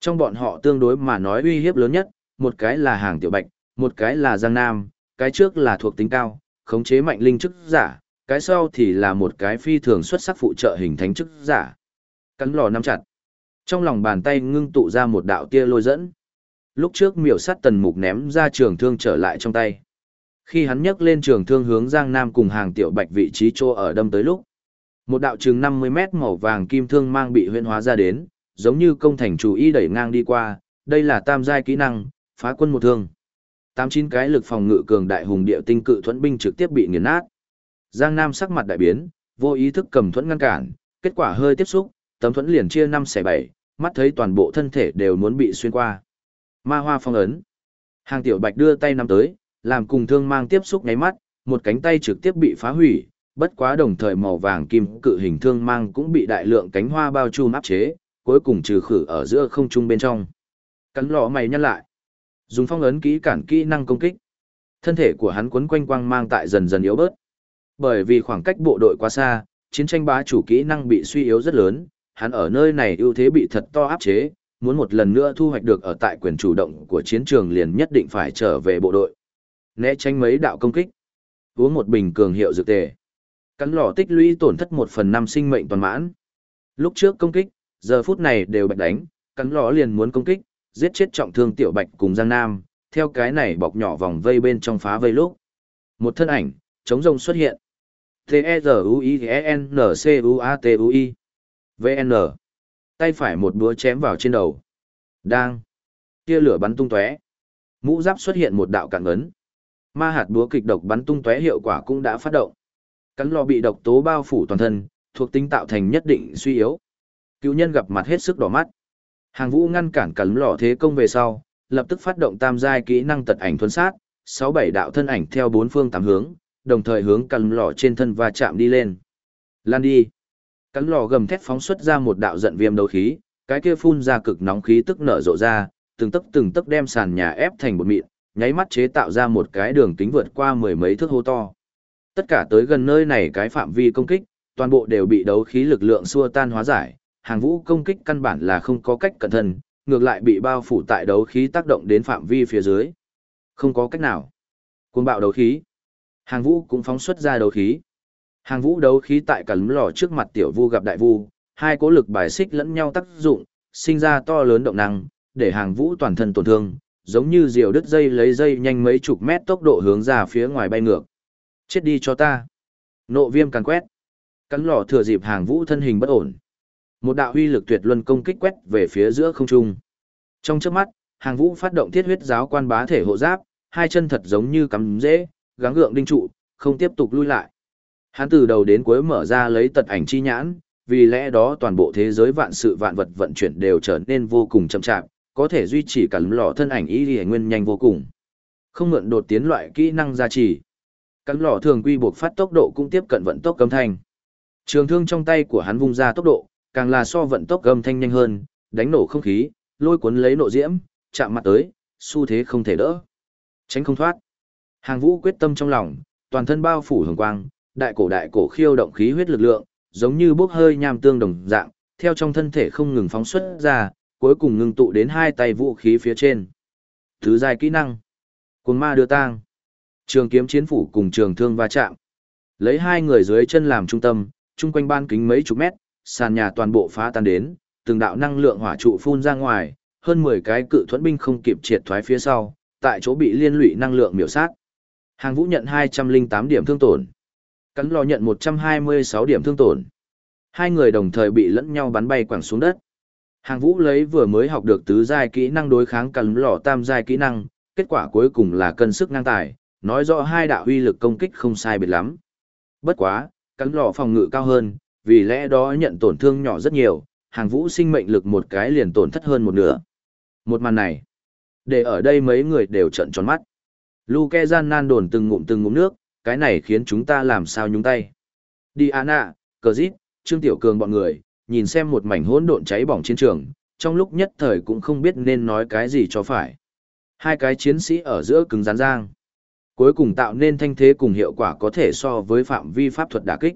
Trong bọn họ tương đối mà nói uy hiếp lớn nhất, một cái là hàng tiểu bạch, một cái là giang nam, cái trước là thuộc tính cao, khống chế mạnh linh chức giả, cái sau thì là một cái phi thường xuất sắc phụ trợ hình thánh chức giả. Cắn lò nắm chặt. Trong lòng bàn tay ngưng tụ ra một đạo tia lôi dẫn. Lúc trước miểu sát tần mục ném ra trường thương trở lại trong tay. Khi hắn nhấc lên trường thương hướng Giang Nam cùng hàng tiểu bạch vị trí chỗ ở đâm tới lúc. Một đạo chừng 50 mét màu vàng kim thương mang bị huyện hóa ra đến, giống như công thành chủ y đẩy ngang đi qua, đây là tam giai kỹ năng, phá quân một thương. Tám chín cái lực phòng ngự cường đại hùng địa tinh cự thuẫn binh trực tiếp bị nghiền nát. Giang Nam sắc mặt đại biến, vô ý thức cầm thuẫn ngăn cản, kết quả hơi tiếp xúc, tấm thuẫn liền chia năm xẻ bảy, mắt thấy toàn bộ thân thể đều muốn bị xuyên qua. Ma hoa phong ấn. Hàng tiểu bạch đưa tay nắm tới, làm cùng thương mang tiếp xúc nháy mắt, một cánh tay trực tiếp bị phá hủy, bất quá đồng thời màu vàng kim cự hình thương mang cũng bị đại lượng cánh hoa bao trùm áp chế, cuối cùng trừ khử ở giữa không trung bên trong. Cắn lọ mày nhăn lại. Dùng phong ấn kỹ cản kỹ năng công kích. Thân thể của hắn quấn quanh quang mang tại dần dần yếu bớt. Bởi vì khoảng cách bộ đội quá xa, chiến tranh bá chủ kỹ năng bị suy yếu rất lớn, hắn ở nơi này ưu thế bị thật to áp chế, muốn một lần nữa thu hoạch được ở tại quyền chủ động của chiến trường liền nhất định phải trở về bộ đội. Né tránh mấy đạo công kích. Uống một bình cường hiệu dược tề. Cắn lò tích lũy tổn thất một phần năm sinh mệnh toàn mãn. Lúc trước công kích, giờ phút này đều bạch đánh, cắn lò liền muốn công kích, giết chết trọng thương tiểu bạch cùng Giang Nam, theo cái này bọc nhỏ vòng vây bên trong phá vây lúc. Một thân ảnh, chống rồng xuất hiện. T-E-Z-U-I-N-C-U-A-T-U-I. VN. Tay phải một búa chém vào trên đầu. Đang. Tia lửa bắn tung tóe. Mũ giáp xuất hiện một đạo cản ấn. Ma hạt búa kịch độc bắn tung tóe hiệu quả cũng đã phát động. Cắn lò bị độc tố bao phủ toàn thân, thuộc tính tạo thành nhất định suy yếu. Cựu nhân gặp mặt hết sức đỏ mắt. Hàng vũ ngăn cản cắn lò thế công về sau, lập tức phát động tam giai kỹ năng tật ảnh thuần sát, sáu bảy đạo thân ảnh theo bốn phương tám hướng, đồng thời hướng cắn lò trên thân và chạm đi lên. Lan đi. Cắn lò gầm thét phóng xuất ra một đạo giận viêm đấu khí, cái kia phun ra cực nóng khí tức nở rộ ra, từng tấc từng tấc đem sàn nhà ép thành một mịn, nháy mắt chế tạo ra một cái đường kính vượt qua mười mấy thước hô to. Tất cả tới gần nơi này cái phạm vi công kích, toàn bộ đều bị đấu khí lực lượng xua tan hóa giải, hàng vũ công kích căn bản là không có cách cẩn thận, ngược lại bị bao phủ tại đấu khí tác động đến phạm vi phía dưới. Không có cách nào. Cuồng bạo đấu khí. Hàng vũ cũng phóng xuất ra đấu khí. Hàng vũ đấu khí tại cả lúm lò trước mặt tiểu vu gặp đại vu, hai cố lực bài xích lẫn nhau tác dụng, sinh ra to lớn động năng, để hàng vũ toàn thân tổn thương, giống như diều đứt dây lấy dây nhanh mấy chục mét tốc độ hướng ra phía ngoài bay ngược. Chết đi cho ta. Nộ viêm càn quét. Cắn lò thừa dịp hàng vũ thân hình bất ổn. Một đạo huy lực tuyệt luân công kích quét về phía giữa không trung. Trong chớp mắt, hàng vũ phát động thiết huyết giáo quan bá thể hộ giáp, hai chân thật giống như cắm dễ, gắng gượng đinh trụ, không tiếp tục lui lại. Hắn từ đầu đến cuối mở ra lấy tật ảnh chi nhãn, vì lẽ đó toàn bộ thế giới vạn sự vạn vật vận chuyển đều trở nên vô cùng chậm chạp, có thể duy trì cả lò thân ảnh ý lì nguyên nhanh vô cùng. Không mượn đột tiến loại kỹ năng gia trì. Cắn lò thường quy buộc phát tốc độ cũng tiếp cận vận tốc âm thanh. Trường thương trong tay của hắn vung ra tốc độ, càng là so vận tốc âm thanh nhanh hơn, đánh nổ không khí, lôi cuốn lấy nộ diễm, chạm mặt tới, xu thế không thể đỡ. Tránh không thoát. Hàng vũ quyết tâm trong lòng, toàn thân bao phủ hồng quang, đại cổ đại cổ khiêu động khí huyết lực lượng, giống như bốc hơi nham tương đồng dạng, theo trong thân thể không ngừng phóng xuất ra, cuối cùng ngừng tụ đến hai tay vũ khí phía trên. Thứ dài kỹ năng. Cuồng ma đưa tang. Trường kiếm chiến phủ cùng trường thương va chạm. Lấy hai người dưới chân làm trung tâm, chung quanh ban kính mấy chục mét, sàn nhà toàn bộ phá tan đến, từng đạo năng lượng hỏa trụ phun ra ngoài, hơn 10 cái cự thuẫn binh không kịp triệt thoái phía sau, tại chỗ bị liên lụy năng lượng miểu sát. Hàng Vũ nhận 208 điểm thương tổn. Cắn lò nhận 126 điểm thương tổn. Hai người đồng thời bị lẫn nhau bắn bay quẳng xuống đất. Hàng Vũ lấy vừa mới học được tứ giai kỹ năng đối kháng cắn lò tam giai kỹ năng, kết quả cuối cùng là cân sức ngang tài, nói rõ hai đạo uy lực công kích không sai biệt lắm. Bất quá, cắn lò phòng ngự cao hơn, vì lẽ đó nhận tổn thương nhỏ rất nhiều, hàng Vũ sinh mệnh lực một cái liền tổn thất hơn một nửa. Một màn này, để ở đây mấy người đều trận tròn mắt. Luke gian nan đồn từng ngụm từng ngụm nước, cái này khiến chúng ta làm sao nhúng tay. Diana, Cờ Dít, Trương Tiểu Cường bọn người, nhìn xem một mảnh hỗn độn cháy bỏng chiến trường, trong lúc nhất thời cũng không biết nên nói cái gì cho phải. Hai cái chiến sĩ ở giữa cứng rắn giang. Cuối cùng tạo nên thanh thế cùng hiệu quả có thể so với phạm vi pháp thuật đả kích.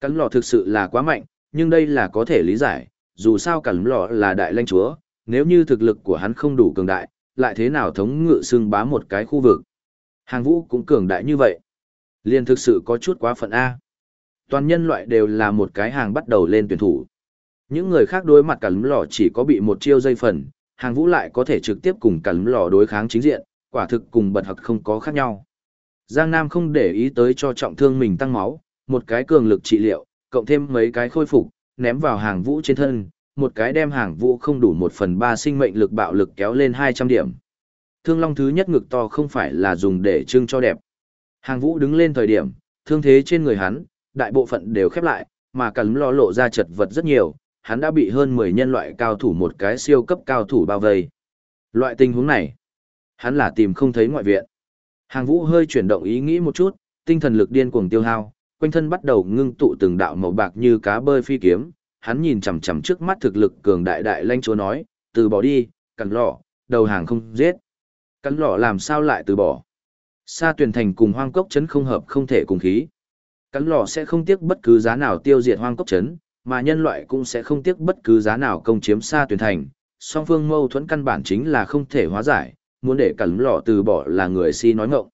Cắn lò thực sự là quá mạnh, nhưng đây là có thể lý giải, dù sao cắn lò là đại lãnh chúa, nếu như thực lực của hắn không đủ cường đại, lại thế nào thống ngự xưng bá một cái khu vực. Hàng vũ cũng cường đại như vậy. Liên thực sự có chút quá phận A. Toàn nhân loại đều là một cái hàng bắt đầu lên tuyển thủ. Những người khác đối mặt cả lấm lò chỉ có bị một chiêu dây phần, hàng vũ lại có thể trực tiếp cùng cả lấm lò đối kháng chính diện, quả thực cùng bật hặc không có khác nhau. Giang Nam không để ý tới cho trọng thương mình tăng máu, một cái cường lực trị liệu, cộng thêm mấy cái khôi phục, ném vào hàng vũ trên thân, một cái đem hàng vũ không đủ một phần ba sinh mệnh lực bạo lực kéo lên 200 điểm. Thương long thứ nhất ngực to không phải là dùng để trưng cho đẹp. Hàng vũ đứng lên thời điểm, thương thế trên người hắn, đại bộ phận đều khép lại, mà cả lo lộ ra chật vật rất nhiều, hắn đã bị hơn 10 nhân loại cao thủ một cái siêu cấp cao thủ bao vây. Loại tình huống này, hắn là tìm không thấy ngoại viện. Hàng vũ hơi chuyển động ý nghĩ một chút, tinh thần lực điên cuồng tiêu hao, quanh thân bắt đầu ngưng tụ từng đạo màu bạc như cá bơi phi kiếm, hắn nhìn chằm chằm trước mắt thực lực cường đại đại lanh chúa nói, từ bỏ đi, cắn lọ, đầu hàng không giết. Cắn lọ làm sao lại từ bỏ. Sa tuyển thành cùng hoang cốc chấn không hợp không thể cùng khí. Cắn lò sẽ không tiếc bất cứ giá nào tiêu diệt hoang cốc chấn, mà nhân loại cũng sẽ không tiếc bất cứ giá nào công chiếm sa tuyển thành. Song phương mâu thuẫn căn bản chính là không thể hóa giải, muốn để cắn lò từ bỏ là người si nói ngọng.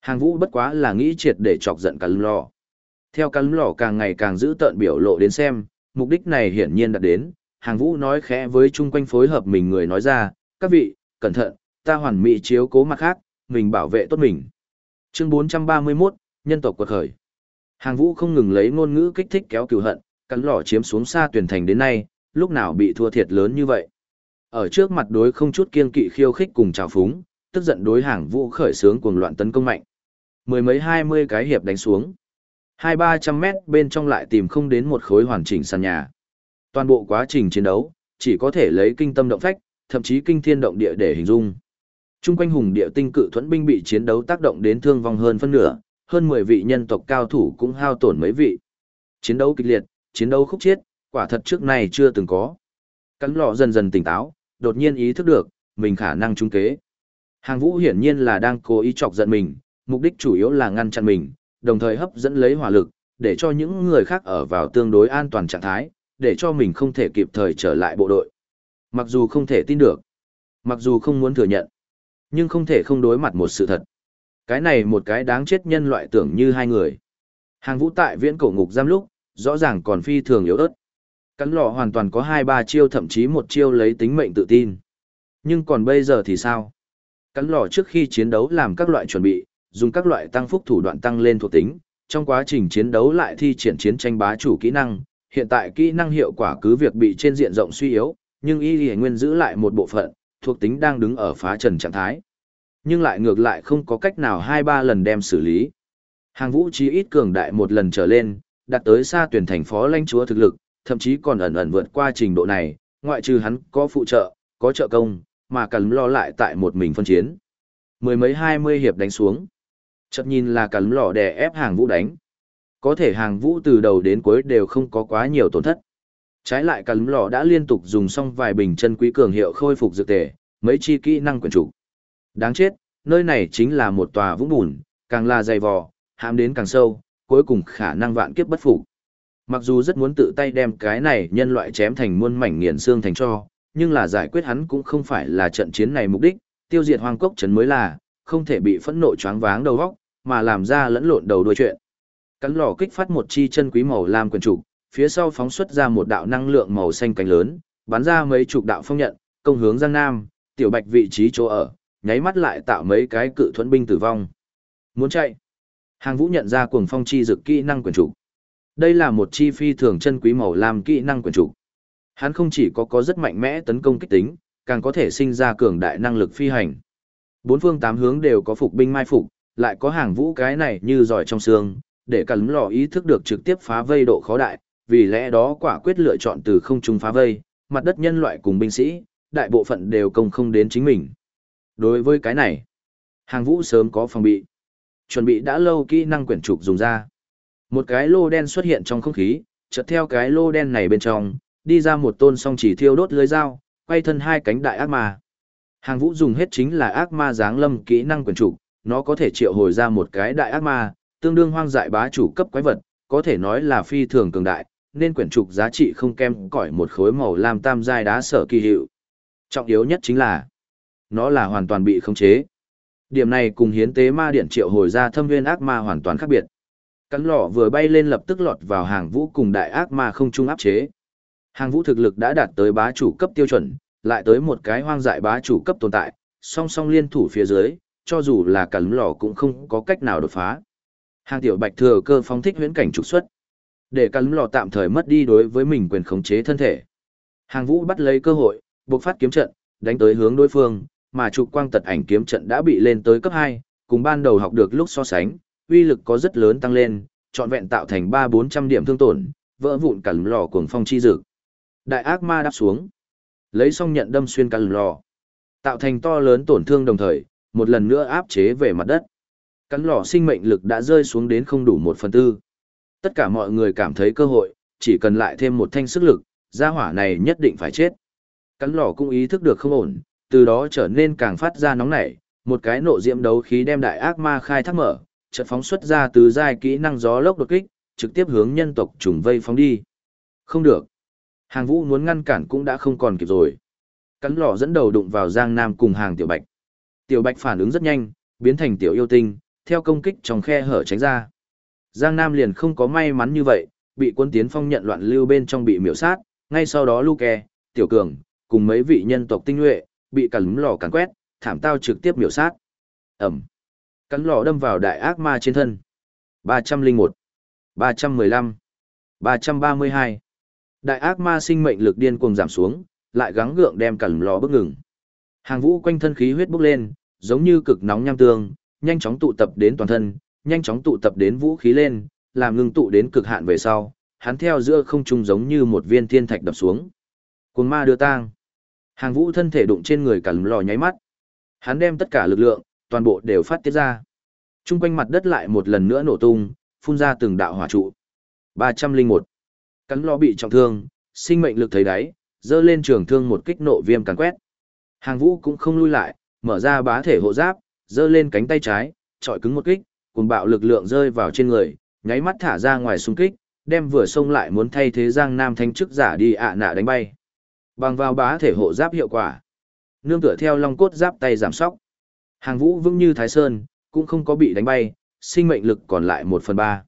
Hàng vũ bất quá là nghĩ triệt để chọc giận cắn lò. Theo cắn lò càng ngày càng giữ tợn biểu lộ đến xem, mục đích này hiển nhiên đã đến, hàng vũ nói khẽ với chung quanh phối hợp mình người nói ra, các vị, cẩn thận, ta hoàn mỹ chiếu cố mặt khác, mình bảo vệ tốt mình. Chương 431, nhân tộc quật khởi. Hàng vũ không ngừng lấy ngôn ngữ kích thích kéo cừu hận, cắn lỏ chiếm xuống xa tuyển thành đến nay, lúc nào bị thua thiệt lớn như vậy. Ở trước mặt đối không chút kiên kỵ khiêu khích cùng trào phúng, tức giận đối hàng vũ khởi sướng cuồng loạn tấn công mạnh. Mười mấy hai mươi cái hiệp đánh xuống. Hai ba trăm mét bên trong lại tìm không đến một khối hoàn chỉnh sàn nhà. Toàn bộ quá trình chiến đấu, chỉ có thể lấy kinh tâm động phách, thậm chí kinh thiên động địa để hình dung. Trung quanh hùng địa tinh cự thuẫn binh bị chiến đấu tác động đến thương vong hơn phân nửa, hơn 10 vị nhân tộc cao thủ cũng hao tổn mấy vị. Chiến đấu kịch liệt, chiến đấu khúc chiết, quả thật trước này chưa từng có. Cắn lọ dần dần tỉnh táo, đột nhiên ý thức được, mình khả năng trung kế. Hàng vũ hiển nhiên là đang cố ý chọc giận mình, mục đích chủ yếu là ngăn chặn mình, đồng thời hấp dẫn lấy hỏa lực, để cho những người khác ở vào tương đối an toàn trạng thái, để cho mình không thể kịp thời trở lại bộ đội. Mặc dù không thể tin được, mặc dù không muốn thừa nhận, nhưng không thể không đối mặt một sự thật. Cái này một cái đáng chết nhân loại tưởng như hai người. Hàng vũ tại viễn cổ ngục giam lúc, rõ ràng còn phi thường yếu ớt. Cắn lọ hoàn toàn có hai ba chiêu thậm chí một chiêu lấy tính mệnh tự tin. Nhưng còn bây giờ thì sao? Cắn lọ trước khi chiến đấu làm các loại chuẩn bị, dùng các loại tăng phúc thủ đoạn tăng lên thuộc tính, trong quá trình chiến đấu lại thi triển chiến tranh bá chủ kỹ năng, hiện tại kỹ năng hiệu quả cứ việc bị trên diện rộng suy yếu, nhưng y lì nguyên giữ lại một bộ phận, thuộc tính đang đứng ở phá trần trạng thái. Nhưng lại ngược lại không có cách nào hai ba lần đem xử lý. Hàng vũ trí ít cường đại một lần trở lên, đạt tới xa tuyển thành phó lãnh chúa thực lực, thậm chí còn ẩn ẩn vượt qua trình độ này, ngoại trừ hắn có phụ trợ, có trợ công, mà cần lo lại tại một mình phân chiến. Mười mấy hai mươi hiệp đánh xuống. Chợt nhìn là cắn lò đè ép hàng vũ đánh. Có thể hàng vũ từ đầu đến cuối đều không có quá nhiều tổn thất. Trái lại cắn lò đã liên tục dùng xong vài bình chân quý cường hiệu khôi phục dược tề, mấy chi kỹ năng quyền chủ. Đáng chết, nơi này chính là một tòa vũng bùn, càng là dày vò, hãm đến càng sâu, cuối cùng khả năng vạn kiếp bất phục. Mặc dù rất muốn tự tay đem cái này nhân loại chém thành muôn mảnh nghiền xương thành cho, nhưng là giải quyết hắn cũng không phải là trận chiến này mục đích, tiêu diệt hoang cốc trấn mới là, không thể bị phẫn nộ choáng váng đầu óc, mà làm ra lẫn lộn đầu đuôi chuyện. Cắn lò kích phát một chi chân quý màu lam quyền trục, phía sau phóng xuất ra một đạo năng lượng màu xanh cánh lớn, bắn ra mấy chục đạo phong nhận, công hướng Giang Nam, tiểu bạch vị trí chỗ ở, nháy mắt lại tạo mấy cái cự thuẫn binh tử vong. Muốn chạy. Hàng Vũ nhận ra cuồng phong chi dực kỹ năng quyền chủ Đây là một chi phi thường chân quý màu lam kỹ năng quyền chủ Hắn không chỉ có có rất mạnh mẽ tấn công kích tính, càng có thể sinh ra cường đại năng lực phi hành. Bốn phương tám hướng đều có phục binh mai phục, lại có hàng vũ cái này như giỏi trong xương, để cắn lò ý thức được trực tiếp phá vây độ khó đại, vì lẽ đó quả quyết lựa chọn từ không trung phá vây, mặt đất nhân loại cùng binh sĩ, đại bộ phận đều công không đến chính mình. Đối với cái này, hàng vũ sớm có phòng bị. Chuẩn bị đã lâu kỹ năng quyển trục dùng ra. Một cái lô đen xuất hiện trong không khí, chợt theo cái lô đen này bên trong, đi ra một tôn song chỉ thiêu đốt lưới dao, quay thân hai cánh đại ác ma. Hàng vũ dùng hết chính là ác ma giáng lâm kỹ năng quyển trục, nó có thể triệu hồi ra một cái đại ác ma, tương đương hoang dại bá chủ cấp quái vật, có thể nói là phi thường cường đại, nên quyển trục giá trị không kem cỏi một khối màu lam tam giai đá sở kỳ hiệu. Trọng yếu nhất chính là, nó là hoàn toàn bị khống chế. Điểm này cùng hiến tế ma điện triệu hồi ra thâm viên ác ma hoàn toàn khác biệt. Cắn lọ vừa bay lên lập tức lọt vào hàng vũ cùng đại ác ma không trung áp chế. Hàng vũ thực lực đã đạt tới bá chủ cấp tiêu chuẩn, lại tới một cái hoang dại bá chủ cấp tồn tại, song song liên thủ phía dưới, cho dù là cắn lọ cũng không có cách nào đột phá. Hàng tiểu bạch thừa cơ phóng thích huyễn cảnh trục xuất, để cắn lò tạm thời mất đi đối với mình quyền khống chế thân thể. Hàng vũ bắt lấy cơ hội, buộc phát kiếm trận, đánh tới hướng đối phương, mà trục quang tật ảnh kiếm trận đã bị lên tới cấp 2, cùng ban đầu học được lúc so sánh, uy lực có rất lớn tăng lên, trọn vẹn tạo thành 3-400 điểm thương tổn, vỡ vụn cả lò cuồng phong chi dực. Đại ác ma đáp xuống, lấy xong nhận đâm xuyên cả lò, tạo thành to lớn tổn thương đồng thời, một lần nữa áp chế về mặt đất. Cắn lò sinh mệnh lực đã rơi xuống đến không đủ một phần tư. Tất cả mọi người cảm thấy cơ hội, chỉ cần lại thêm một thanh sức lực, gia hỏa này nhất định phải chết. Cắn lò cũng ý thức được không ổn, từ đó trở nên càng phát ra nóng nảy, một cái nộ diễm đấu khí đem đại ác ma khai thác mở, chợt phóng xuất ra từ giai kỹ năng gió lốc đột kích, trực tiếp hướng nhân tộc trùng vây phóng đi. Không được. Hàng vũ muốn ngăn cản cũng đã không còn kịp rồi. Cắn lò dẫn đầu đụng vào Giang Nam cùng hàng tiểu bạch. Tiểu bạch phản ứng rất nhanh, biến thành tiểu yêu tinh, theo công kích trong khe hở tránh ra. Giang Nam liền không có may mắn như vậy, bị quân tiến phong nhận loạn lưu bên trong bị miểu sát, ngay sau đó Luke, Tiểu Cường, cùng mấy vị nhân tộc tinh nhuệ, bị cắn lò cắn quét, thảm tao trực tiếp miểu sát. Ẩm. Cắn lò đâm vào đại ác ma trên thân. 301, 315, 332. Đại ác ma sinh mệnh lực điên cuồng giảm xuống, lại gắng gượng đem cả lò bức ngừng. Hàng vũ quanh thân khí huyết bốc lên, giống như cực nóng nham tương, nhanh chóng tụ tập đến toàn thân, nhanh chóng tụ tập đến vũ khí lên, làm ngưng tụ đến cực hạn về sau, hắn theo giữa không trung giống như một viên thiên thạch đập xuống. Cuồng ma đưa tang. Hàng vũ thân thể đụng trên người cả lò nháy mắt. Hắn đem tất cả lực lượng, toàn bộ đều phát tiết ra. Trung quanh mặt đất lại một lần nữa nổ tung, phun ra từng đạo hỏa trụ. 301. Cắn lò bị trọng thương, sinh mệnh lực thấy đáy, dơ lên trường thương một kích nộ viêm càn quét. Hàng vũ cũng không lui lại, mở ra bá thể hộ giáp, dơ lên cánh tay trái, trọi cứng một kích, cùng bạo lực lượng rơi vào trên người, nháy mắt thả ra ngoài xung kích, đem vừa xông lại muốn thay thế Giang Nam thanh chức giả đi ạ nạ đánh bay. Bằng vào bá thể hộ giáp hiệu quả. Nương tựa theo long cốt giáp tay giảm sóc. Hàng vũ vững như Thái Sơn, cũng không có bị đánh bay, sinh mệnh lực còn lại một phần ba.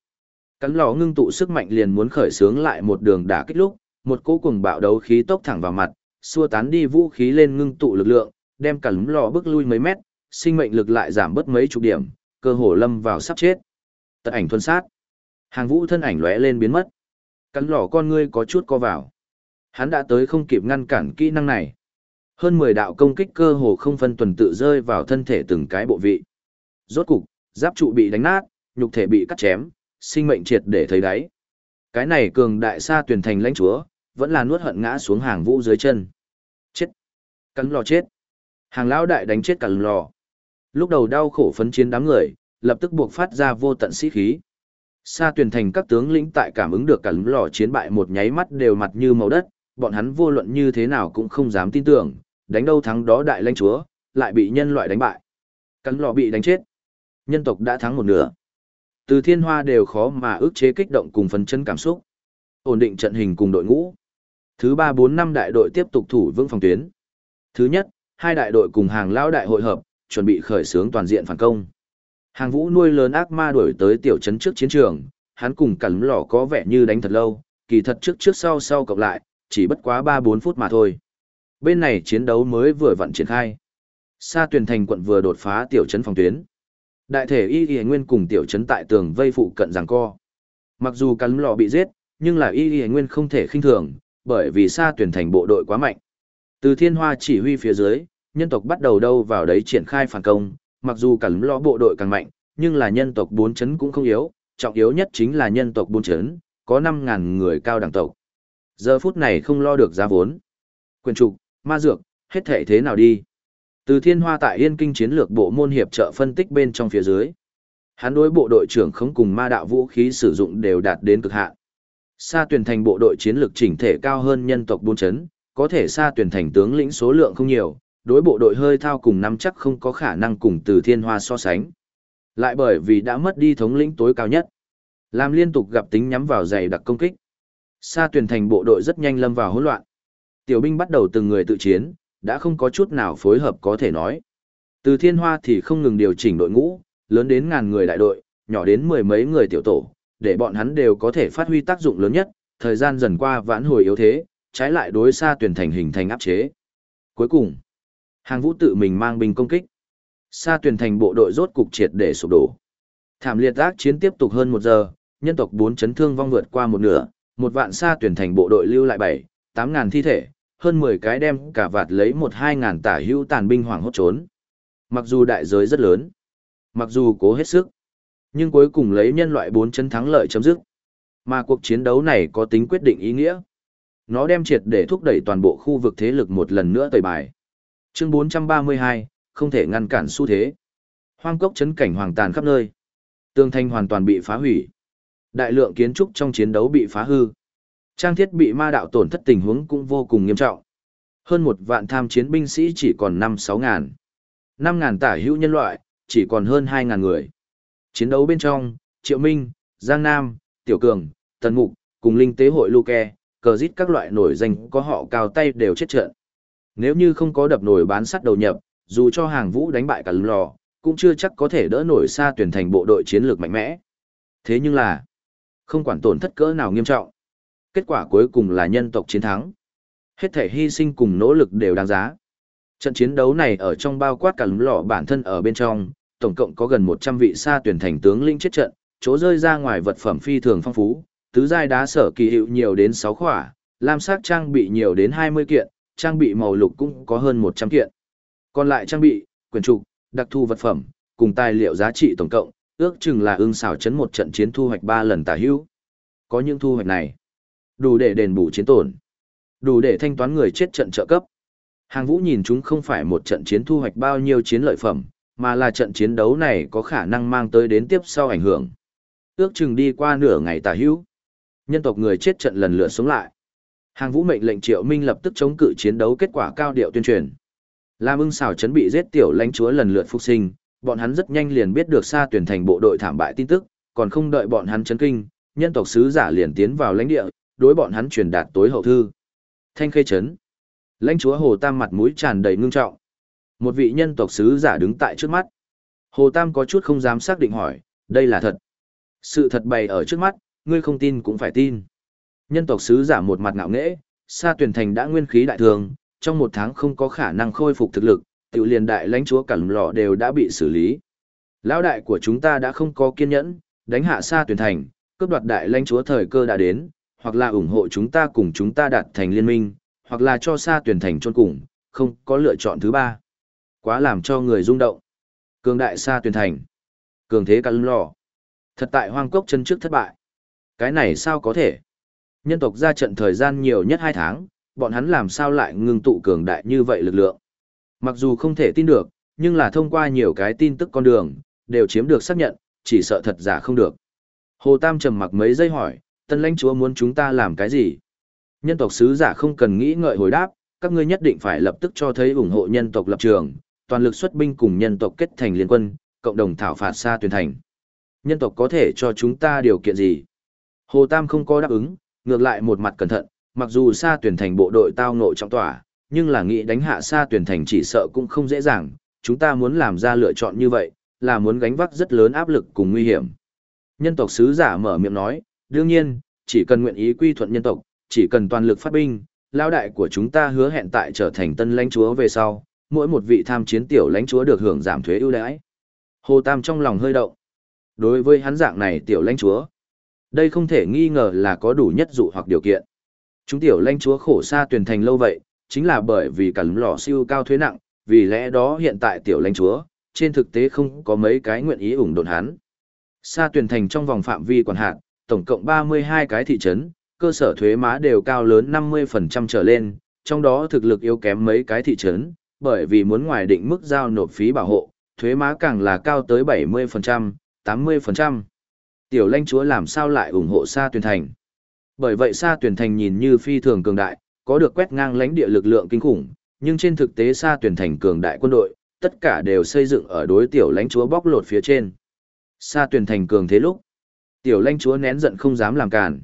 Cắn lò ngưng tụ sức mạnh liền muốn khởi sướng lại một đường đả kích lúc, một cỗ cùng bạo đấu khí tốc thẳng vào mặt, xua tán đi vũ khí lên ngưng tụ lực lượng, đem cả lò bước lui mấy mét, sinh mệnh lực lại giảm bớt mấy chục điểm, cơ hồ lâm vào sắp chết. Tật ảnh thuần sát. Hàng vũ thân ảnh lóe lên biến mất. Cắn lỏ con ngươi có chút co vào. Hắn đã tới không kịp ngăn cản kỹ năng này. Hơn 10 đạo công kích cơ hồ không phân tuần tự rơi vào thân thể từng cái bộ vị. Rốt cục, giáp trụ bị đánh nát, nhục thể bị cắt chém, sinh mệnh triệt để thấy đáy. Cái này cường đại sa tuyển thành lãnh chúa, vẫn là nuốt hận ngã xuống hàng vũ dưới chân. Chết. Cắn lò chết. Hàng lão đại đánh chết cắn lò. Lúc đầu đau khổ phấn chiến đám người, lập tức buộc phát ra vô tận sĩ khí. Sa tuyển thành các tướng lĩnh tại cảm ứng được cả lò chiến bại một nháy mắt đều mặt như màu đất, bọn hắn vô luận như thế nào cũng không dám tin tưởng, đánh đâu thắng đó đại lãnh chúa, lại bị nhân loại đánh bại. Cắn lò bị đánh chết. Nhân tộc đã thắng một nửa. Từ thiên hoa đều khó mà ước chế kích động cùng phấn chân cảm xúc. Ổn định trận hình cùng đội ngũ. Thứ ba bốn năm đại đội tiếp tục thủ vững phòng tuyến. Thứ nhất, hai đại đội cùng hàng lão đại hội hợp, chuẩn bị khởi xướng toàn diện phản công. Hàng vũ nuôi lớn ác ma đuổi tới tiểu trấn trước chiến trường, hắn cùng cẩn lỏ có vẻ như đánh thật lâu, kỳ thật trước trước sau sau cộng lại, chỉ bất quá 3-4 phút mà thôi. Bên này chiến đấu mới vừa vận triển khai. Sa tuyển thành quận vừa đột phá tiểu trấn phòng tuyến. Đại thể y y nguyên cùng tiểu trấn tại tường vây phụ cận giằng co. Mặc dù cắn lọ bị giết, nhưng là y y nguyên không thể khinh thường, bởi vì sa tuyển thành bộ đội quá mạnh. Từ thiên hoa chỉ huy phía dưới, nhân tộc bắt đầu đâu vào đấy triển khai phản công, mặc dù cả lũ lo bộ đội càng mạnh, nhưng là nhân tộc bốn chấn cũng không yếu, trọng yếu nhất chính là nhân tộc bốn chấn, có 5.000 người cao đẳng tộc. Giờ phút này không lo được giá vốn. Quyền trục, ma dược, hết thể thế nào đi. Từ thiên hoa tại yên kinh chiến lược bộ môn hiệp trợ phân tích bên trong phía dưới. Hắn đối bộ đội trưởng không cùng ma đạo vũ khí sử dụng đều đạt đến cực hạn. Sa tuyển thành bộ đội chiến lược chỉnh thể cao hơn nhân tộc bốn chấn, có thể sa tuyển thành tướng lĩnh số lượng không nhiều, đối bộ đội hơi thao cùng nắm chắc không có khả năng cùng từ thiên hoa so sánh. Lại bởi vì đã mất đi thống lĩnh tối cao nhất. Làm liên tục gặp tính nhắm vào dày đặc công kích. Sa tuyển thành bộ đội rất nhanh lâm vào hỗn loạn. Tiểu binh bắt đầu từng người tự chiến, đã không có chút nào phối hợp có thể nói. Từ thiên hoa thì không ngừng điều chỉnh đội ngũ, lớn đến ngàn người đại đội, nhỏ đến mười mấy người tiểu tổ, để bọn hắn đều có thể phát huy tác dụng lớn nhất, thời gian dần qua vãn hồi yếu thế, trái lại đối xa tuyển thành hình thành áp chế. Cuối cùng, hàng vũ tự mình mang binh công kích. Sa tuyển thành bộ đội rốt cục triệt để sụp đổ. Thảm liệt ác chiến tiếp tục hơn một giờ, nhân tộc bốn chấn thương vong vượt qua một nửa, một vạn sa tuyển thành bộ đội lưu lại bảy, tám ngàn thi thể, hơn mười cái đem cả vạt lấy một hai ngàn tả hữu tàn binh hoảng hốt trốn. Mặc dù đại giới rất lớn, mặc dù cố hết sức, nhưng cuối cùng lấy nhân loại bốn chấn thắng lợi chấm dứt. Mà cuộc chiến đấu này có tính quyết định ý nghĩa. Nó đem triệt để thúc đẩy toàn bộ khu vực thế lực một lần nữa tẩy bài. Chương 432, không thể ngăn cản xu thế. Hoang cốc chấn cảnh hoàng tàn khắp nơi. Tường thành hoàn toàn bị phá hủy. Đại lượng kiến trúc trong chiến đấu bị phá hư. Trang thiết bị ma đạo tổn thất tình huống cũng vô cùng nghiêm trọng. Hơn một vạn tham chiến binh sĩ chỉ còn năm sáu ngàn. Năm ngàn tả hữu nhân loại, chỉ còn hơn hai ngàn người. Chiến đấu bên trong, Triệu Minh, Giang Nam, Tiểu Cường, Tần Mục, cùng Linh Tế Hội Luke, cờ giết các loại nổi danh có họ cao tay đều chết trận. Nếu như không có đập nổi bán sắt đầu nhập, dù cho hàng vũ đánh bại cả lò, cũng chưa chắc có thể đỡ nổi xa tuyển thành bộ đội chiến lược mạnh mẽ. Thế nhưng là, không quản tổn thất cỡ nào nghiêm trọng. Kết quả cuối cùng là nhân tộc chiến thắng. Hết thể hy sinh cùng nỗ lực đều đáng giá. Trận chiến đấu này ở trong bao quát cả lò bản thân ở bên trong, tổng cộng có gần 100 vị xa tuyển thành tướng linh chết trận, chỗ rơi ra ngoài vật phẩm phi thường phong phú, tứ giai đá sở kỳ hiệu nhiều đến 6 khỏa, lam sắc trang bị nhiều đến 20 kiện, trang bị màu lục cũng có hơn 100 kiện. Còn lại trang bị, quyền trục, đặc thu vật phẩm, cùng tài liệu giá trị tổng cộng, ước chừng là ưng xảo chấn một trận chiến thu hoạch 3 lần tả hữu. Có những thu hoạch này, đủ để đền bù chiến tổn, đủ để thanh toán người chết trận trợ cấp. Hàng Vũ nhìn chúng không phải một trận chiến thu hoạch bao nhiêu chiến lợi phẩm, mà là trận chiến đấu này có khả năng mang tới đến tiếp sau ảnh hưởng. Ước chừng đi qua nửa ngày tả hữu, nhân tộc người chết trận lần lượt sống lại. Hàng Vũ mệnh lệnh Triệu Minh lập tức chống cự chiến đấu kết quả cao điệu tuyên truyền. Lam ưng xảo chấn bị giết tiểu lãnh chúa lần lượt phục sinh, bọn hắn rất nhanh liền biết được xa tuyển thành bộ đội thảm bại tin tức, còn không đợi bọn hắn chấn kinh, nhân tộc sứ giả liền tiến vào lãnh địa, đối bọn hắn truyền đạt tối hậu thư. Thanh khê chấn. Lãnh chúa Hồ Tam mặt mũi tràn đầy ngưng trọng. Một vị nhân tộc sứ giả đứng tại trước mắt. Hồ Tam có chút không dám xác định hỏi, đây là thật. Sự thật bày ở trước mắt, ngươi không tin cũng phải tin. Nhân tộc sứ giả một mặt ngạo nghễ, Sa tuyển thành đã nguyên khí đại thường, trong một tháng không có khả năng khôi phục thực lực, tiểu liền đại lãnh chúa cẩn lọ đều đã bị xử lý. Lão đại của chúng ta đã không có kiên nhẫn, đánh hạ Sa tuyển thành, cướp đoạt đại lãnh chúa thời cơ đã đến, hoặc là ủng hộ chúng ta cùng chúng ta đạt thành liên minh, hoặc là cho Sa tuyển thành chôn cùng, không có lựa chọn thứ ba. Quá làm cho người rung động. Cường đại Sa tuyển thành. Cường thế cẩn lọ. Thật tại hoang cốc chân trước thất bại. Cái này sao có thể? Nhân tộc ra trận thời gian nhiều nhất hai tháng, bọn hắn làm sao lại ngưng tụ cường đại như vậy lực lượng. Mặc dù không thể tin được, nhưng là thông qua nhiều cái tin tức con đường, đều chiếm được xác nhận, chỉ sợ thật giả không được. Hồ Tam trầm mặc mấy giây hỏi, tân lãnh chúa muốn chúng ta làm cái gì? Nhân tộc sứ giả không cần nghĩ ngợi hồi đáp, các ngươi nhất định phải lập tức cho thấy ủng hộ nhân tộc lập trường, toàn lực xuất binh cùng nhân tộc kết thành liên quân, cộng đồng thảo phạt xa tuyển thành. Nhân tộc có thể cho chúng ta điều kiện gì? Hồ Tam không có đáp ứng, ngược lại một mặt cẩn thận, mặc dù xa tuyển thành bộ đội tao nội trong tòa, nhưng là nghĩ đánh hạ xa tuyển thành chỉ sợ cũng không dễ dàng, chúng ta muốn làm ra lựa chọn như vậy, là muốn gánh vác rất lớn áp lực cùng nguy hiểm. Nhân tộc sứ giả mở miệng nói, đương nhiên, chỉ cần nguyện ý quy thuận nhân tộc, chỉ cần toàn lực phát binh, lao đại của chúng ta hứa hẹn tại trở thành tân lãnh chúa về sau, mỗi một vị tham chiến tiểu lãnh chúa được hưởng giảm thuế ưu đãi. Hồ Tam trong lòng hơi động. Đối với hắn dạng này tiểu lãnh chúa, đây không thể nghi ngờ là có đủ nhất dụ hoặc điều kiện. Chúng tiểu lãnh chúa khổ xa tuyển thành lâu vậy, chính là bởi vì cả lò siêu cao thuế nặng, vì lẽ đó hiện tại tiểu lãnh chúa, trên thực tế không có mấy cái nguyện ý ủng đột hắn. Xa tuyển thành trong vòng phạm vi quản hạt, tổng cộng 32 cái thị trấn, cơ sở thuế má đều cao lớn 50% trở lên, trong đó thực lực yếu kém mấy cái thị trấn, bởi vì muốn ngoài định mức giao nộp phí bảo hộ, thuế má càng là cao tới 70%, 80%. Tiểu lãnh chúa làm sao lại ủng hộ Sa Tuyền thành? Bởi vậy Sa Tuyền thành nhìn như phi thường cường đại, có được quét ngang lãnh địa lực lượng kinh khủng, nhưng trên thực tế Sa Tuyền thành cường đại quân đội, tất cả đều xây dựng ở đối tiểu lãnh chúa bóc lột phía trên. Sa Tuyền thành cường thế lúc, tiểu lãnh chúa nén giận không dám làm cản.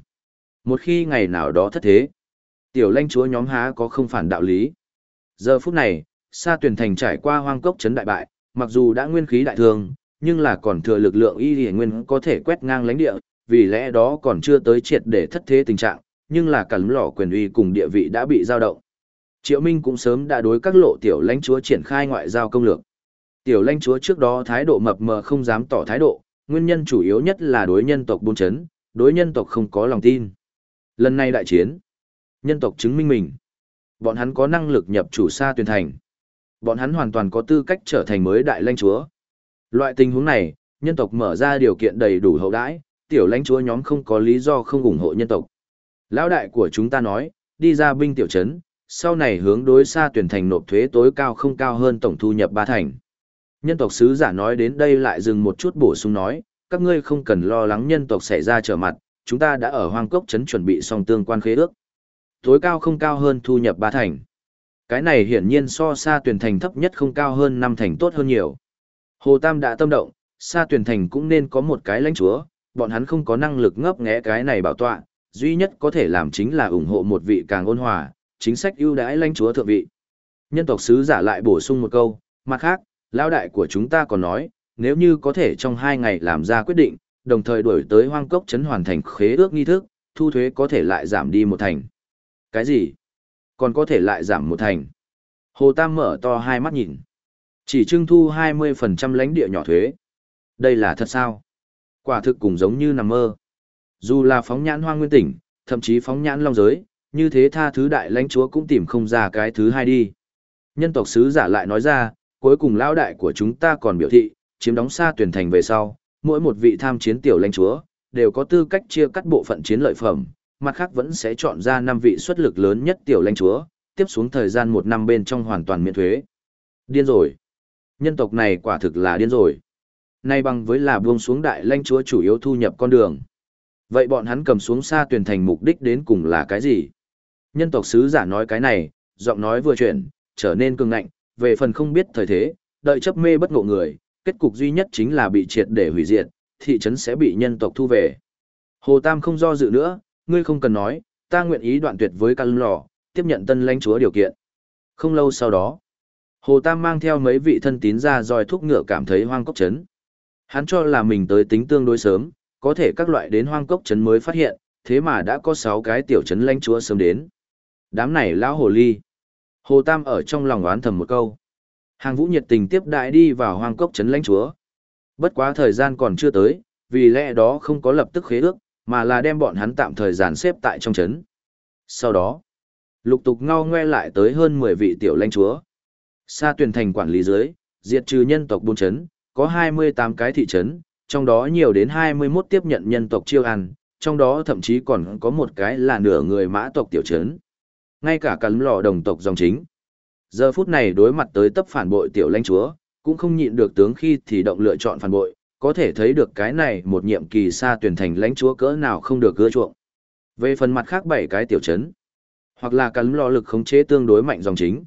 Một khi ngày nào đó thất thế, tiểu lãnh chúa nhóm há có không phản đạo lý. Giờ phút này, Sa Tuyền thành trải qua hoang cốc chấn đại bại, mặc dù đã nguyên khí đại thương, nhưng là còn thừa lực lượng y y nguyên có thể quét ngang lãnh địa, vì lẽ đó còn chưa tới triệt để thất thế tình trạng, nhưng là cả lọ quyền uy cùng địa vị đã bị giao động. Triệu Minh cũng sớm đã đối các lộ tiểu lãnh chúa triển khai ngoại giao công lược. Tiểu lãnh chúa trước đó thái độ mập mờ không dám tỏ thái độ, nguyên nhân chủ yếu nhất là đối nhân tộc buôn chấn, đối nhân tộc không có lòng tin. Lần này đại chiến, nhân tộc chứng minh mình. Bọn hắn có năng lực nhập chủ xa tuyên thành. Bọn hắn hoàn toàn có tư cách trở thành mới đại lãnh chúa. Loại tình huống này, nhân tộc mở ra điều kiện đầy đủ hậu đãi, tiểu lãnh chúa nhóm không có lý do không ủng hộ nhân tộc. Lão đại của chúng ta nói, đi ra binh tiểu trấn, sau này hướng đối xa tuyển thành nộp thuế tối cao không cao hơn tổng thu nhập ba thành. Nhân tộc sứ giả nói đến đây lại dừng một chút bổ sung nói, các ngươi không cần lo lắng nhân tộc xảy ra trở mặt, chúng ta đã ở hoang cốc trấn chuẩn bị xong tương quan khế ước. Tối cao không cao hơn thu nhập ba thành. Cái này hiển nhiên so xa tuyển thành thấp nhất không cao hơn năm thành tốt hơn nhiều. Hồ Tam đã tâm động, xa tuyển thành cũng nên có một cái lãnh chúa, bọn hắn không có năng lực ngấp nghé cái này bảo tọa, duy nhất có thể làm chính là ủng hộ một vị càng ôn hòa, chính sách ưu đãi lãnh chúa thượng vị. Nhân tộc sứ giả lại bổ sung một câu, mặt khác, lão đại của chúng ta còn nói, nếu như có thể trong hai ngày làm ra quyết định, đồng thời đuổi tới hoang cốc chấn hoàn thành khế ước nghi thức, thu thuế có thể lại giảm đi một thành. Cái gì? Còn có thể lại giảm một thành. Hồ Tam mở to hai mắt nhìn. Chỉ trưng thu 20% lãnh địa nhỏ thuế. Đây là thật sao? Quả thực cũng giống như nằm mơ. Dù là phóng nhãn hoang nguyên tỉnh, thậm chí phóng nhãn long giới, như thế tha thứ đại lãnh chúa cũng tìm không ra cái thứ hai đi. Nhân tộc sứ giả lại nói ra, cuối cùng lão đại của chúng ta còn biểu thị, chiếm đóng xa tuyển thành về sau, mỗi một vị tham chiến tiểu lãnh chúa, đều có tư cách chia cắt bộ phận chiến lợi phẩm, mặt khác vẫn sẽ chọn ra năm vị xuất lực lớn nhất tiểu lãnh chúa, tiếp xuống thời gian một năm bên trong hoàn toàn miễn thuế. Điên rồi. Nhân tộc này quả thực là điên rồi. Nay bằng với là buông xuống đại lãnh chúa chủ yếu thu nhập con đường. Vậy bọn hắn cầm xuống xa tuyển thành mục đích đến cùng là cái gì? Nhân tộc sứ giả nói cái này, giọng nói vừa chuyển, trở nên cứng ngạnh, về phần không biết thời thế, đợi chấp mê bất ngộ người, kết cục duy nhất chính là bị triệt để hủy diệt, thị trấn sẽ bị nhân tộc thu về. Hồ Tam không do dự nữa, ngươi không cần nói, ta nguyện ý đoạn tuyệt với căn lò, tiếp nhận tân lãnh chúa điều kiện. Không lâu sau đó, Hồ Tam mang theo mấy vị thân tín ra dòi thúc ngựa cảm thấy hoang cốc trấn. Hắn cho là mình tới tính tương đối sớm, có thể các loại đến hoang cốc trấn mới phát hiện, thế mà đã có 6 cái tiểu trấn lãnh chúa sớm đến. Đám này lão hồ ly. Hồ Tam ở trong lòng oán thầm một câu. Hàng vũ nhiệt tình tiếp đại đi vào hoang cốc trấn lãnh chúa. Bất quá thời gian còn chưa tới, vì lẽ đó không có lập tức khế ước, mà là đem bọn hắn tạm thời dàn xếp tại trong trấn. Sau đó, lục tục ngao ngoe lại tới hơn 10 vị tiểu lãnh chúa. Sa tuyển thành quản lý dưới, diệt trừ nhân tộc buôn chấn, có 28 cái thị trấn, trong đó nhiều đến 21 tiếp nhận nhân tộc chiêu ăn, trong đó thậm chí còn có một cái là nửa người mã tộc tiểu trấn. Ngay cả cắn lò đồng tộc dòng chính. Giờ phút này đối mặt tới tấp phản bội tiểu lãnh chúa, cũng không nhịn được tướng khi thì động lựa chọn phản bội, có thể thấy được cái này một nhiệm kỳ xa tuyển thành lãnh chúa cỡ nào không được gỡ chuộng. Về phần mặt khác bảy cái tiểu trấn, hoặc là cắn lò lực khống chế tương đối mạnh dòng chính,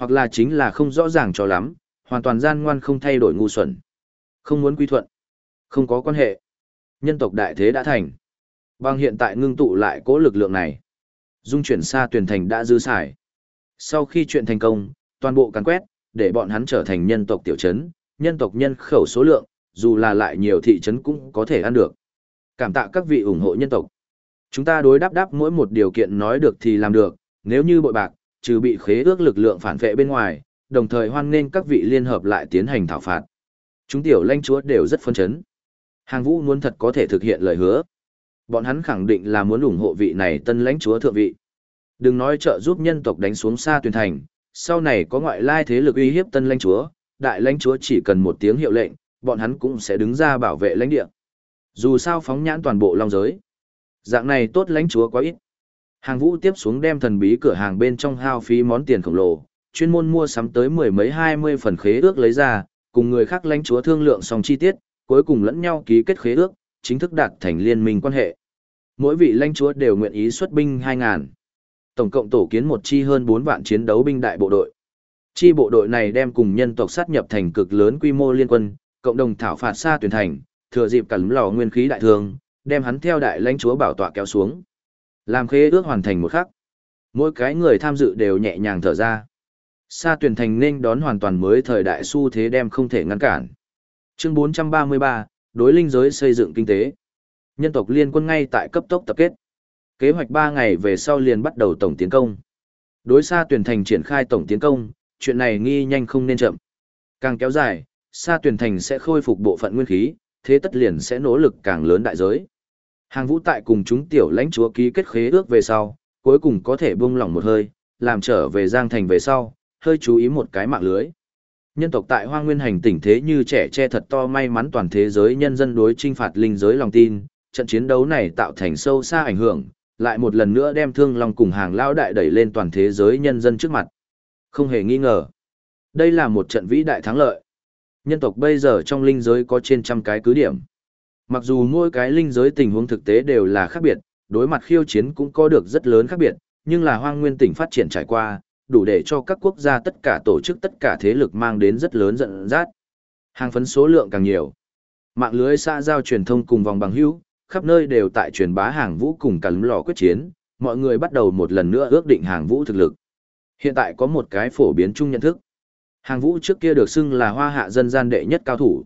hoặc là chính là không rõ ràng cho lắm, hoàn toàn gian ngoan không thay đổi ngu xuẩn. Không muốn quy thuận, không có quan hệ. Nhân tộc đại thế đã thành. Bằng hiện tại ngưng tụ lại cố lực lượng này. Dung chuyển xa tuyển thành đã dư xài. Sau khi chuyện thành công, toàn bộ càn quét, để bọn hắn trở thành nhân tộc tiểu trấn, nhân tộc nhân khẩu số lượng, dù là lại nhiều thị trấn cũng có thể ăn được. Cảm tạ các vị ủng hộ nhân tộc. Chúng ta đối đáp đáp mỗi một điều kiện nói được thì làm được, nếu như bội bạc, trừ bị khế ước lực lượng phản vệ bên ngoài, đồng thời hoan nghênh các vị liên hợp lại tiến hành thảo phạt. Chúng tiểu lãnh chúa đều rất phân chấn. Hàng vũ muốn thật có thể thực hiện lời hứa. Bọn hắn khẳng định là muốn ủng hộ vị này tân lãnh chúa thượng vị. Đừng nói trợ giúp nhân tộc đánh xuống xa tuyên thành, sau này có ngoại lai thế lực uy hiếp tân lãnh chúa, đại lãnh chúa chỉ cần một tiếng hiệu lệnh, bọn hắn cũng sẽ đứng ra bảo vệ lãnh địa. Dù sao phóng nhãn toàn bộ long giới. Dạng này tốt lãnh chúa quá ít. Hàng vũ tiếp xuống đem thần bí cửa hàng bên trong hao phí món tiền khổng lồ, chuyên môn mua sắm tới mười mấy hai mươi phần khế ước lấy ra, cùng người khác lãnh chúa thương lượng xong chi tiết, cuối cùng lẫn nhau ký kết khế ước, chính thức đạt thành liên minh quan hệ. Mỗi vị lãnh chúa đều nguyện ý xuất binh hai ngàn, Tổng cộng tổ kiến một chi hơn bốn vạn chiến đấu binh đại bộ đội. Chi bộ đội này đem cùng nhân tộc sát nhập thành cực lớn quy mô liên quân, cộng đồng thảo phạt xa tuyển thành, thừa dịp cẩn lò nguyên khí đại thương, đem hắn theo đại lãnh chúa bảo tọa kéo xuống. Làm khế ước hoàn thành một khắc. Mỗi cái người tham dự đều nhẹ nhàng thở ra. Sa tuyển thành nên đón hoàn toàn mới thời đại xu thế đem không thể ngăn cản. Chương 433, đối linh giới xây dựng kinh tế. Nhân tộc liên quân ngay tại cấp tốc tập kết. Kế hoạch 3 ngày về sau liền bắt đầu tổng tiến công. Đối xa tuyển thành triển khai tổng tiến công, chuyện này nghi nhanh không nên chậm. Càng kéo dài, xa tuyển thành sẽ khôi phục bộ phận nguyên khí, thế tất liền sẽ nỗ lực càng lớn đại giới. Hàng vũ tại cùng chúng tiểu lãnh chúa ký kết khế ước về sau, cuối cùng có thể buông lỏng một hơi, làm trở về Giang Thành về sau, hơi chú ý một cái mạng lưới. Nhân tộc tại Hoa Nguyên hành tỉnh thế như trẻ che thật to may mắn toàn thế giới nhân dân đối trinh phạt linh giới lòng tin, trận chiến đấu này tạo thành sâu xa ảnh hưởng, lại một lần nữa đem thương lòng cùng hàng lao đại đẩy lên toàn thế giới nhân dân trước mặt. Không hề nghi ngờ. Đây là một trận vĩ đại thắng lợi. Nhân tộc bây giờ trong linh giới có trên trăm cái cứ điểm. Mặc dù mỗi cái linh giới tình huống thực tế đều là khác biệt, đối mặt khiêu chiến cũng có được rất lớn khác biệt, nhưng là hoang nguyên tỉnh phát triển trải qua, đủ để cho các quốc gia tất cả tổ chức tất cả thế lực mang đến rất lớn giận dắt. Hàng phấn số lượng càng nhiều. Mạng lưới xã giao truyền thông cùng vòng bằng hữu, khắp nơi đều tại truyền bá hàng vũ cùng cả lò quyết chiến, mọi người bắt đầu một lần nữa ước định hàng vũ thực lực. Hiện tại có một cái phổ biến chung nhận thức. Hàng vũ trước kia được xưng là hoa hạ dân gian đệ nhất cao thủ.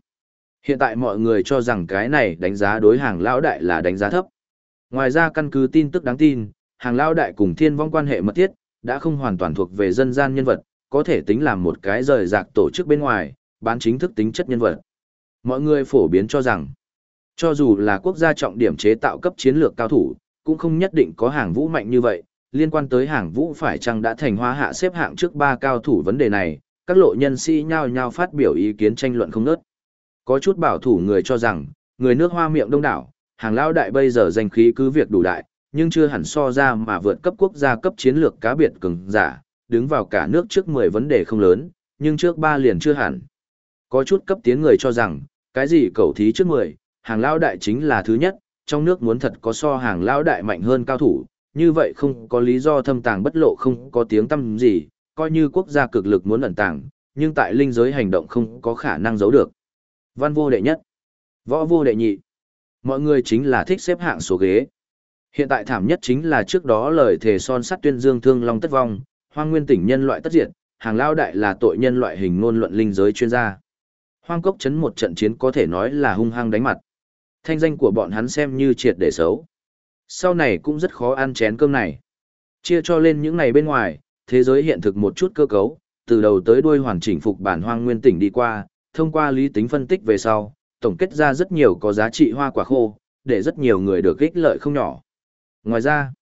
Hiện tại mọi người cho rằng cái này đánh giá đối hàng lão đại là đánh giá thấp. Ngoài ra căn cứ tin tức đáng tin, hàng lão đại cùng thiên vong quan hệ mật thiết, đã không hoàn toàn thuộc về dân gian nhân vật, có thể tính làm một cái rời rạc tổ chức bên ngoài, bán chính thức tính chất nhân vật. Mọi người phổ biến cho rằng, cho dù là quốc gia trọng điểm chế tạo cấp chiến lược cao thủ, cũng không nhất định có hàng vũ mạnh như vậy. Liên quan tới hàng vũ phải chăng đã thành hóa hạ xếp hạng trước ba cao thủ vấn đề này, các lộ nhân sĩ nhao nhao phát biểu ý kiến tranh luận không ngớt. Có chút bảo thủ người cho rằng, người nước hoa miệng đông đảo, hàng lao đại bây giờ danh khí cứ việc đủ đại, nhưng chưa hẳn so ra mà vượt cấp quốc gia cấp chiến lược cá biệt cường giả, đứng vào cả nước trước 10 vấn đề không lớn, nhưng trước 3 liền chưa hẳn. Có chút cấp tiến người cho rằng, cái gì cầu thí trước 10, hàng lao đại chính là thứ nhất, trong nước muốn thật có so hàng lao đại mạnh hơn cao thủ, như vậy không có lý do thâm tàng bất lộ không có tiếng tâm gì, coi như quốc gia cực lực muốn ẩn tàng, nhưng tại linh giới hành động không có khả năng giấu được. Văn vô đệ nhất, võ vô đệ nhị. Mọi người chính là thích xếp hạng số ghế. Hiện tại thảm nhất chính là trước đó lời thề son sắt tuyên dương thương long tất vong, hoang nguyên tỉnh nhân loại tất diệt, hàng lao đại là tội nhân loại hình ngôn luận linh giới chuyên gia. Hoang cốc chấn một trận chiến có thể nói là hung hăng đánh mặt. Thanh danh của bọn hắn xem như triệt để xấu. Sau này cũng rất khó ăn chén cơm này. Chia cho lên những này bên ngoài, thế giới hiện thực một chút cơ cấu, từ đầu tới đuôi hoàn chỉnh phục bản hoang nguyên tỉnh đi qua, thông qua lý tính phân tích về sau, tổng kết ra rất nhiều có giá trị hoa quả khô, để rất nhiều người được ích lợi không nhỏ. Ngoài ra,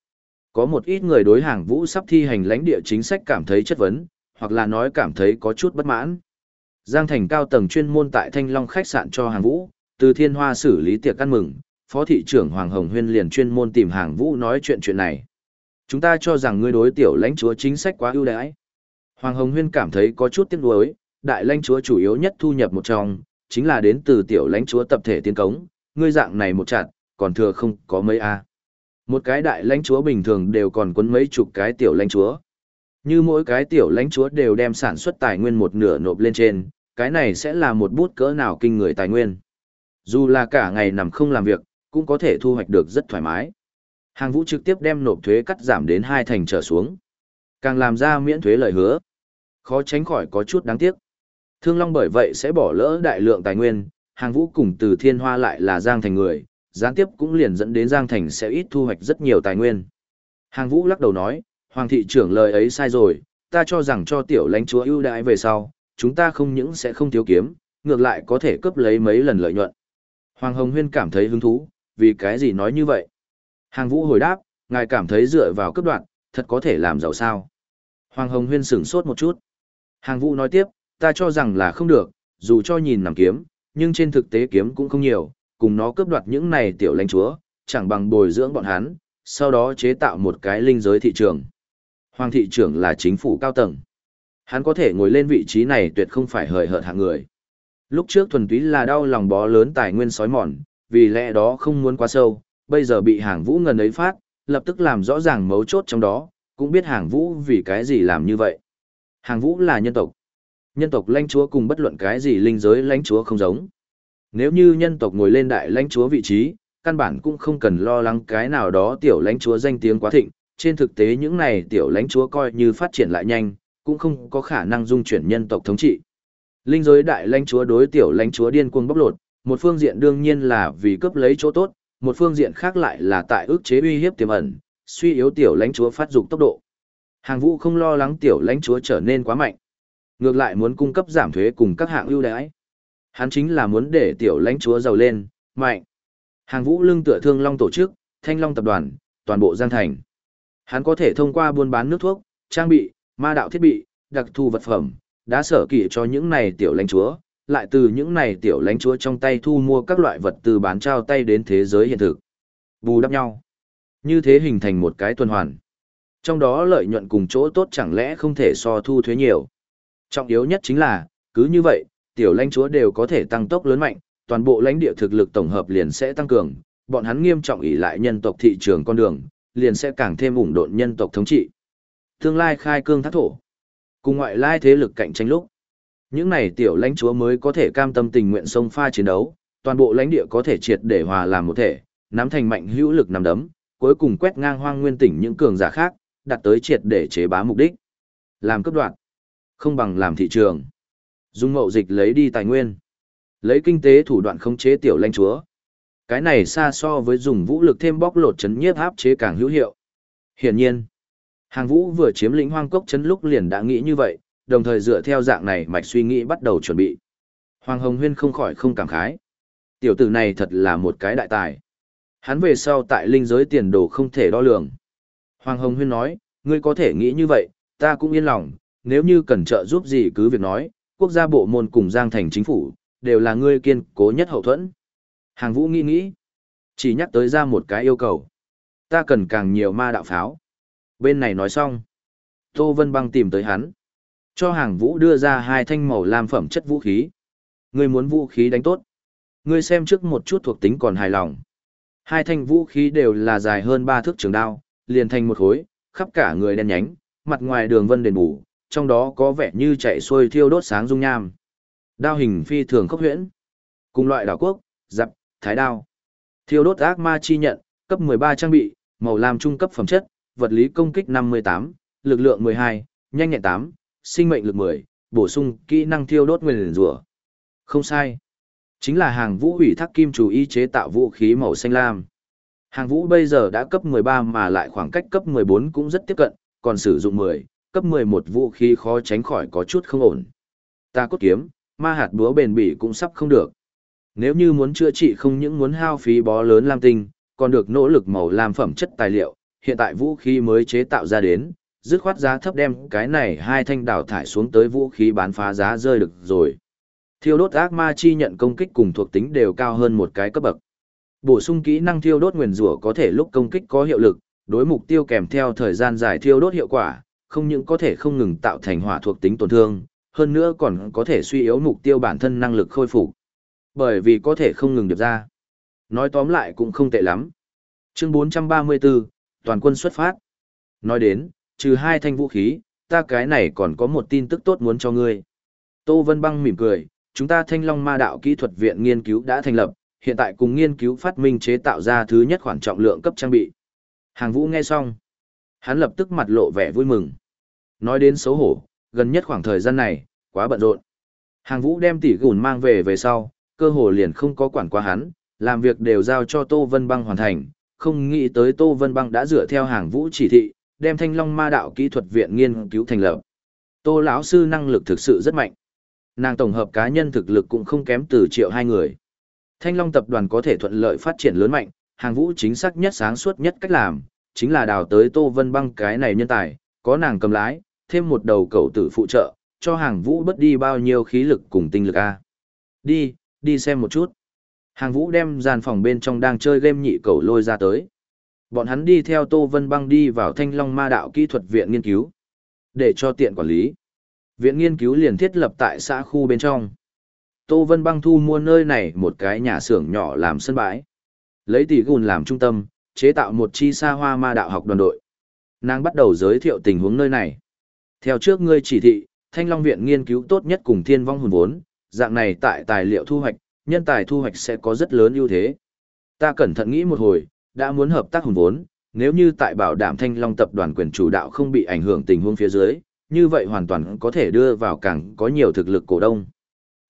có một ít người đối hàng vũ sắp thi hành lãnh địa chính sách cảm thấy chất vấn, hoặc là nói cảm thấy có chút bất mãn. Giang Thành cao tầng chuyên môn tại Thanh Long khách sạn cho hàng vũ, từ thiên hoa xử lý tiệc ăn mừng, phó thị trưởng Hoàng Hồng Huyên liền chuyên môn tìm hàng vũ nói chuyện chuyện này. Chúng ta cho rằng ngươi đối tiểu lãnh chúa chính sách quá ưu đãi. Hoàng Hồng Huyên cảm thấy có chút tiếc nuối, đại lãnh chúa chủ yếu nhất thu nhập một trong, chính là đến từ tiểu lãnh chúa tập thể tiên cống, ngươi dạng này một chặt, còn thừa không có mấy a. Một cái đại lãnh chúa bình thường đều còn quấn mấy chục cái tiểu lãnh chúa. Như mỗi cái tiểu lãnh chúa đều đem sản xuất tài nguyên một nửa nộp lên trên, cái này sẽ là một bút cỡ nào kinh người tài nguyên. Dù là cả ngày nằm không làm việc, cũng có thể thu hoạch được rất thoải mái. Hàng vũ trực tiếp đem nộp thuế cắt giảm đến hai thành trở xuống. Càng làm ra miễn thuế lời hứa. Khó tránh khỏi có chút đáng tiếc. Thương Long bởi vậy sẽ bỏ lỡ đại lượng tài nguyên, hàng vũ cùng từ thiên hoa lại là Giang Thành người, gián tiếp cũng liền dẫn đến Giang Thành sẽ ít thu hoạch rất nhiều tài nguyên. Hàng vũ lắc đầu nói, Hoàng thị trưởng lời ấy sai rồi, ta cho rằng cho tiểu lãnh chúa ưu đãi về sau, chúng ta không những sẽ không thiếu kiếm, ngược lại có thể cướp lấy mấy lần lợi nhuận. Hoàng Hồng Huyên cảm thấy hứng thú, vì cái gì nói như vậy? Hàng Vũ hồi đáp, ngài cảm thấy dựa vào cấp đoạn, thật có thể làm giàu sao? Hoàng Hồng Huyên sửng sốt một chút. Hàng Vũ nói tiếp, ta cho rằng là không được, dù cho nhìn nằm kiếm, nhưng trên thực tế kiếm cũng không nhiều, cùng nó cướp đoạt những này tiểu lãnh chúa, chẳng bằng bồi dưỡng bọn hắn, sau đó chế tạo một cái linh giới thị trường. Hoàng thị trưởng là chính phủ cao tầng. Hắn có thể ngồi lên vị trí này tuyệt không phải hời hợt hạng người. Lúc trước thuần túy là đau lòng bó lớn tài nguyên sói mòn, vì lẽ đó không muốn quá sâu, bây giờ bị hàng vũ ngần ấy phát, lập tức làm rõ ràng mấu chốt trong đó, cũng biết hàng vũ vì cái gì làm như vậy. Hàng vũ là nhân tộc. Nhân tộc lãnh chúa cùng bất luận cái gì linh giới lãnh chúa không giống. Nếu như nhân tộc ngồi lên đại lãnh chúa vị trí, căn bản cũng không cần lo lắng cái nào đó tiểu lãnh chúa danh tiếng quá thịnh, trên thực tế những này tiểu lãnh chúa coi như phát triển lại nhanh, cũng không có khả năng dung chuyển nhân tộc thống trị. Linh giới đại lãnh chúa đối tiểu lãnh chúa điên cuồng bóc lột, một phương diện đương nhiên là vì cướp lấy chỗ tốt, một phương diện khác lại là tại ức chế uy hiếp tiềm ẩn, suy yếu tiểu lãnh chúa phát dục tốc độ. Hàng Vũ không lo lắng tiểu lãnh chúa trở nên quá mạnh, ngược lại muốn cung cấp giảm thuế cùng các hạng ưu đãi. Hắn chính là muốn để tiểu lãnh chúa giàu lên, mạnh. Hàng Vũ lưng tựa Thương Long tổ chức, Thanh Long tập đoàn, toàn bộ Giang Thành. Hắn có thể thông qua buôn bán nước thuốc, trang bị, ma đạo thiết bị, đặc thù vật phẩm, đã sở kỷ cho những này tiểu lãnh chúa, lại từ những này tiểu lãnh chúa trong tay thu mua các loại vật từ bán trao tay đến thế giới hiện thực. Bù đắp nhau. Như thế hình thành một cái tuần hoàn. Trong đó lợi nhuận cùng chỗ tốt chẳng lẽ không thể so thu thuế nhiều. Trọng yếu nhất chính là, cứ như vậy, tiểu lãnh chúa đều có thể tăng tốc lớn mạnh, toàn bộ lãnh địa thực lực tổng hợp liền sẽ tăng cường, bọn hắn nghiêm trọng ỷ lại nhân tộc thị trường con đường, liền sẽ càng thêm ủng độn nhân tộc thống trị. Tương lai khai cương thác thổ, cùng ngoại lai thế lực cạnh tranh lúc. Những này tiểu lãnh chúa mới có thể cam tâm tình nguyện sông pha chiến đấu, toàn bộ lãnh địa có thể triệt để hòa làm một thể, nắm thành mạnh hữu lực nắm đấm, cuối cùng quét ngang hoang nguyên tỉnh những cường giả khác, đạt tới triệt để chế bá mục đích. Làm cấp đoạn, không bằng làm thị trường. Dung mậu dịch lấy đi tài nguyên. Lấy kinh tế thủ đoạn khống chế tiểu lãnh chúa. Cái này xa so với dùng vũ lực thêm bóc lột chấn nhiếp áp chế càng hữu hiệu. Hiển nhiên, hàng vũ vừa chiếm lĩnh hoang cốc chấn lúc liền đã nghĩ như vậy, đồng thời dựa theo dạng này mạch suy nghĩ bắt đầu chuẩn bị. Hoàng Hồng Huyên không khỏi không cảm khái. Tiểu tử này thật là một cái đại tài. Hắn về sau tại linh giới tiền đồ không thể đo lường. Hoàng Hồng Huyên nói, ngươi có thể nghĩ như vậy, ta cũng yên lòng, nếu như cần trợ giúp gì cứ việc nói, quốc gia bộ môn cùng Giang Thành chính phủ, đều là ngươi kiên cố nhất hậu thuẫn. Hàng Vũ nghĩ nghĩ, chỉ nhắc tới ra một cái yêu cầu. Ta cần càng nhiều ma đạo pháo. Bên này nói xong. Tô Vân Băng tìm tới hắn. Cho hàng Vũ đưa ra hai thanh màu lam phẩm chất vũ khí. Ngươi muốn vũ khí đánh tốt. Ngươi xem trước một chút thuộc tính còn hài lòng. Hai thanh vũ khí đều là dài hơn ba thước trường đao, liền thành một khối, khắp cả người đen nhánh, mặt ngoài đường vân đền bù, trong đó có vẻ như chạy xuôi thiêu đốt sáng dung nham. Đao hình phi thường khốc huyễn. Cùng loại đảo quốc, dập, thái đao. Thiêu đốt ác ma chi nhận, cấp 13 trang bị, màu lam trung cấp phẩm chất, vật lý công kích 58, lực lượng 12, nhanh nhẹn 8, sinh mệnh lực 10, bổ sung kỹ năng thiêu đốt nguyên rủa. Không sai. Chính là hàng vũ hủy thác kim chủ y chế tạo vũ khí màu xanh lam. Hàng vũ bây giờ đã cấp 13 mà lại khoảng cách cấp 14 cũng rất tiếp cận, còn sử dụng 10, cấp 11 vũ khí khó tránh khỏi có chút không ổn. Ta cốt kiếm, ma hạt búa bền bỉ cũng sắp không được. Nếu như muốn chữa trị không những muốn hao phí bó lớn lam tinh, còn được nỗ lực màu lam phẩm chất tài liệu, hiện tại vũ khí mới chế tạo ra đến, dứt khoát giá thấp đem cái này hai thanh đảo thải xuống tới vũ khí bán phá giá rơi được rồi. Thiêu đốt ác ma chi nhận công kích cùng thuộc tính đều cao hơn một cái cấp bậc. Bổ sung kỹ năng thiêu đốt nguyền rủa có thể lúc công kích có hiệu lực, đối mục tiêu kèm theo thời gian dài thiêu đốt hiệu quả, không những có thể không ngừng tạo thành hỏa thuộc tính tổn thương, hơn nữa còn có thể suy yếu mục tiêu bản thân năng lực khôi phục. Bởi vì có thể không ngừng điệp ra. Nói tóm lại cũng không tệ lắm. Chương 434, toàn quân xuất phát. Nói đến, trừ hai thanh vũ khí, ta cái này còn có một tin tức tốt muốn cho ngươi. Tô Vân Băng mỉm cười, chúng ta Thanh Long Ma Đạo Kỹ thuật Viện nghiên cứu đã thành lập, hiện tại cùng nghiên cứu phát minh chế tạo ra thứ nhất khoản trọng lượng cấp trang bị. Hàng Vũ nghe xong, hắn lập tức mặt lộ vẻ vui mừng. Nói đến xấu hổ, gần nhất khoảng thời gian này, quá bận rộn. Hàng Vũ đem tỷ gùn mang về về sau, cơ hồ liền không có quản qua hắn, làm việc đều giao cho Tô Vân Băng hoàn thành, không nghĩ tới Tô Vân Băng đã dựa theo hàng Vũ chỉ thị, đem Thanh Long Ma Đạo Kỹ thuật Viện nghiên cứu thành lập. Tô lão sư năng lực thực sự rất mạnh. Nàng tổng hợp cá nhân thực lực cũng không kém từ triệu hai người. Thanh Long tập đoàn có thể thuận lợi phát triển lớn mạnh, hàng vũ chính xác nhất sáng suốt nhất cách làm, chính là đào tới Tô Vân Băng cái này nhân tài, có nàng cầm lái, thêm một đầu cầu tử phụ trợ, cho hàng vũ bất đi bao nhiêu khí lực cùng tinh lực a. Đi, đi xem một chút. Hàng vũ đem gian phòng bên trong đang chơi game nhị cầu lôi ra tới. Bọn hắn đi theo Tô Vân Băng đi vào Thanh Long Ma Đạo Kỹ thuật Viện nghiên cứu. Để cho tiện quản lý. Viện nghiên cứu liền thiết lập tại xã khu bên trong. Tô Vân Băng thu mua nơi này một cái nhà xưởng nhỏ làm sân bãi. Lấy tỷ gùn làm trung tâm, chế tạo một chi xa hoa ma đạo học đoàn đội. Nàng bắt đầu giới thiệu tình huống nơi này. Theo trước ngươi chỉ thị, Thanh Long Viện nghiên cứu tốt nhất cùng thiên vong hồn vốn, dạng này tại tài liệu thu hoạch, nhân tài thu hoạch sẽ có rất lớn ưu thế. Ta cẩn thận nghĩ một hồi, đã muốn hợp tác hồn vốn, nếu như tại bảo đảm Thanh Long tập đoàn quyền chủ đạo không bị ảnh hưởng tình huống phía dưới, như vậy hoàn toàn có thể đưa vào càng có nhiều thực lực cổ đông.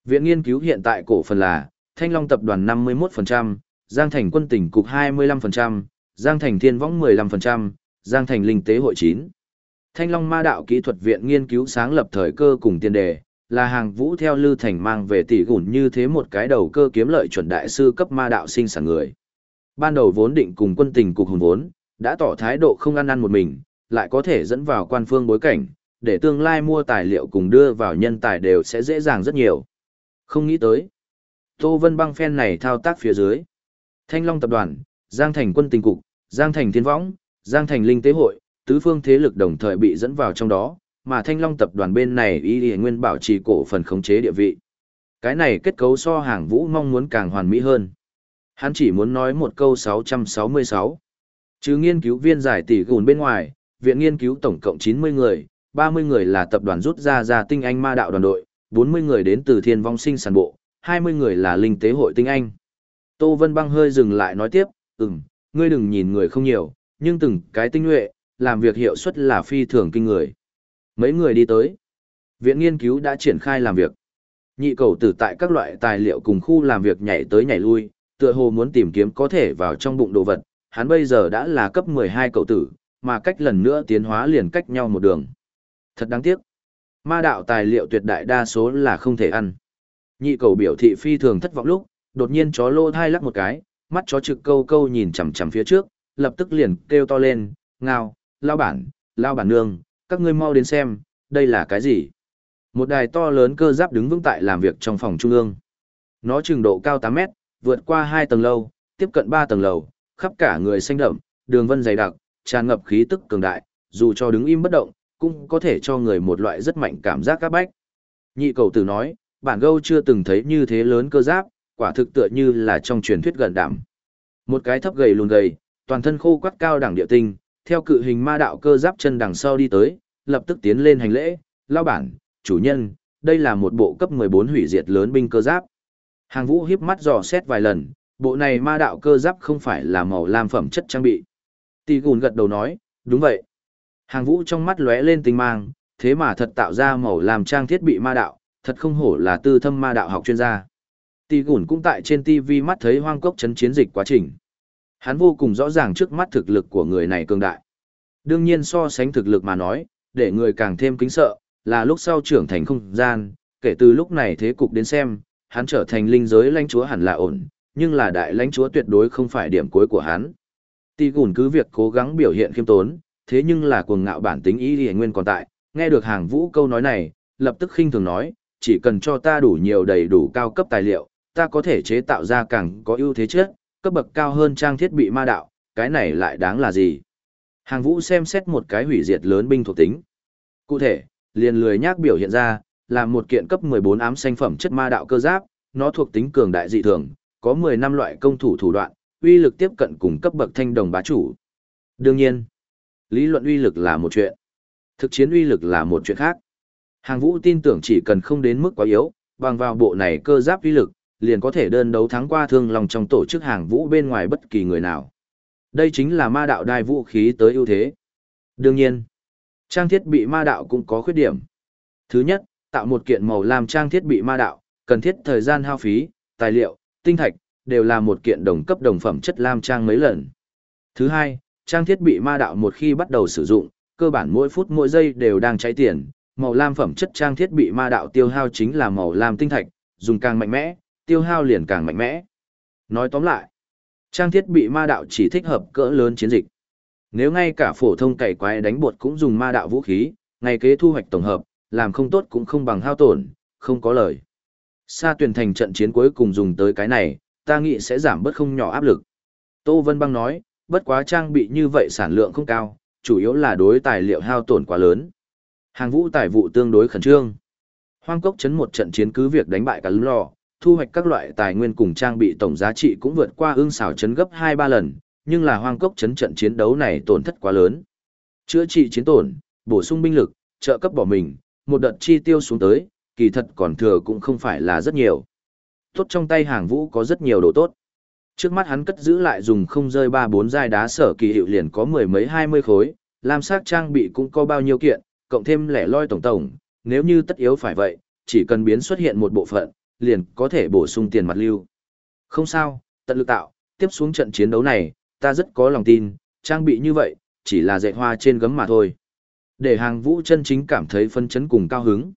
Viện nghiên cứu hiện tại cổ phần là Thanh Long tập đoàn 51%, Giang Thành quân tỉnh cục 25%, Giang Thành thiên võng 15%, Giang Thành linh tế hội 9. Thanh Long ma đạo kỹ thuật viện nghiên cứu sáng lập thời cơ cùng tiền đề, là hàng vũ theo Lư Thành mang về tỷ gùn như thế một cái đầu cơ kiếm lợi chuẩn đại sư cấp ma đạo sinh sản người. Ban đầu vốn định cùng quân tình cục hùng vốn, đã tỏ thái độ không ăn ăn một mình, lại có thể dẫn vào quan phương bối cảnh, để tương lai mua tài liệu cùng đưa vào nhân tài đều sẽ dễ dàng rất nhiều. Không nghĩ tới. Tô Vân băng phen này thao tác phía dưới. Thanh Long Tập đoàn, Giang Thành Quân Tình Cục, Giang Thành Thiên Võng, Giang Thành Linh Tế Hội, tứ phương thế lực đồng thời bị dẫn vào trong đó, mà Thanh Long Tập đoàn bên này y nguyên bảo trì cổ phần khống chế địa vị. Cái này kết cấu so hàng vũ mong muốn càng hoàn mỹ hơn. Hắn chỉ muốn nói một câu 666. Chứ nghiên cứu viên giải tỷ gùn bên ngoài, viện nghiên cứu tổng cộng 90 người, 30 người là tập đoàn rút ra ra tinh anh ma đạo đoàn đội, 40 người đến từ thiên vong sinh sản bộ, 20 người là linh tế hội tinh anh. Tô Vân Băng hơi dừng lại nói tiếp, ừm, ngươi đừng nhìn người không nhiều, nhưng từng cái tinh nhuệ, làm việc hiệu suất là phi thường kinh người. Mấy người đi tới. Viện nghiên cứu đã triển khai làm việc. Nhị cầu tử tại các loại tài liệu cùng khu làm việc nhảy tới nhảy lui, tựa hồ muốn tìm kiếm có thể vào trong bụng đồ vật, hắn bây giờ đã là cấp 12 cầu tử, mà cách lần nữa tiến hóa liền cách nhau một đường. Thật đáng tiếc. Ma đạo tài liệu tuyệt đại đa số là không thể ăn. Nhị cầu biểu thị phi thường thất vọng lúc, đột nhiên chó lô thai lắc một cái, mắt chó trực câu câu nhìn chằm chằm phía trước, lập tức liền kêu to lên, ngao, lao bản, lao bản nương, các ngươi mau đến xem, đây là cái gì? Một đài to lớn cơ giáp đứng vững tại làm việc trong phòng trung ương. Nó trường độ cao 8 mét, vượt qua 2 tầng lầu, tiếp cận 3 tầng lầu, khắp cả người xanh đậm, đường vân dày đặc, tràn ngập khí tức cường đại, dù cho đứng im bất động, cũng có thể cho người một loại rất mạnh cảm giác các bách. Nhị cầu tử nói, bản gâu chưa từng thấy như thế lớn cơ giáp, quả thực tựa như là trong truyền thuyết gần đảm. Một cái thấp gầy lùn gầy, toàn thân khô quắt cao đẳng địa tinh, theo cự hình ma đạo cơ giáp chân đằng sau đi tới, lập tức tiến lên hành lễ, lao bản, chủ nhân, đây là một bộ cấp 14 hủy diệt lớn binh cơ giáp. Hàng vũ hiếp mắt dò xét vài lần, bộ này ma đạo cơ giáp không phải là màu lam phẩm chất trang bị. Tì gùn gật đầu nói, đúng vậy. Hàng vũ trong mắt lóe lên tinh mang, thế mà thật tạo ra màu làm trang thiết bị ma đạo, thật không hổ là tư thâm ma đạo học chuyên gia. Tì gùn cũng tại trên TV mắt thấy hoang cốc chấn chiến dịch quá trình. Hắn vô cùng rõ ràng trước mắt thực lực của người này cường đại. Đương nhiên so sánh thực lực mà nói, để người càng thêm kính sợ, là lúc sau trưởng thành không gian, kể từ lúc này thế cục đến xem, hắn trở thành linh giới lãnh chúa hẳn là ổn, nhưng là đại lãnh chúa tuyệt đối không phải điểm cuối của hắn. Tỷ gùn cứ việc cố gắng biểu hiện khiêm tốn, thế nhưng là cuồng ngạo bản tính ý thì nguyên còn tại, nghe được hàng vũ câu nói này, lập tức khinh thường nói, chỉ cần cho ta đủ nhiều đầy đủ cao cấp tài liệu, ta có thể chế tạo ra càng có ưu thế trước, cấp bậc cao hơn trang thiết bị ma đạo, cái này lại đáng là gì? Hàng vũ xem xét một cái hủy diệt lớn binh thuộc tính. Cụ thể, liền lười nhác biểu hiện ra, là một kiện cấp 14 ám xanh phẩm chất ma đạo cơ giáp, nó thuộc tính cường đại dị thường, có 10 năm loại công thủ thủ đoạn, uy lực tiếp cận cùng cấp bậc thanh đồng bá chủ. Đương nhiên, lý luận uy lực là một chuyện, thực chiến uy lực là một chuyện khác. Hàng vũ tin tưởng chỉ cần không đến mức quá yếu, bằng vào bộ này cơ giáp uy lực, liền có thể đơn đấu thắng qua thương lòng trong tổ chức hàng vũ bên ngoài bất kỳ người nào. Đây chính là ma đạo đai vũ khí tới ưu thế. Đương nhiên, trang thiết bị ma đạo cũng có khuyết điểm. Thứ nhất, tạo một kiện màu làm trang thiết bị ma đạo, cần thiết thời gian hao phí, tài liệu, tinh thạch, đều là một kiện đồng cấp đồng phẩm chất lam trang mấy lần. Thứ hai, trang thiết bị ma đạo một khi bắt đầu sử dụng, cơ bản mỗi phút mỗi giây đều đang cháy tiền, màu lam phẩm chất trang thiết bị ma đạo tiêu hao chính là màu lam tinh thạch, dùng càng mạnh mẽ, tiêu hao liền càng mạnh mẽ. Nói tóm lại, trang thiết bị ma đạo chỉ thích hợp cỡ lớn chiến dịch. Nếu ngay cả phổ thông cày quái đánh bột cũng dùng ma đạo vũ khí, ngày kế thu hoạch tổng hợp, làm không tốt cũng không bằng hao tổn, không có lời. Sa tuyển thành trận chiến cuối cùng dùng tới cái này, ta nghĩ sẽ giảm bớt không nhỏ áp lực. Tô Vân Băng nói, bất quá trang bị như vậy sản lượng không cao, chủ yếu là đối tài liệu hao tổn quá lớn. Hàng vũ tài vụ tương đối khẩn trương. Hoang cốc chấn một trận chiến cứ việc đánh bại cả lò, thu hoạch các loại tài nguyên cùng trang bị tổng giá trị cũng vượt qua ương xảo chấn gấp 2-3 lần, nhưng là hoang cốc chấn trận chiến đấu này tổn thất quá lớn. Chữa trị chiến tổn, bổ sung binh lực, trợ cấp bỏ mình, một đợt chi tiêu xuống tới, kỳ thật còn thừa cũng không phải là rất nhiều. Tốt trong tay hàng vũ có rất nhiều đồ tốt. Trước mắt hắn cất giữ lại dùng không rơi ba bốn giai đá sở kỳ hiệu liền có mười mấy hai mươi khối, làm sắc trang bị cũng có bao nhiêu kiện, cộng thêm lẻ loi tổng tổng, nếu như tất yếu phải vậy, chỉ cần biến xuất hiện một bộ phận, liền có thể bổ sung tiền mặt lưu. Không sao, tận lực tạo, tiếp xuống trận chiến đấu này, ta rất có lòng tin, trang bị như vậy, chỉ là dạy hoa trên gấm mà thôi. Để hàng vũ chân chính cảm thấy phân chấn cùng cao hứng.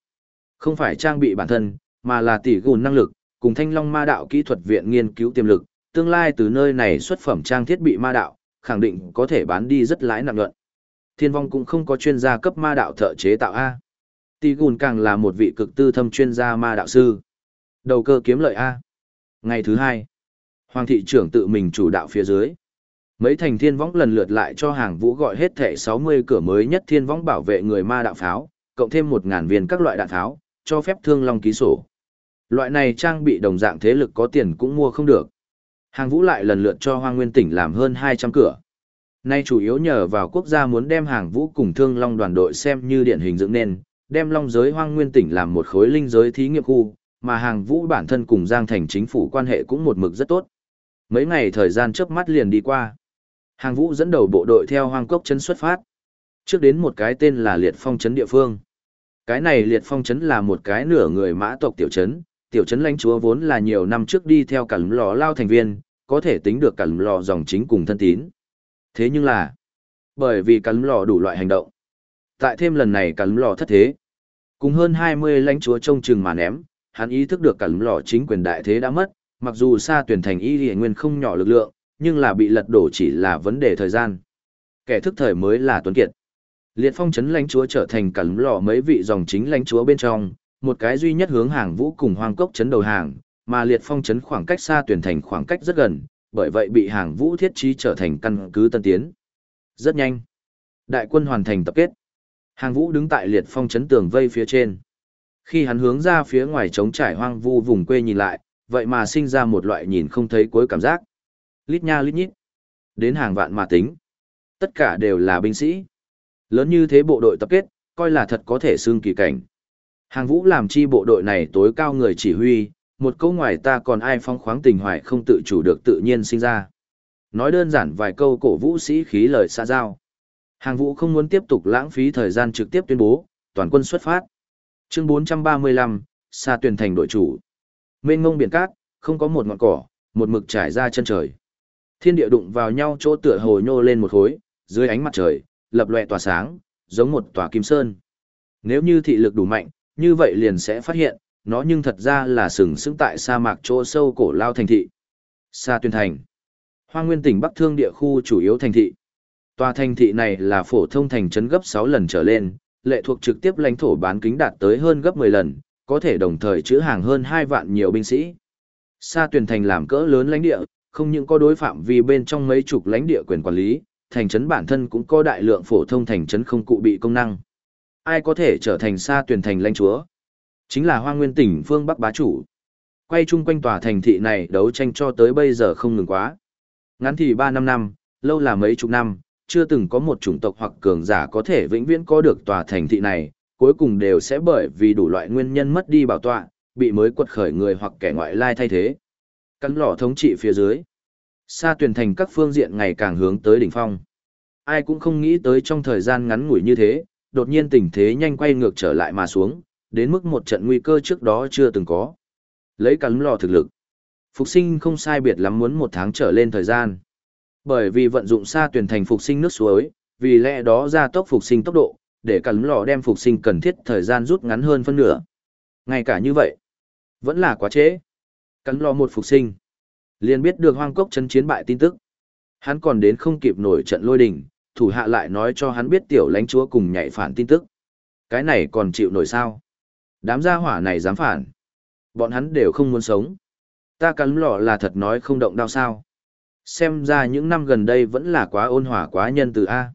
Không phải trang bị bản thân, mà là tỷ gùn năng lực, cùng thanh long ma đạo kỹ thuật viện nghiên cứu tiềm lực, tương lai từ nơi này xuất phẩm trang thiết bị ma đạo, khẳng định có thể bán đi rất lãi nặng luận. Thiên vong cũng không có chuyên gia cấp ma đạo thợ chế tạo A. Tỷ gùn càng là một vị cực tư thâm chuyên gia ma đạo sư. Đầu cơ kiếm lợi A. Ngày thứ hai, Hoàng thị trưởng tự mình chủ đạo phía dưới. Mấy thành thiên võng lần lượt lại cho hàng vũ gọi hết thẻ 60 cửa mới nhất thiên võng bảo vệ người ma đạo pháo, cộng thêm 1.000 viên các loại đạn pháo, cho phép thương long ký sổ. Loại này trang bị đồng dạng thế lực có tiền cũng mua không được. Hàng vũ lại lần lượt cho Hoang Nguyên tỉnh làm hơn 200 cửa. Nay chủ yếu nhờ vào quốc gia muốn đem hàng vũ cùng thương long đoàn đội xem như điển hình dựng nên, đem long giới Hoang Nguyên tỉnh làm một khối linh giới thí nghiệm khu, mà hàng vũ bản thân cùng Giang Thành chính phủ quan hệ cũng một mực rất tốt. Mấy ngày thời gian chớp mắt liền đi qua. Hàng vũ dẫn đầu bộ đội theo hoang cốc chân xuất phát. Trước đến một cái tên là Liệt Phong chấn địa phương. Cái này Liệt Phong chấn là một cái nửa người mã tộc tiểu chấn, tiểu chấn lãnh chúa vốn là nhiều năm trước đi theo cả lò lao thành viên, có thể tính được cả lò dòng chính cùng thân tín. Thế nhưng là, bởi vì cả lò đủ loại hành động. Tại thêm lần này cả lò thất thế. Cùng hơn 20 lãnh chúa trông chừng mà ném, hắn ý thức được cả lò chính quyền đại thế đã mất, mặc dù xa tuyển thành y thì nguyên không nhỏ lực lượng, nhưng là bị lật đổ chỉ là vấn đề thời gian. Kẻ thức thời mới là tuấn kiệt. Liệt phong chấn lãnh chúa trở thành cả lò mấy vị dòng chính lãnh chúa bên trong, một cái duy nhất hướng hàng vũ cùng hoang cốc chấn đầu hàng, mà liệt phong chấn khoảng cách xa tuyển thành khoảng cách rất gần, bởi vậy bị hàng vũ thiết trí trở thành căn cứ tân tiến. Rất nhanh. Đại quân hoàn thành tập kết. Hàng vũ đứng tại liệt phong chấn tường vây phía trên. Khi hắn hướng ra phía ngoài trống trải hoang vu vùng quê nhìn lại, vậy mà sinh ra một loại nhìn không thấy cuối cảm giác. Lít nha lít nhít. Đến hàng vạn mà tính. Tất cả đều là binh sĩ. Lớn như thế bộ đội tập kết, coi là thật có thể xương kỳ cảnh. Hàng vũ làm chi bộ đội này tối cao người chỉ huy, một câu ngoài ta còn ai phong khoáng tình hoài không tự chủ được tự nhiên sinh ra. Nói đơn giản vài câu cổ vũ sĩ khí lời xa giao. Hàng vũ không muốn tiếp tục lãng phí thời gian trực tiếp tuyên bố, toàn quân xuất phát. Chương 435, xa tuyển thành đội chủ. Mênh ngông biển cát, không có một ngọn cỏ, một mực trải ra chân trời. Thiên địa đụng vào nhau chỗ tựa hồ nhô lên một khối, dưới ánh mặt trời, lập lòe tỏa sáng, giống một tòa kim sơn. Nếu như thị lực đủ mạnh, như vậy liền sẽ phát hiện, nó nhưng thật ra là sừng sững tại sa mạc chỗ sâu cổ lao thành thị. Sa Tuyên Thành. Hoa Nguyên tỉnh Bắc Thương địa khu chủ yếu thành thị. Tòa thành thị này là phổ thông thành trấn gấp 6 lần trở lên, lệ thuộc trực tiếp lãnh thổ bán kính đạt tới hơn gấp 10 lần, có thể đồng thời chứa hàng hơn 2 vạn nhiều binh sĩ. Sa tuyển Thành làm cỡ lớn lãnh địa, không những có đối phạm vì bên trong mấy chục lãnh địa quyền quản lý, thành trấn bản thân cũng có đại lượng phổ thông thành trấn không cụ bị công năng. Ai có thể trở thành Sa tuyển Thành lãnh chúa? Chính là Hoa Nguyên tỉnh phương Bắc bá chủ. Quay chung quanh tòa thành thị này đấu tranh cho tới bây giờ không ngừng quá. Ngắn thì 3 năm năm, lâu là mấy chục năm, chưa từng có một chủng tộc hoặc cường giả có thể vĩnh viễn có được tòa thành thị này, cuối cùng đều sẽ bởi vì đủ loại nguyên nhân mất đi bảo tọa, bị mới quật khởi người hoặc kẻ ngoại lai thay thế. Cắn lỏ thống trị phía dưới. Sa tuyển thành các phương diện ngày càng hướng tới đỉnh phong. Ai cũng không nghĩ tới trong thời gian ngắn ngủi như thế, đột nhiên tình thế nhanh quay ngược trở lại mà xuống, đến mức một trận nguy cơ trước đó chưa từng có. Lấy cắn lò thực lực. Phục sinh không sai biệt lắm muốn một tháng trở lên thời gian. Bởi vì vận dụng xa tuyển thành phục sinh nước suối, vì lẽ đó gia tốc phục sinh tốc độ, để cắn lò đem phục sinh cần thiết thời gian rút ngắn hơn phân nửa. Ngay cả như vậy, vẫn là quá trễ. Cắn lò một phục sinh. liền biết được hoang cốc chân chiến bại tin tức. Hắn còn đến không kịp nổi trận lôi đình, thủ hạ lại nói cho hắn biết tiểu lãnh chúa cùng nhảy phản tin tức. Cái này còn chịu nổi sao? Đám gia hỏa này dám phản. Bọn hắn đều không muốn sống. Ta cắn lọ là thật nói không động đau sao. Xem ra những năm gần đây vẫn là quá ôn hòa quá nhân từ A.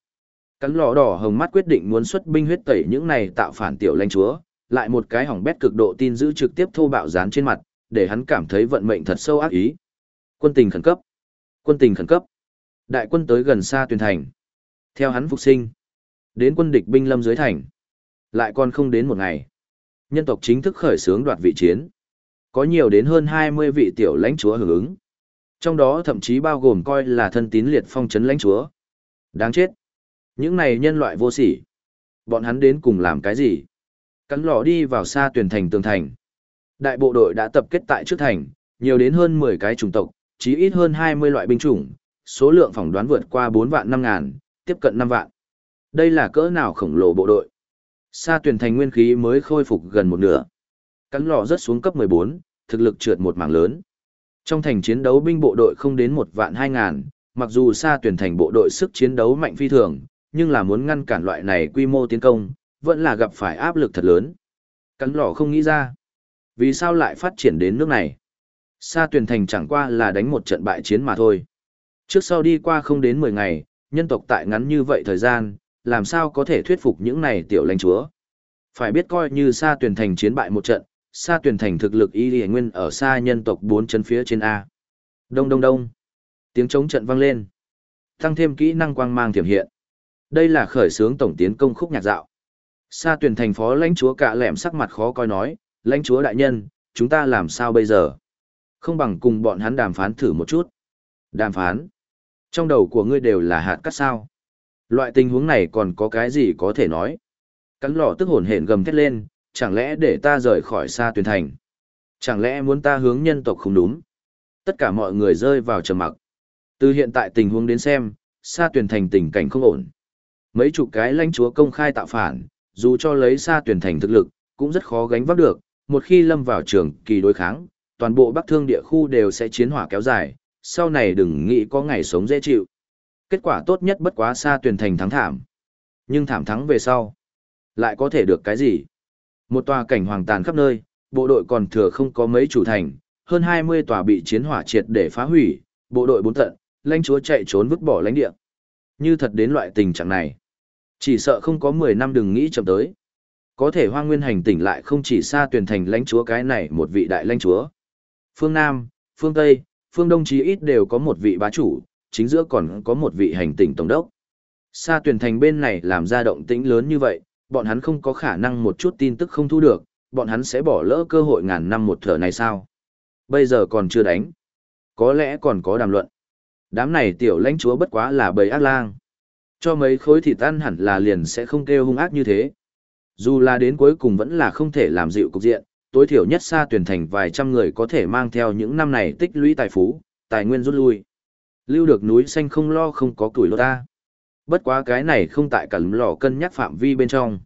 Cắn lọ đỏ hồng mắt quyết định muốn xuất binh huyết tẩy những này tạo phản tiểu lãnh chúa, lại một cái hỏng bét cực độ tin giữ trực tiếp thô bạo dán trên mặt, để hắn cảm thấy vận mệnh thật sâu ác ý. Quân tình khẩn cấp. Quân tình khẩn cấp. Đại quân tới gần xa tuyên thành. Theo hắn phục sinh. Đến quân địch binh lâm dưới thành. Lại còn không đến một ngày nhân tộc chính thức khởi xướng đoạt vị chiến. Có nhiều đến hơn 20 vị tiểu lãnh chúa hưởng ứng. Trong đó thậm chí bao gồm coi là thân tín liệt phong trấn lãnh chúa. Đáng chết. Những này nhân loại vô sỉ. Bọn hắn đến cùng làm cái gì? Cắn lò đi vào xa tuyển thành tường thành. Đại bộ đội đã tập kết tại trước thành, nhiều đến hơn 10 cái chủng tộc, chí ít hơn 20 loại binh chủng, số lượng phỏng đoán vượt qua 4 vạn 5 ngàn, tiếp cận 5 vạn. Đây là cỡ nào khổng lồ bộ đội. Sa tuyển thành nguyên khí mới khôi phục gần một nửa. Cắn lò rớt xuống cấp 14, thực lực trượt một mảng lớn. Trong thành chiến đấu binh bộ đội không đến một vạn hai ngàn, mặc dù Sa tuyển thành bộ đội sức chiến đấu mạnh phi thường, nhưng là muốn ngăn cản loại này quy mô tiến công, vẫn là gặp phải áp lực thật lớn. Cắn lỏ không nghĩ ra. Vì sao lại phát triển đến nước này? Sa tuyển thành chẳng qua là đánh một trận bại chiến mà thôi. Trước sau đi qua không đến 10 ngày, nhân tộc tại ngắn như vậy thời gian, làm sao có thể thuyết phục những này tiểu lãnh chúa. Phải biết coi như xa tuyển thành chiến bại một trận, xa tuyển thành thực lực y lìa nguyên ở xa nhân tộc bốn chân phía trên A. Đông đông đông. Tiếng chống trận vang lên. Tăng thêm kỹ năng quang mang thiểm hiện. Đây là khởi xướng tổng tiến công khúc nhạc dạo. Sa tuyển thành phó lãnh chúa cạ lẻm sắc mặt khó coi nói, lãnh chúa đại nhân, chúng ta làm sao bây giờ? Không bằng cùng bọn hắn đàm phán thử một chút. Đàm phán? Trong đầu của ngươi đều là hạt cắt sao? Loại tình huống này còn có cái gì có thể nói? Cắn lỏ tức hồn hển gầm thét lên, chẳng lẽ để ta rời khỏi xa tuyển thành? Chẳng lẽ muốn ta hướng nhân tộc không đúng? Tất cả mọi người rơi vào trầm mặc. Từ hiện tại tình huống đến xem, xa tuyển thành tình cảnh không ổn. Mấy chục cái lãnh chúa công khai tạo phản, dù cho lấy xa tuyển thành thực lực, cũng rất khó gánh vác được, một khi lâm vào trường kỳ đối kháng, toàn bộ Bắc Thương địa khu đều sẽ chiến hỏa kéo dài, sau này đừng nghĩ có ngày sống dễ chịu. Kết quả tốt nhất bất quá xa tuyển thành thắng thảm. Nhưng thảm thắng về sau, lại có thể được cái gì? Một tòa cảnh hoàng tàn khắp nơi, bộ đội còn thừa không có mấy chủ thành, hơn 20 tòa bị chiến hỏa triệt để phá hủy, bộ đội bốn tận, lãnh chúa chạy trốn vứt bỏ lãnh địa. Như thật đến loại tình trạng này, chỉ sợ không có 10 năm đừng nghĩ chậm tới. Có thể hoang nguyên hành tỉnh lại không chỉ xa tuyển thành lãnh chúa cái này một vị đại lãnh chúa. Phương Nam, phương Tây, phương Đông chí ít đều có một vị bá chủ, chính giữa còn có một vị hành tỉnh tổng đốc. Sa tuyển thành bên này làm ra động tĩnh lớn như vậy, bọn hắn không có khả năng một chút tin tức không thu được, bọn hắn sẽ bỏ lỡ cơ hội ngàn năm một thở này sao? Bây giờ còn chưa đánh. Có lẽ còn có đàm luận. Đám này tiểu lãnh chúa bất quá là bầy ác lang. Cho mấy khối thịt ăn hẳn là liền sẽ không kêu hung ác như thế. Dù là đến cuối cùng vẫn là không thể làm dịu cục diện, tối thiểu nhất xa tuyển thành vài trăm người có thể mang theo những năm này tích lũy tài phú, tài nguyên rút lui. Lưu được núi xanh không lo không có tuổi lô ta. Bất quá cái này không tại cả lò cân nhắc phạm vi bên trong.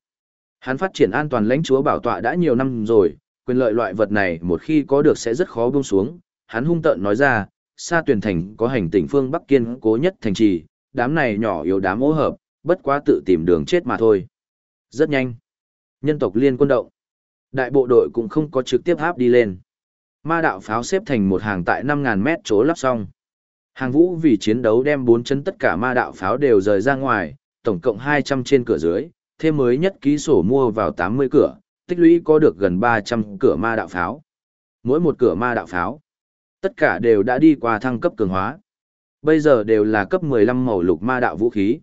Hắn phát triển an toàn lãnh chúa bảo tọa đã nhiều năm rồi, quyền lợi loại vật này một khi có được sẽ rất khó buông xuống. Hắn hung tợn nói ra, xa tuyển thành có hành tỉnh phương Bắc kiên cố nhất thành trì, đám này nhỏ yếu đám ố hợp, bất quá tự tìm đường chết mà thôi. Rất nhanh. Nhân tộc liên quân động. Đại bộ đội cũng không có trực tiếp áp đi lên. Ma đạo pháo xếp thành một hàng tại 5.000 mét chỗ lắp xong. Hàng vũ vì chiến đấu đem bốn chân tất cả ma đạo pháo đều rời ra ngoài, tổng cộng 200 trên cửa dưới, thêm mới nhất ký sổ mua vào 80 cửa, tích lũy có được gần 300 cửa ma đạo pháo. Mỗi một cửa ma đạo pháo, tất cả đều đã đi qua thăng cấp cường hóa. Bây giờ đều là cấp 15 màu lục ma đạo vũ khí.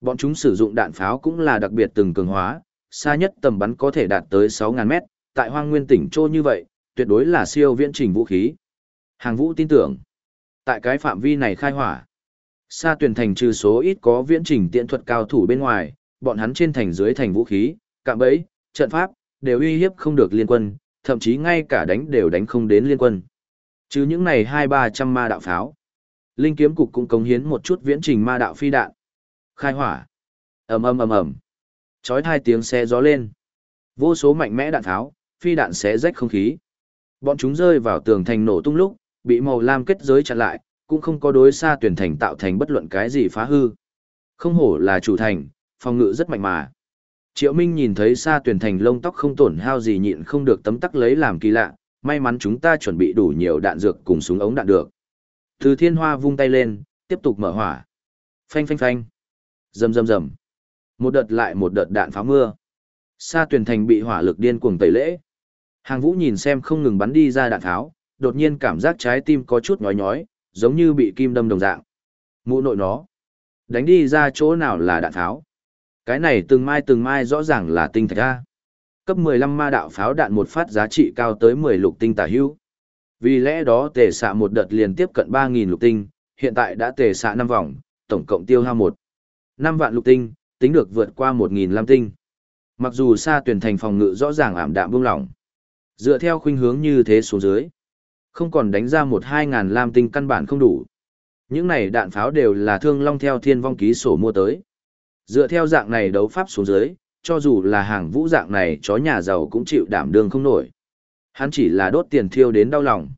Bọn chúng sử dụng đạn pháo cũng là đặc biệt từng cường hóa, xa nhất tầm bắn có thể đạt tới 6.000 mét, tại hoang nguyên tỉnh trô như vậy, tuyệt đối là siêu viễn trình vũ khí. Hàng vũ tin tưởng, tại cái phạm vi này khai hỏa, xa tuyển thành trừ số ít có viễn trình tiện thuật cao thủ bên ngoài, bọn hắn trên thành dưới thành vũ khí, cạm bẫy, trận pháp, đều uy hiếp không được liên quân, thậm chí ngay cả đánh đều đánh không đến liên quân. Chứ những này hai ba trăm ma đạo pháo. Linh kiếm cục cũng cống hiến một chút viễn trình ma đạo phi đạn. Khai hỏa. ầm ầm ầm ầm. Chói hai tiếng xe gió lên. Vô số mạnh mẽ đạn tháo, phi đạn xé rách không khí. Bọn chúng rơi vào tường thành nổ tung lúc, bị màu lam kết giới chặn lại, cũng không có đối xa tuyển thành tạo thành bất luận cái gì phá hư. Không hổ là chủ thành, phòng ngự rất mạnh mà. Triệu Minh nhìn thấy xa tuyển thành lông tóc không tổn hao gì nhịn không được tấm tắc lấy làm kỳ lạ, may mắn chúng ta chuẩn bị đủ nhiều đạn dược cùng súng ống đạn được. Từ thiên hoa vung tay lên, tiếp tục mở hỏa. Phanh phanh phanh. Rầm rầm rầm. Một đợt lại một đợt đạn pháo mưa. Sa tuyển thành bị hỏa lực điên cuồng tẩy lễ. Hàng vũ nhìn xem không ngừng bắn đi ra đạn tháo, đột nhiên cảm giác trái tim có chút nhói nhói, giống như bị kim đâm đồng dạng. Mũ nội nó. Đánh đi ra chỗ nào là đạn tháo. Cái này từng mai từng mai rõ ràng là tinh thạch A. Cấp 15 ma đạo pháo đạn một phát giá trị cao tới 10 lục tinh tả hữu. Vì lẽ đó tề xạ một đợt liền tiếp cận 3.000 lục tinh, hiện tại đã tề xạ 5 vòng, tổng cộng tiêu hao 1. 5 vạn lục tinh, tính được vượt qua 1.000 lam tinh. Mặc dù xa tuyển thành phòng ngự rõ ràng ảm đạm buông lỏng. Dựa theo khuynh hướng như thế xuống dưới. Không còn đánh ra một hai ngàn lam tinh căn bản không đủ. Những này đạn pháo đều là thương long theo thiên vong ký sổ mua tới. Dựa theo dạng này đấu pháp xuống dưới, cho dù là hàng vũ dạng này chó nhà giàu cũng chịu đảm đương không nổi. Hắn chỉ là đốt tiền thiêu đến đau lòng.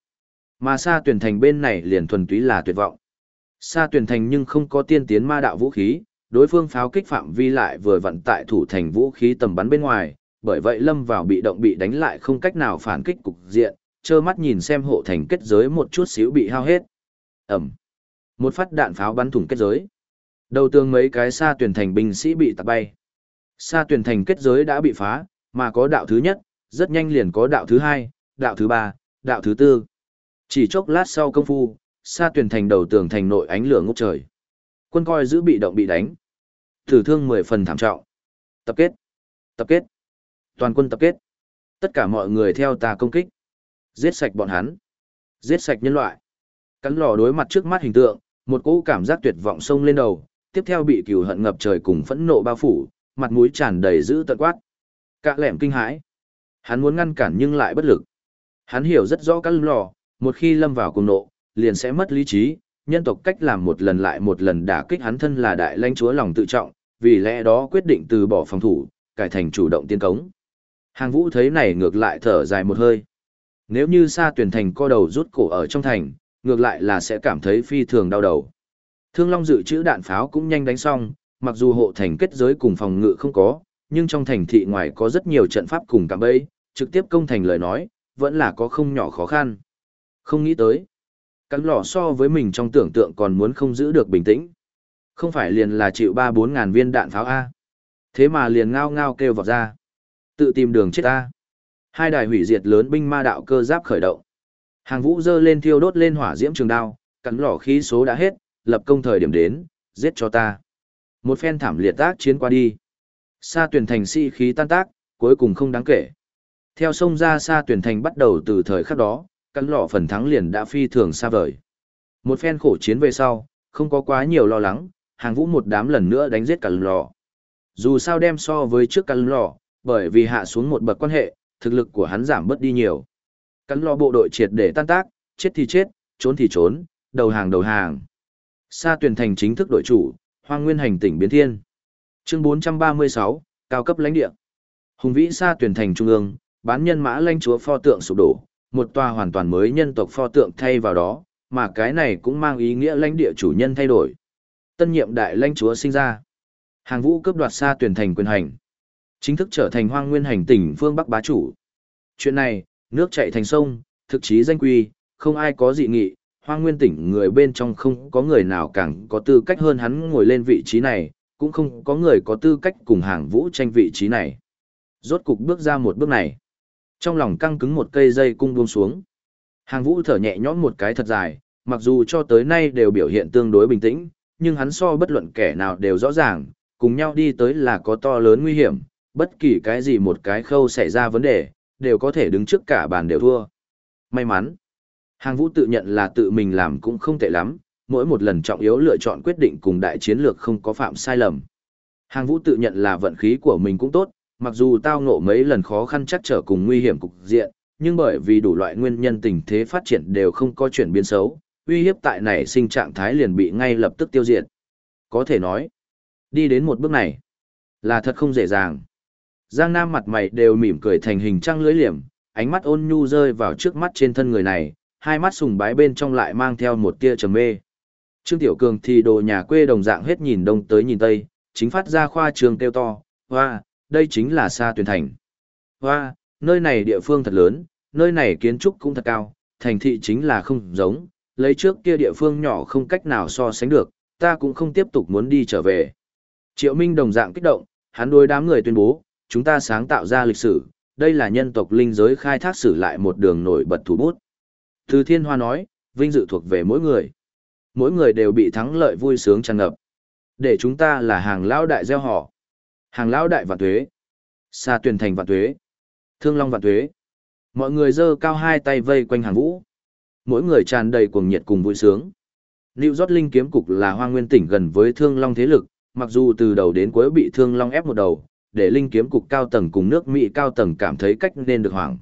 Mà xa tuyển thành bên này liền thuần túy là tuyệt vọng. Xa tuyển thành nhưng không có tiên tiến ma đạo vũ khí, đối phương pháo kích phạm vi lại vừa vận tại thủ thành vũ khí tầm bắn bên ngoài, bởi vậy lâm vào bị động bị đánh lại không cách nào phản kích cục diện, trơ mắt nhìn xem hộ thành kết giới một chút xíu bị hao hết. Ẩm. Một phát đạn pháo bắn thủng kết giới. Đầu tường mấy cái xa tuyển thành binh sĩ bị tạt bay. Xa tuyển thành kết giới đã bị phá, mà có đạo thứ nhất, Rất nhanh liền có đạo thứ hai, đạo thứ ba, đạo thứ tư. Chỉ chốc lát sau công phu, xa tuyển thành đầu tường thành nội ánh lửa ngút trời. Quân coi giữ bị động bị đánh. Tử thương mười phần thảm trọng. Tập kết. Tập kết. Toàn quân tập kết. Tất cả mọi người theo ta công kích. Giết sạch bọn hắn. Giết sạch nhân loại. Cắn lò đối mặt trước mắt hình tượng, một cỗ cảm giác tuyệt vọng sông lên đầu, tiếp theo bị cừu hận ngập trời cùng phẫn nộ bao phủ, mặt mũi tràn đầy dữ tận quát. Cả lẻm kinh hãi. Hắn muốn ngăn cản nhưng lại bất lực. Hắn hiểu rất rõ cắn lò, một khi lâm vào cùng nộ, liền sẽ mất lý trí, nhân tộc cách làm một lần lại một lần đả kích hắn thân là đại lãnh chúa lòng tự trọng, vì lẽ đó quyết định từ bỏ phòng thủ, cải thành chủ động tiến cống. Hàng vũ thấy này ngược lại thở dài một hơi. Nếu như xa tuyển thành co đầu rút cổ ở trong thành, ngược lại là sẽ cảm thấy phi thường đau đầu. Thương Long dự trữ đạn pháo cũng nhanh đánh xong, mặc dù hộ thành kết giới cùng phòng ngự không có, nhưng trong thành thị ngoài có rất nhiều trận pháp cùng cạm bẫy, trực tiếp công thành lời nói, vẫn là có không nhỏ khó khăn. Không nghĩ tới, cắn lò so với mình trong tưởng tượng còn muốn không giữ được bình tĩnh. Không phải liền là chịu ba bốn ngàn viên đạn pháo A. Thế mà liền ngao ngao kêu vào ra. Tự tìm đường chết A. Hai đài hủy diệt lớn binh ma đạo cơ giáp khởi động. Hàng vũ dơ lên thiêu đốt lên hỏa diễm trường đao, cắn lò khí số đã hết, lập công thời điểm đến, giết cho ta. Một phen thảm liệt tác chiến qua đi. Sa tuyển thành si khí tan tác, cuối cùng không đáng kể. Theo sông ra xa tuyển thành bắt đầu từ thời khắc đó, cắn lò phần thắng liền đã phi thường xa vời. Một phen khổ chiến về sau, không có quá nhiều lo lắng, hàng vũ một đám lần nữa đánh giết cắn lò. Dù sao đem so với trước cắn lò, bởi vì hạ xuống một bậc quan hệ, thực lực của hắn giảm bớt đi nhiều. Cắn lo bộ đội triệt để tan tác, chết thì chết, trốn thì trốn, đầu hàng đầu hàng. Sa tuyển thành chính thức đội chủ, hoang nguyên hành tỉnh biến thiên. Chương 436, cao cấp lãnh địa. Hùng vĩ sa tuyển thành trung ương, bán nhân mã lãnh chúa pho tượng sụp đổ, một tòa hoàn toàn mới nhân tộc pho tượng thay vào đó, mà cái này cũng mang ý nghĩa lãnh địa chủ nhân thay đổi. Tân nhiệm đại lãnh chúa sinh ra. Hàng vũ cướp đoạt sa tuyển thành quyền hành. Chính thức trở thành hoang nguyên hành tỉnh phương Bắc bá chủ. Chuyện này, nước chảy thành sông, thực chí danh quy, không ai có dị nghị, hoang nguyên tỉnh người bên trong không có người nào càng có tư cách hơn hắn ngồi lên vị trí này, cũng không có người có tư cách cùng hàng vũ tranh vị trí này. Rốt cục bước ra một bước này. Trong lòng căng cứng một cây dây cung buông xuống. Hàng vũ thở nhẹ nhõm một cái thật dài, mặc dù cho tới nay đều biểu hiện tương đối bình tĩnh, nhưng hắn so bất luận kẻ nào đều rõ ràng, cùng nhau đi tới là có to lớn nguy hiểm, bất kỳ cái gì một cái khâu xảy ra vấn đề, đều có thể đứng trước cả bàn đều thua. May mắn, Hàng vũ tự nhận là tự mình làm cũng không tệ lắm, mỗi một lần trọng yếu lựa chọn quyết định cùng đại chiến lược không có phạm sai lầm. Hàng vũ tự nhận là vận khí của mình cũng tốt, mặc dù tao ngộ mấy lần khó khăn chắc trở cùng nguy hiểm cục diện, nhưng bởi vì đủ loại nguyên nhân tình thế phát triển đều không có chuyển biến xấu, uy hiếp tại này sinh trạng thái liền bị ngay lập tức tiêu diệt. Có thể nói, đi đến một bước này, là thật không dễ dàng. Giang Nam mặt mày đều mỉm cười thành hình trăng lưới liềm, ánh mắt ôn nhu rơi vào trước mắt trên thân người này, hai mắt sùng bái bên trong lại mang theo một tia trầm mê. Trương Tiểu Cường thì đồ nhà quê đồng dạng hết nhìn đông tới nhìn tây, chính phát ra khoa trường kêu to, hoa, đây chính là xa tuyển thành. Hoa, nơi này địa phương thật lớn, nơi này kiến trúc cũng thật cao, thành thị chính là không giống, lấy trước kia địa phương nhỏ không cách nào so sánh được, ta cũng không tiếp tục muốn đi trở về. Triệu Minh đồng dạng kích động, hắn đối đám người tuyên bố, chúng ta sáng tạo ra lịch sử, đây là nhân tộc linh giới khai thác sử lại một đường nổi bật thủ bút. Từ Thiên Hoa nói, vinh dự thuộc về mỗi người. Mỗi người đều bị thắng lợi vui sướng tràn ngập. Để chúng ta là hàng lão đại gieo họ. Hàng lão đại vạn tuế. Sa tuyển thành vạn tuế. Thương long vạn tuế. Mọi người giơ cao hai tay vây quanh hàng vũ. Mỗi người tràn đầy cuồng nhiệt cùng vui sướng. Lưu York Linh kiếm cục là hoa nguyên tỉnh gần với thương long thế lực, mặc dù từ đầu đến cuối bị thương long ép một đầu, để linh kiếm cục cao tầng cùng nước Mỹ cao tầng cảm thấy cách nên được hoảng.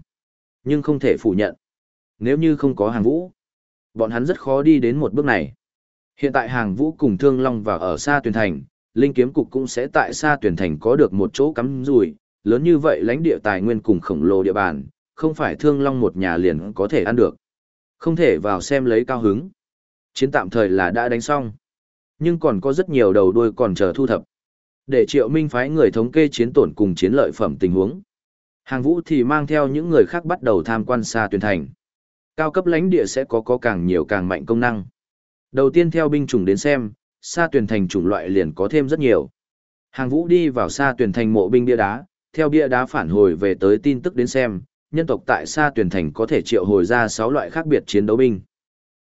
Nhưng không thể phủ nhận nếu như không có hàng vũ, bọn hắn rất khó đi đến một bước này. Hiện tại hàng vũ cùng Thương Long và ở xa tuyển thành, Linh Kiếm Cục cũng sẽ tại xa tuyển thành có được một chỗ cắm rùi, lớn như vậy lãnh địa tài nguyên cùng khổng lồ địa bàn, không phải Thương Long một nhà liền có thể ăn được. Không thể vào xem lấy cao hứng. Chiến tạm thời là đã đánh xong. Nhưng còn có rất nhiều đầu đuôi còn chờ thu thập. Để Triệu Minh phái người thống kê chiến tổn cùng chiến lợi phẩm tình huống. Hàng vũ thì mang theo những người khác bắt đầu tham quan xa tuyển thành. Cao cấp lãnh địa sẽ có có càng nhiều càng mạnh công năng. Đầu tiên theo binh chủng đến xem, xa tuyển thành chủng loại liền có thêm rất nhiều. Hàng vũ đi vào xa tuyển thành mộ binh bia đá, theo bia đá phản hồi về tới tin tức đến xem, nhân tộc tại Sa Tuyển Thành có thể triệu hồi ra 6 loại khác biệt chiến đấu binh.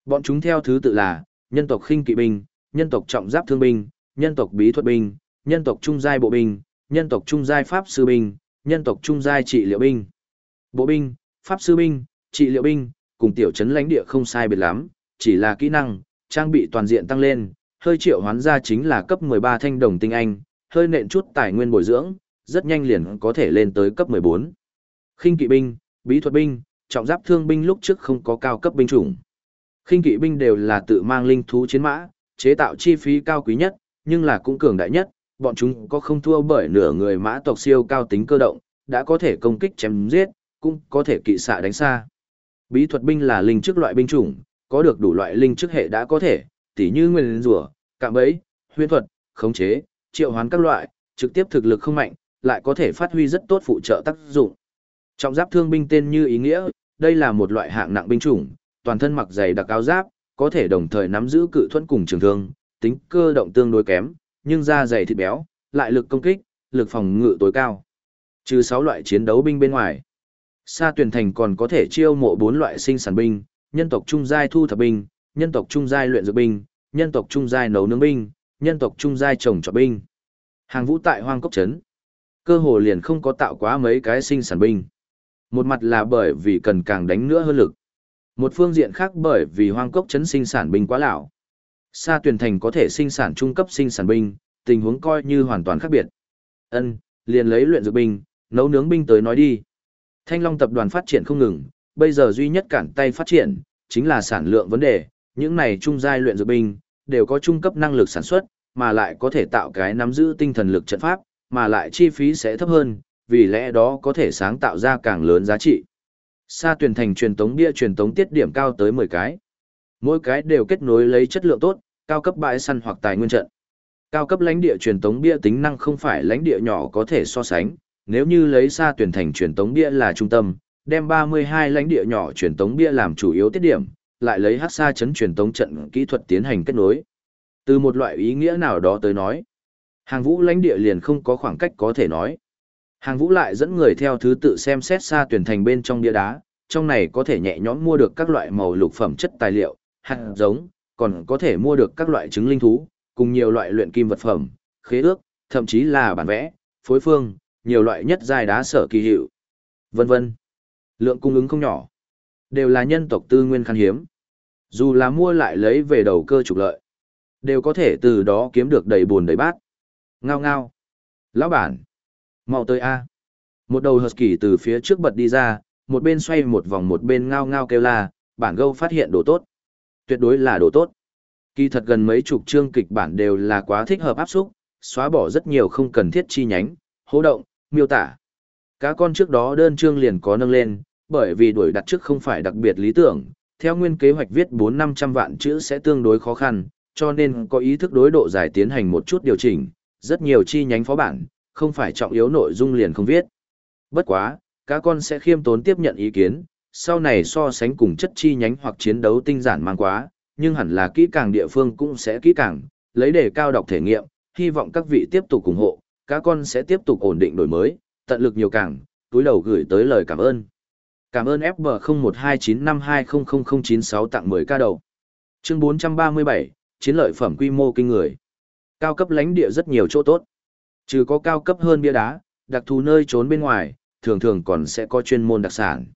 Bọn chúng theo thứ tự là, nhân tộc khinh kỵ binh, nhân tộc trọng giáp thương binh, nhân tộc bí thuật binh, nhân tộc trung giai bộ binh, nhân tộc trung giai pháp sư binh, nhân tộc trung giai trị liệu binh. Bộ binh, pháp sư binh, trị liệu binh, cùng tiểu trấn lãnh địa không sai biệt lắm, chỉ là kỹ năng, trang bị toàn diện tăng lên, hơi triệu hoán ra chính là cấp 13 thanh đồng tinh anh, hơi nện chút tài nguyên bồi dưỡng, rất nhanh liền có thể lên tới cấp 14. Khinh kỵ binh, bí thuật binh, trọng giáp thương binh lúc trước không có cao cấp binh chủng. Khinh kỵ binh đều là tự mang linh thú chiến mã, chế tạo chi phí cao quý nhất, nhưng là cũng cường đại nhất, bọn chúng có không thua bởi nửa người mã tộc siêu cao tính cơ động, đã có thể công kích chém giết, cũng có thể kỵ xạ đánh xa. Bí thuật binh là linh chức loại binh chủng, có được đủ loại linh chức hệ đã có thể, tỉ như nguyên rùa, cạm bẫy, huyễn thuật, khống chế, triệu hoán các loại, trực tiếp thực lực không mạnh, lại có thể phát huy rất tốt phụ trợ tác dụng. Trọng giáp thương binh tên như ý nghĩa, đây là một loại hạng nặng binh chủng, toàn thân mặc dày đặc áo giáp, có thể đồng thời nắm giữ cự thuẫn cùng trường thương, tính cơ động tương đối kém, nhưng da dày thịt béo, lại lực công kích, lực phòng ngự tối cao. Trừ 6 loại chiến đấu binh bên ngoài. Sa tuyển thành còn có thể chiêu mộ 4 loại sinh sản binh, nhân tộc trung giai thu thập binh, nhân tộc trung giai luyện dược binh, nhân tộc trung giai nấu nướng binh, nhân tộc trung giai trồng trọt binh. Hàng vũ tại hoang cốc trấn. Cơ hồ liền không có tạo quá mấy cái sinh sản binh. Một mặt là bởi vì cần càng đánh nữa hơn lực. Một phương diện khác bởi vì hoang cốc trấn sinh sản binh quá lão. Sa tuyển thành có thể sinh sản trung cấp sinh sản binh, tình huống coi như hoàn toàn khác biệt. Ân, liền lấy luyện dược binh, nấu nướng binh tới nói đi. Thanh Long tập đoàn phát triển không ngừng, bây giờ duy nhất cản tay phát triển, chính là sản lượng vấn đề, những này trung giai luyện dược binh, đều có trung cấp năng lực sản xuất, mà lại có thể tạo cái nắm giữ tinh thần lực trận pháp, mà lại chi phí sẽ thấp hơn, vì lẽ đó có thể sáng tạo ra càng lớn giá trị. Sa tuyển thành truyền tống bia truyền tống tiết điểm cao tới 10 cái. Mỗi cái đều kết nối lấy chất lượng tốt, cao cấp bãi săn hoặc tài nguyên trận. Cao cấp lãnh địa truyền tống bia tính năng không phải lãnh địa nhỏ có thể so sánh, nếu như lấy xa tuyển thành truyền tống bia là trung tâm, đem 32 lãnh địa nhỏ truyền tống bia làm chủ yếu tiết điểm, lại lấy hắc sa chấn truyền tống trận kỹ thuật tiến hành kết nối. Từ một loại ý nghĩa nào đó tới nói, hàng vũ lãnh địa liền không có khoảng cách có thể nói. Hàng vũ lại dẫn người theo thứ tự xem xét xa tuyển thành bên trong bia đá, trong này có thể nhẹ nhõm mua được các loại màu lục phẩm chất tài liệu, hạt giống, còn có thể mua được các loại trứng linh thú, cùng nhiều loại luyện kim vật phẩm, khế ước, thậm chí là bản vẽ, phối phương, nhiều loại nhất giai đá sở kỳ hiệu, vân vân. Lượng cung ứng không nhỏ, đều là nhân tộc tư nguyên khan hiếm. Dù là mua lại lấy về đầu cơ trục lợi, đều có thể từ đó kiếm được đầy buồn đầy bát. Ngao ngao. Lão bản. mau tới A. Một đầu husky từ phía trước bật đi ra, một bên xoay một vòng một bên ngao ngao kêu la, bản gâu phát hiện đồ tốt. Tuyệt đối là đồ tốt. Kỳ thật gần mấy chục chương kịch bản đều là quá thích hợp áp xúc, xóa bỏ rất nhiều không cần thiết chi nhánh, hố động, miêu tả. Cá con trước đó đơn chương liền có nâng lên, bởi vì đuổi đặt trước không phải đặc biệt lý tưởng, theo nguyên kế hoạch viết 4-500 vạn chữ sẽ tương đối khó khăn, cho nên có ý thức đối độ dài tiến hành một chút điều chỉnh, rất nhiều chi nhánh phó bản, không phải trọng yếu nội dung liền không viết. Bất quá, các con sẽ khiêm tốn tiếp nhận ý kiến, sau này so sánh cùng chất chi nhánh hoặc chiến đấu tinh giản mang quá, nhưng hẳn là kỹ càng địa phương cũng sẽ kỹ càng, lấy để cao đọc thể nghiệm, hy vọng các vị tiếp tục ủng hộ, các con sẽ tiếp tục ổn định đổi mới, tận lực nhiều càng, túi đầu gửi tới lời cảm ơn. Cảm ơn FB0129520096 tặng 10 ca đầu. Chương 437, chiến lợi phẩm quy mô kinh người. Cao cấp lãnh địa rất nhiều chỗ tốt. Trừ có cao cấp hơn bia đá, đặc thù nơi trốn bên ngoài, thường thường còn sẽ có chuyên môn đặc sản.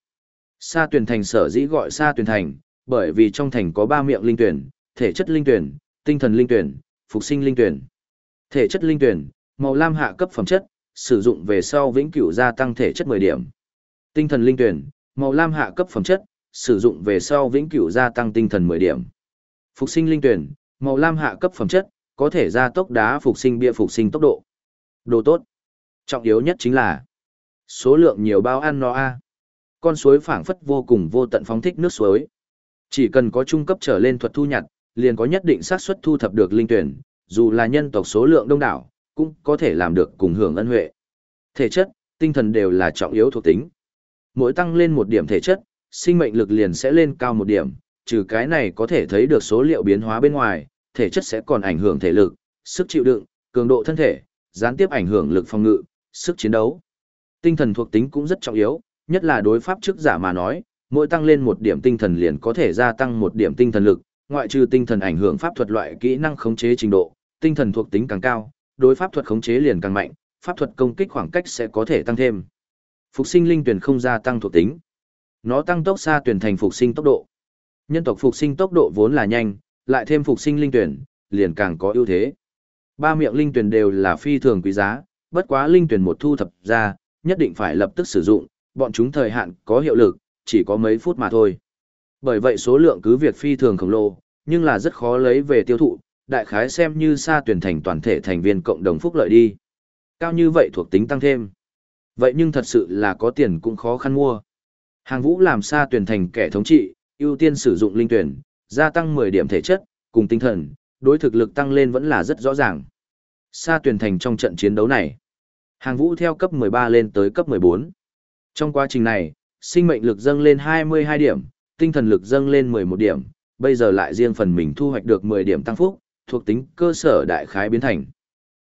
Sa tuyển thành sở dĩ gọi sa tuyển thành, bởi vì trong thành có ba miệng linh tuyển, thể chất linh tuyển, tinh thần linh tuyển, phục sinh linh tuyển. Thể chất linh tuyển, màu lam hạ cấp phẩm chất, sử dụng về sau vĩnh cửu gia tăng thể chất 10 điểm. Tinh thần linh tuyển, màu lam hạ cấp phẩm chất, sử dụng về sau vĩnh cửu gia tăng tinh thần 10 điểm. Phục sinh linh tuyển, màu lam hạ cấp phẩm chất, có thể gia tốc đá phục sinh bia phục sinh tốc độ. Đồ tốt. Trọng yếu nhất chính là số lượng nhiều bao ăn no a. Con suối phảng phất vô cùng vô tận phóng thích nước suối. Chỉ cần có trung cấp trở lên thuật thu nhặt, liền có nhất định xác suất thu thập được linh tuyển, dù là nhân tộc số lượng đông đảo, cũng có thể làm được cùng hưởng ân huệ. Thể chất, tinh thần đều là trọng yếu thuộc tính. Mỗi tăng lên một điểm thể chất, sinh mệnh lực liền sẽ lên cao một điểm, trừ cái này có thể thấy được số liệu biến hóa bên ngoài, thể chất sẽ còn ảnh hưởng thể lực, sức chịu đựng, cường độ thân thể, gián tiếp ảnh hưởng lực phòng ngự, sức chiến đấu. Tinh thần thuộc tính cũng rất trọng yếu, nhất là đối pháp trước giả mà nói, mỗi tăng lên một điểm tinh thần liền có thể gia tăng một điểm tinh thần lực, ngoại trừ tinh thần ảnh hưởng pháp thuật loại kỹ năng khống chế trình độ, tinh thần thuộc tính càng cao, đối pháp thuật khống chế liền càng mạnh, pháp thuật công kích khoảng cách sẽ có thể tăng thêm. Phục sinh linh tuyển không gia tăng thuộc tính. Nó tăng tốc xa tuyển thành phục sinh tốc độ. Nhân tộc phục sinh tốc độ vốn là nhanh, lại thêm phục sinh linh tuyển, liền càng có ưu thế. Ba miệng linh tuyển đều là phi thường quý giá, bất quá linh tuyển một thu thập ra, nhất định phải lập tức sử dụng, bọn chúng thời hạn có hiệu lực, chỉ có mấy phút mà thôi. Bởi vậy số lượng cứ việc phi thường khổng lồ, nhưng là rất khó lấy về tiêu thụ, đại khái xem như xa tuyển thành toàn thể thành viên cộng đồng phúc lợi đi. Cao như vậy thuộc tính tăng thêm. Vậy nhưng thật sự là có tiền cũng khó khăn mua. Hàng vũ làm xa tuyển thành kẻ thống trị, ưu tiên sử dụng linh tuyển, gia tăng 10 điểm thể chất, cùng tinh thần, đối thực lực tăng lên vẫn là rất rõ ràng. Xa tuyển thành trong trận chiến đấu này, hàng vũ theo cấp 13 lên tới cấp 14. Trong quá trình này, sinh mệnh lực dâng lên 22 điểm, tinh thần lực dâng lên 11 điểm, bây giờ lại riêng phần mình thu hoạch được 10 điểm tăng phúc, thuộc tính cơ sở đại khái biến thành.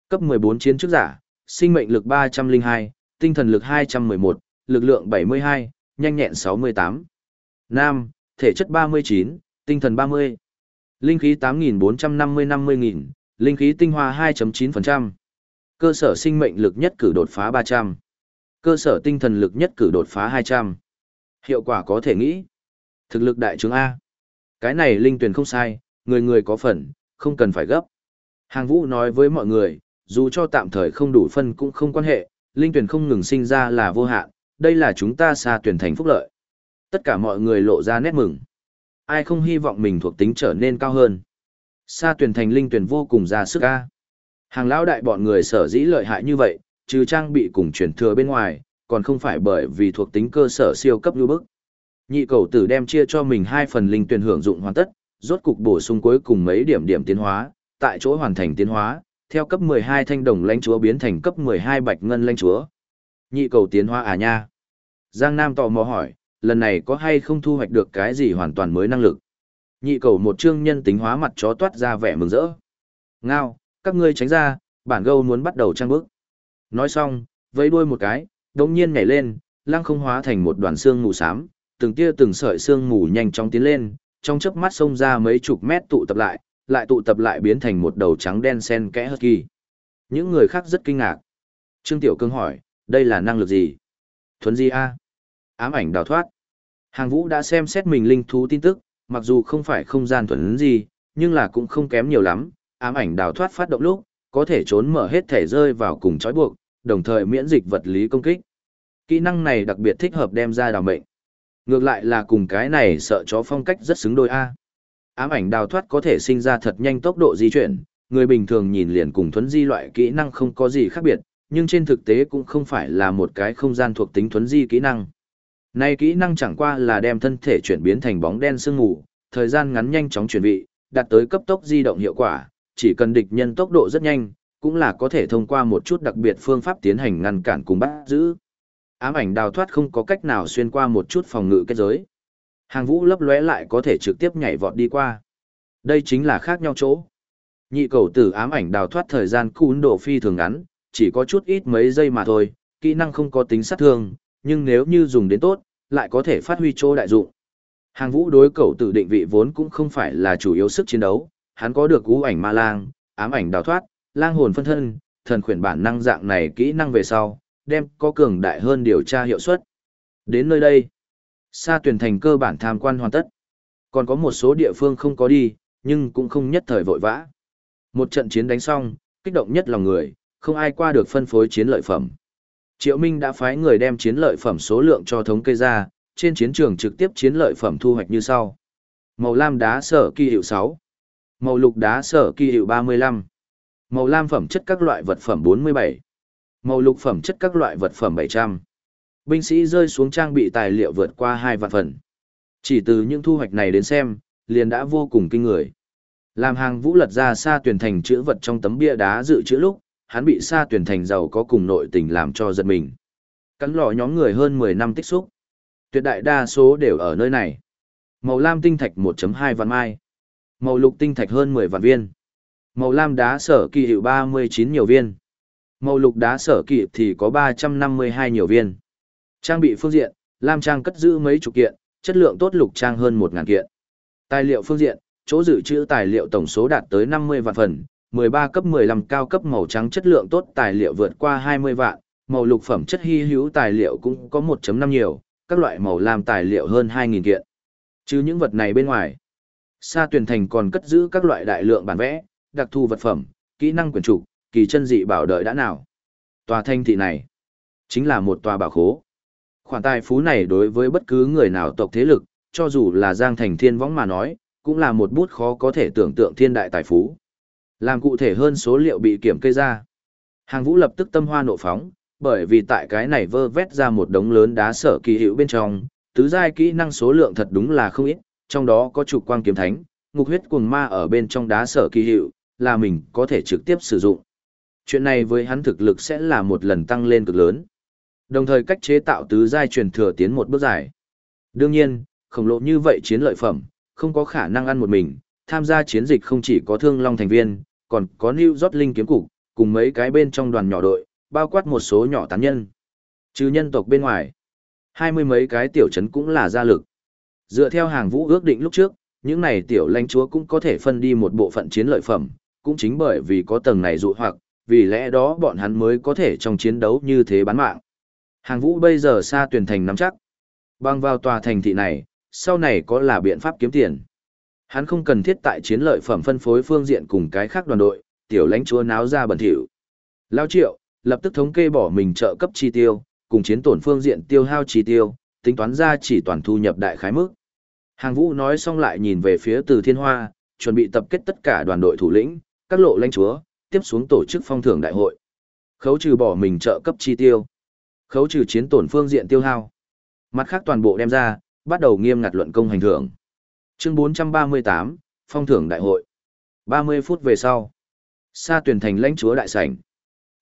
Cấp 14 chiến trước giả, sinh mệnh lực 302, tinh thần lực 211, lực lượng 72, nhanh nhẹn 68. Nam, thể chất 39, tinh thần 30. Linh khí 8.450-50.000, linh khí tinh hoa 2.9%. Cơ sở sinh mệnh lực nhất cử đột phá 300. Cơ sở tinh thần lực nhất cử đột phá 200. Hiệu quả có thể nghĩ. Thực lực đại chứng A. Cái này linh tuyển không sai, người người có phần, không cần phải gấp. Hàng vũ nói với mọi người, dù cho tạm thời không đủ phân cũng không quan hệ, linh tuyển không ngừng sinh ra là vô hạn, đây là chúng ta xa tuyển thành phúc lợi. Tất cả mọi người lộ ra nét mừng. Ai không hy vọng mình thuộc tính trở nên cao hơn. Xa tuyển thành linh tuyển vô cùng ra sức ca. Hàng lão đại bọn người sở dĩ lợi hại như vậy, trừ trang bị cùng chuyển thừa bên ngoài, còn không phải bởi vì thuộc tính cơ sở siêu cấp như bức. Nhị cầu tử đem chia cho mình hai phần linh tuyển hưởng dụng hoàn tất, rốt cục bổ sung cuối cùng mấy điểm điểm tiến hóa, tại chỗ hoàn thành tiến hóa, theo cấp 12 thanh đồng lãnh chúa biến thành cấp 12 bạch ngân lãnh chúa. Nhị cầu tiến hóa à nha. Giang Nam tò mò hỏi, lần này có hay không thu hoạch được cái gì hoàn toàn mới năng lực. Nhị cầu một chương nhân tính hóa mặt chó toát ra vẻ mừng rỡ. Ngao, các ngươi tránh ra, bản gâu muốn bắt đầu trang bước. Nói xong, vẫy đuôi một cái, đống nhiên nhảy lên, lăng không hóa thành một đoàn xương mù xám, từng tia từng sợi xương mù nhanh chóng tiến lên, trong chớp mắt xông ra mấy chục mét tụ tập lại, lại tụ tập lại biến thành một đầu trắng đen sen kẽ hất kỳ. Những người khác rất kinh ngạc. Trương Tiểu Cương hỏi, đây là năng lực gì? Thuấn di A. Ám ảnh đào thoát. Hàng vũ đã xem xét mình linh thú tin tức, mặc dù không phải không gian thuần gì, nhưng là cũng không kém nhiều lắm. Ám ảnh đào thoát phát động lúc, có thể trốn mở hết thể rơi vào cùng trói buộc, đồng thời miễn dịch vật lý công kích. Kỹ năng này đặc biệt thích hợp đem ra đào mệnh. Ngược lại là cùng cái này sợ chó phong cách rất xứng đôi A. Ám ảnh đào thoát có thể sinh ra thật nhanh tốc độ di chuyển, người bình thường nhìn liền cùng thuấn di loại kỹ năng không có gì khác biệt, nhưng trên thực tế cũng không phải là một cái không gian thuộc tính thuấn di kỹ năng. Này kỹ năng chẳng qua là đem thân thể chuyển biến thành bóng đen sương mù, thời gian ngắn nhanh chóng chuyển vị, đạt tới cấp tốc di động hiệu quả, chỉ cần địch nhân tốc độ rất nhanh, cũng là có thể thông qua một chút đặc biệt phương pháp tiến hành ngăn cản cùng bắt giữ. Ám ảnh đào thoát không có cách nào xuyên qua một chút phòng ngự kết giới. Hàng vũ lấp lóe lại có thể trực tiếp nhảy vọt đi qua. Đây chính là khác nhau chỗ. Nhị cầu tử ám ảnh đào thoát thời gian cún độ phi thường ngắn, chỉ có chút ít mấy giây mà thôi, kỹ năng không có tính sát thương, nhưng nếu như dùng đến tốt, lại có thể phát huy chỗ đại dụng. Hàng vũ đối cầu tử định vị vốn cũng không phải là chủ yếu sức chiến đấu, hắn có được cú ảnh ma lang, ám ảnh đào thoát, lang hồn phân thân, thần khuyển bản năng dạng này kỹ năng về sau, đem có cường đại hơn điều tra hiệu suất. Đến nơi đây, Sa tuyển thành cơ bản tham quan hoàn tất. Còn có một số địa phương không có đi, nhưng cũng không nhất thời vội vã. Một trận chiến đánh xong, kích động nhất lòng người, không ai qua được phân phối chiến lợi phẩm. Triệu Minh đã phái người đem chiến lợi phẩm số lượng cho thống kê ra, trên chiến trường trực tiếp chiến lợi phẩm thu hoạch như sau. Màu lam đá sở kỳ hiệu 6, màu lục đá sở kỳ hiệu 35, màu lam phẩm chất các loại vật phẩm 47, màu lục phẩm chất các loại vật phẩm 700. Binh sĩ rơi xuống trang bị tài liệu vượt qua hai vạn phần. Chỉ từ những thu hoạch này đến xem, liền đã vô cùng kinh người. Làm hàng vũ lật ra xa tuyển thành chữ vật trong tấm bia đá dự trữ lúc, hắn bị xa tuyển thành giàu có cùng nội tình làm cho giật mình. Cắn lò nhóm người hơn 10 năm tích xúc. Tuyệt đại đa số đều ở nơi này. Màu lam tinh thạch 1.2 vạn mai. Màu lục tinh thạch hơn 10 vạn viên. Màu lam đá sở kỳ hiệu 39 nhiều viên. Màu lục đá sở kỳ thì có 352 nhiều viên. Trang bị phương diện, Lam Trang cất giữ mấy chục kiện, chất lượng tốt lục trang hơn 1.000 kiện. Tài liệu phương diện, chỗ dự trữ tài liệu tổng số đạt tới 50 vạn phần, 13 cấp 15 cao cấp màu trắng chất lượng tốt tài liệu vượt qua 20 vạn, màu lục phẩm chất hy hữu tài liệu cũng có 1.5 nhiều, các loại màu lam tài liệu hơn 2.000 kiện. Chứ những vật này bên ngoài, Sa tuyển thành còn cất giữ các loại đại lượng bản vẽ, đặc thù vật phẩm, kỹ năng quyền trục, kỳ chân dị bảo đợi đã nào. Tòa thanh thị này, chính là một tòa bảo khố. Khoản tài phú này đối với bất cứ người nào tộc thế lực, cho dù là Giang Thành Thiên Võng mà nói, cũng là một bút khó có thể tưởng tượng thiên đại tài phú. Làm cụ thể hơn số liệu bị kiểm kê ra. Hàng vũ lập tức tâm hoa nộ phóng, bởi vì tại cái này vơ vét ra một đống lớn đá sở kỳ hữu bên trong, tứ giai kỹ năng số lượng thật đúng là không ít, trong đó có trục quang kiếm thánh, ngục huyết cuồng ma ở bên trong đá sở kỳ hiệu, là mình có thể trực tiếp sử dụng. Chuyện này với hắn thực lực sẽ là một lần tăng lên cực lớn. Đồng thời cách chế tạo tứ giai truyền thừa tiến một bước dài. Đương nhiên, khổng lồ như vậy chiến lợi phẩm, không có khả năng ăn một mình, tham gia chiến dịch không chỉ có thương long thành viên, còn có New York Linh kiếm cục, cùng mấy cái bên trong đoàn nhỏ đội, bao quát một số nhỏ tán nhân. Trừ nhân tộc bên ngoài, hai mươi mấy cái tiểu trấn cũng là gia lực. Dựa theo hàng vũ ước định lúc trước, những này tiểu lãnh chúa cũng có thể phân đi một bộ phận chiến lợi phẩm, cũng chính bởi vì có tầng này dụ hoặc, vì lẽ đó bọn hắn mới có thể trong chiến đấu như thế bán mạng. Hàng vũ bây giờ xa tuyển thành nắm chắc. Băng vào tòa thành thị này, sau này có là biện pháp kiếm tiền. Hắn không cần thiết tại chiến lợi phẩm phân phối phương diện cùng cái khác đoàn đội, tiểu lãnh chúa náo ra bẩn thỉu. Lao triệu, lập tức thống kê bỏ mình trợ cấp chi tiêu, cùng chiến tổn phương diện tiêu hao chi tiêu, tính toán ra chỉ toàn thu nhập đại khái mức. Hàng vũ nói xong lại nhìn về phía từ thiên hoa, chuẩn bị tập kết tất cả đoàn đội thủ lĩnh, các lộ lãnh chúa, tiếp xuống tổ chức phong thưởng đại hội. Khấu trừ bỏ mình trợ cấp chi tiêu. Khấu trừ chiến tổn phương diện tiêu hao. Mặt khác toàn bộ đem ra, bắt đầu nghiêm ngặt luận công hành thưởng. Chương 438, phong thưởng đại hội. 30 phút về sau. Sa tuyển thành lãnh chúa đại sảnh.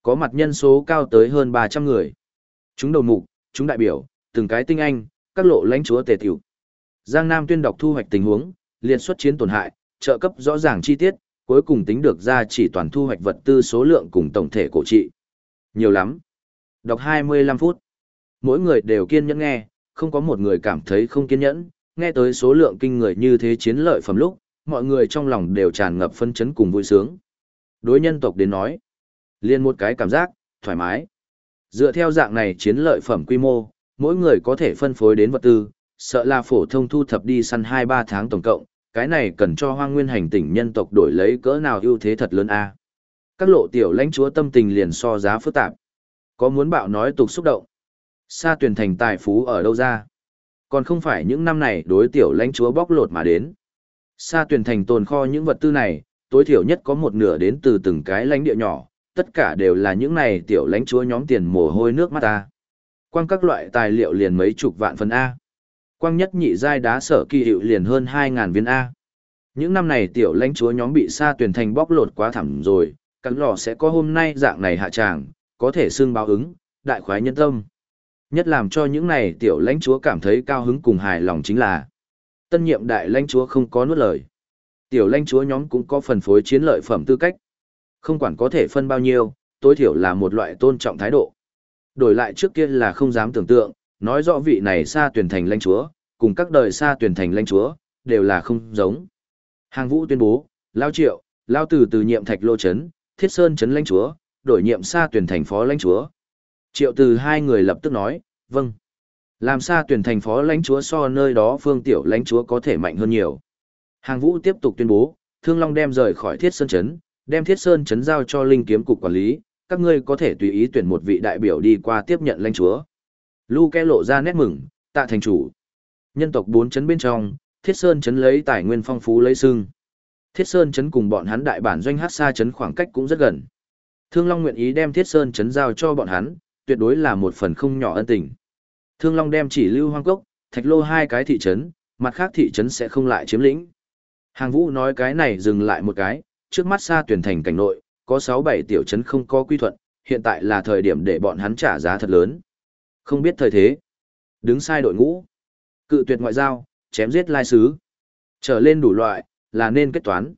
Có mặt nhân số cao tới hơn 300 người. Chúng đầu mục, chúng đại biểu, từng cái tinh anh, các lộ lãnh chúa tề tiểu. Giang Nam tuyên đọc thu hoạch tình huống, liên xuất chiến tổn hại, trợ cấp rõ ràng chi tiết, cuối cùng tính được ra chỉ toàn thu hoạch vật tư số lượng cùng tổng thể cổ trị. Nhiều lắm. Đọc 25 phút. Mỗi người đều kiên nhẫn nghe, không có một người cảm thấy không kiên nhẫn, nghe tới số lượng kinh người như thế chiến lợi phẩm lúc, mọi người trong lòng đều tràn ngập phân chấn cùng vui sướng. Đối nhân tộc đến nói, liên một cái cảm giác, thoải mái. Dựa theo dạng này chiến lợi phẩm quy mô, mỗi người có thể phân phối đến vật tư, sợ là phổ thông thu thập đi săn 2-3 tháng tổng cộng, cái này cần cho hoang nguyên hành tỉnh nhân tộc đổi lấy cỡ nào ưu thế thật lớn a Các lộ tiểu lãnh chúa tâm tình liền so giá phức tạp. Có muốn bạo nói tục xúc động. Sa tuyển thành tài phú ở đâu ra? Còn không phải những năm này đối tiểu lãnh chúa bóc lột mà đến. Sa tuyển thành tồn kho những vật tư này, tối thiểu nhất có một nửa đến từ từng cái lãnh địa nhỏ, tất cả đều là những này tiểu lãnh chúa nhóm tiền mồ hôi nước mắt ta. Quan các loại tài liệu liền mấy chục vạn phần A. Quang nhất nhị giai đá sở kỳ hiệu liền hơn 2.000 viên A. Những năm này tiểu lãnh chúa nhóm bị sa tuyển thành bóc lột quá thẳm rồi, cắn lò sẽ có hôm nay dạng này hạ tràng, có thể xương báo ứng, đại khoái nhân tâm. Nhất làm cho những này tiểu lãnh chúa cảm thấy cao hứng cùng hài lòng chính là tân nhiệm đại lãnh chúa không có nuốt lời. Tiểu lãnh chúa nhóm cũng có phần phối chiến lợi phẩm tư cách. Không quản có thể phân bao nhiêu, tối thiểu là một loại tôn trọng thái độ. Đổi lại trước kia là không dám tưởng tượng, nói rõ vị này xa tuyển thành lãnh chúa, cùng các đời xa tuyển thành lãnh chúa, đều là không giống. Hàng vũ tuyên bố, Lao Triệu, Lao Từ từ nhiệm thạch lô chấn, Thiết Sơn chấn lãnh chúa, đổi nhiệm xa tuyển thành phó lãnh chúa. Triệu từ hai người lập tức nói, vâng. Làm xa tuyển thành phó lãnh chúa so nơi đó phương tiểu lãnh chúa có thể mạnh hơn nhiều. Hàng vũ tiếp tục tuyên bố, Thương Long đem rời khỏi Thiết Sơn chấn, đem Thiết Sơn chấn giao cho Linh kiếm cục quản lý, các ngươi có thể tùy ý tuyển một vị đại biểu đi qua tiếp nhận lãnh chúa. Lu Ke lộ ra nét mừng, tạ thành chủ. Nhân tộc bốn chấn bên trong, Thiết Sơn chấn lấy tài nguyên phong phú lấy sưng. Thiết Sơn chấn cùng bọn hắn đại bản doanh hát xa chấn khoảng cách cũng rất gần. Thương Long nguyện ý đem Thiết Sơn chấn giao cho bọn hắn, tuyệt đối là một phần không nhỏ ân tình. Thương Long đem chỉ lưu hoang cốc, thạch lô hai cái thị trấn, mặt khác thị trấn sẽ không lại chiếm lĩnh. Hàng Vũ nói cái này dừng lại một cái, trước mắt xa tuyển thành cảnh nội, có 6-7 tiểu trấn không có quy thuận, hiện tại là thời điểm để bọn hắn trả giá thật lớn. Không biết thời thế. Đứng sai đội ngũ. Cự tuyệt ngoại giao, chém giết lai sứ. Trở lên đủ loại, là nên kết toán.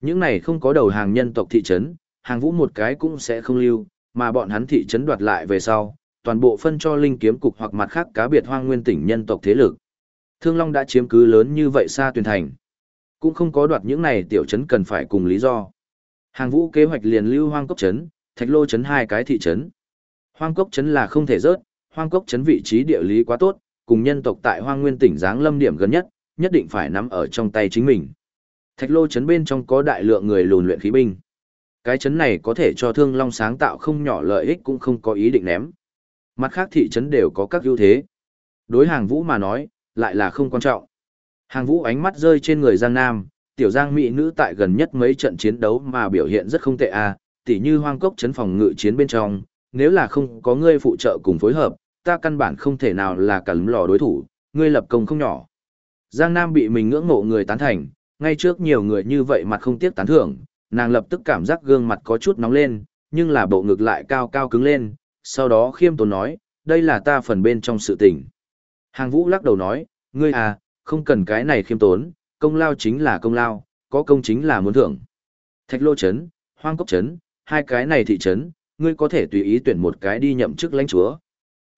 Những này không có đầu hàng nhân tộc thị trấn, hàng vũ một cái cũng sẽ không lưu, mà bọn hắn thị trấn đoạt lại về sau, toàn bộ phân cho linh kiếm cục hoặc mặt khác cá biệt hoang nguyên tỉnh nhân tộc thế lực. Thương Long đã chiếm cứ lớn như vậy xa tuyển thành. Cũng không có đoạt những này tiểu trấn cần phải cùng lý do. Hàng vũ kế hoạch liền lưu hoang cốc trấn, thạch lô trấn hai cái thị trấn. Hoang cốc trấn là không thể rớt, hoang cốc chấn vị trí địa lý quá tốt, cùng nhân tộc tại hoang nguyên tỉnh giáng lâm điểm gần nhất, nhất định phải nắm ở trong tay chính mình. Thạch lô chấn bên trong có đại lượng người lùn luyện khí binh. Cái chấn này có thể cho thương long sáng tạo không nhỏ lợi ích cũng không có ý định ném. Mặt khác thị trấn đều có các ưu thế. Đối hàng vũ mà nói, lại là không quan trọng. Hàng vũ ánh mắt rơi trên người Giang Nam, tiểu Giang Mỹ nữ tại gần nhất mấy trận chiến đấu mà biểu hiện rất không tệ à, tỉ như hoang cốc chấn phòng ngự chiến bên trong, nếu là không có ngươi phụ trợ cùng phối hợp, ta căn bản không thể nào là cả lấm lò đối thủ, ngươi lập công không nhỏ. Giang Nam bị mình ngưỡng mộ người tán thành, ngay trước nhiều người như vậy mặt không tiếc tán thưởng, nàng lập tức cảm giác gương mặt có chút nóng lên, nhưng là bộ ngực lại cao cao cứng lên, sau đó khiêm tốn nói, đây là ta phần bên trong sự tình. Hàng vũ lắc đầu nói, ngươi à, không cần cái này khiêm tốn, công lao chính là công lao, có công chính là muốn thưởng. Thạch lô chấn, hoang cốc chấn, hai cái này thị trấn, ngươi có thể tùy ý tuyển một cái đi nhậm chức lãnh chúa.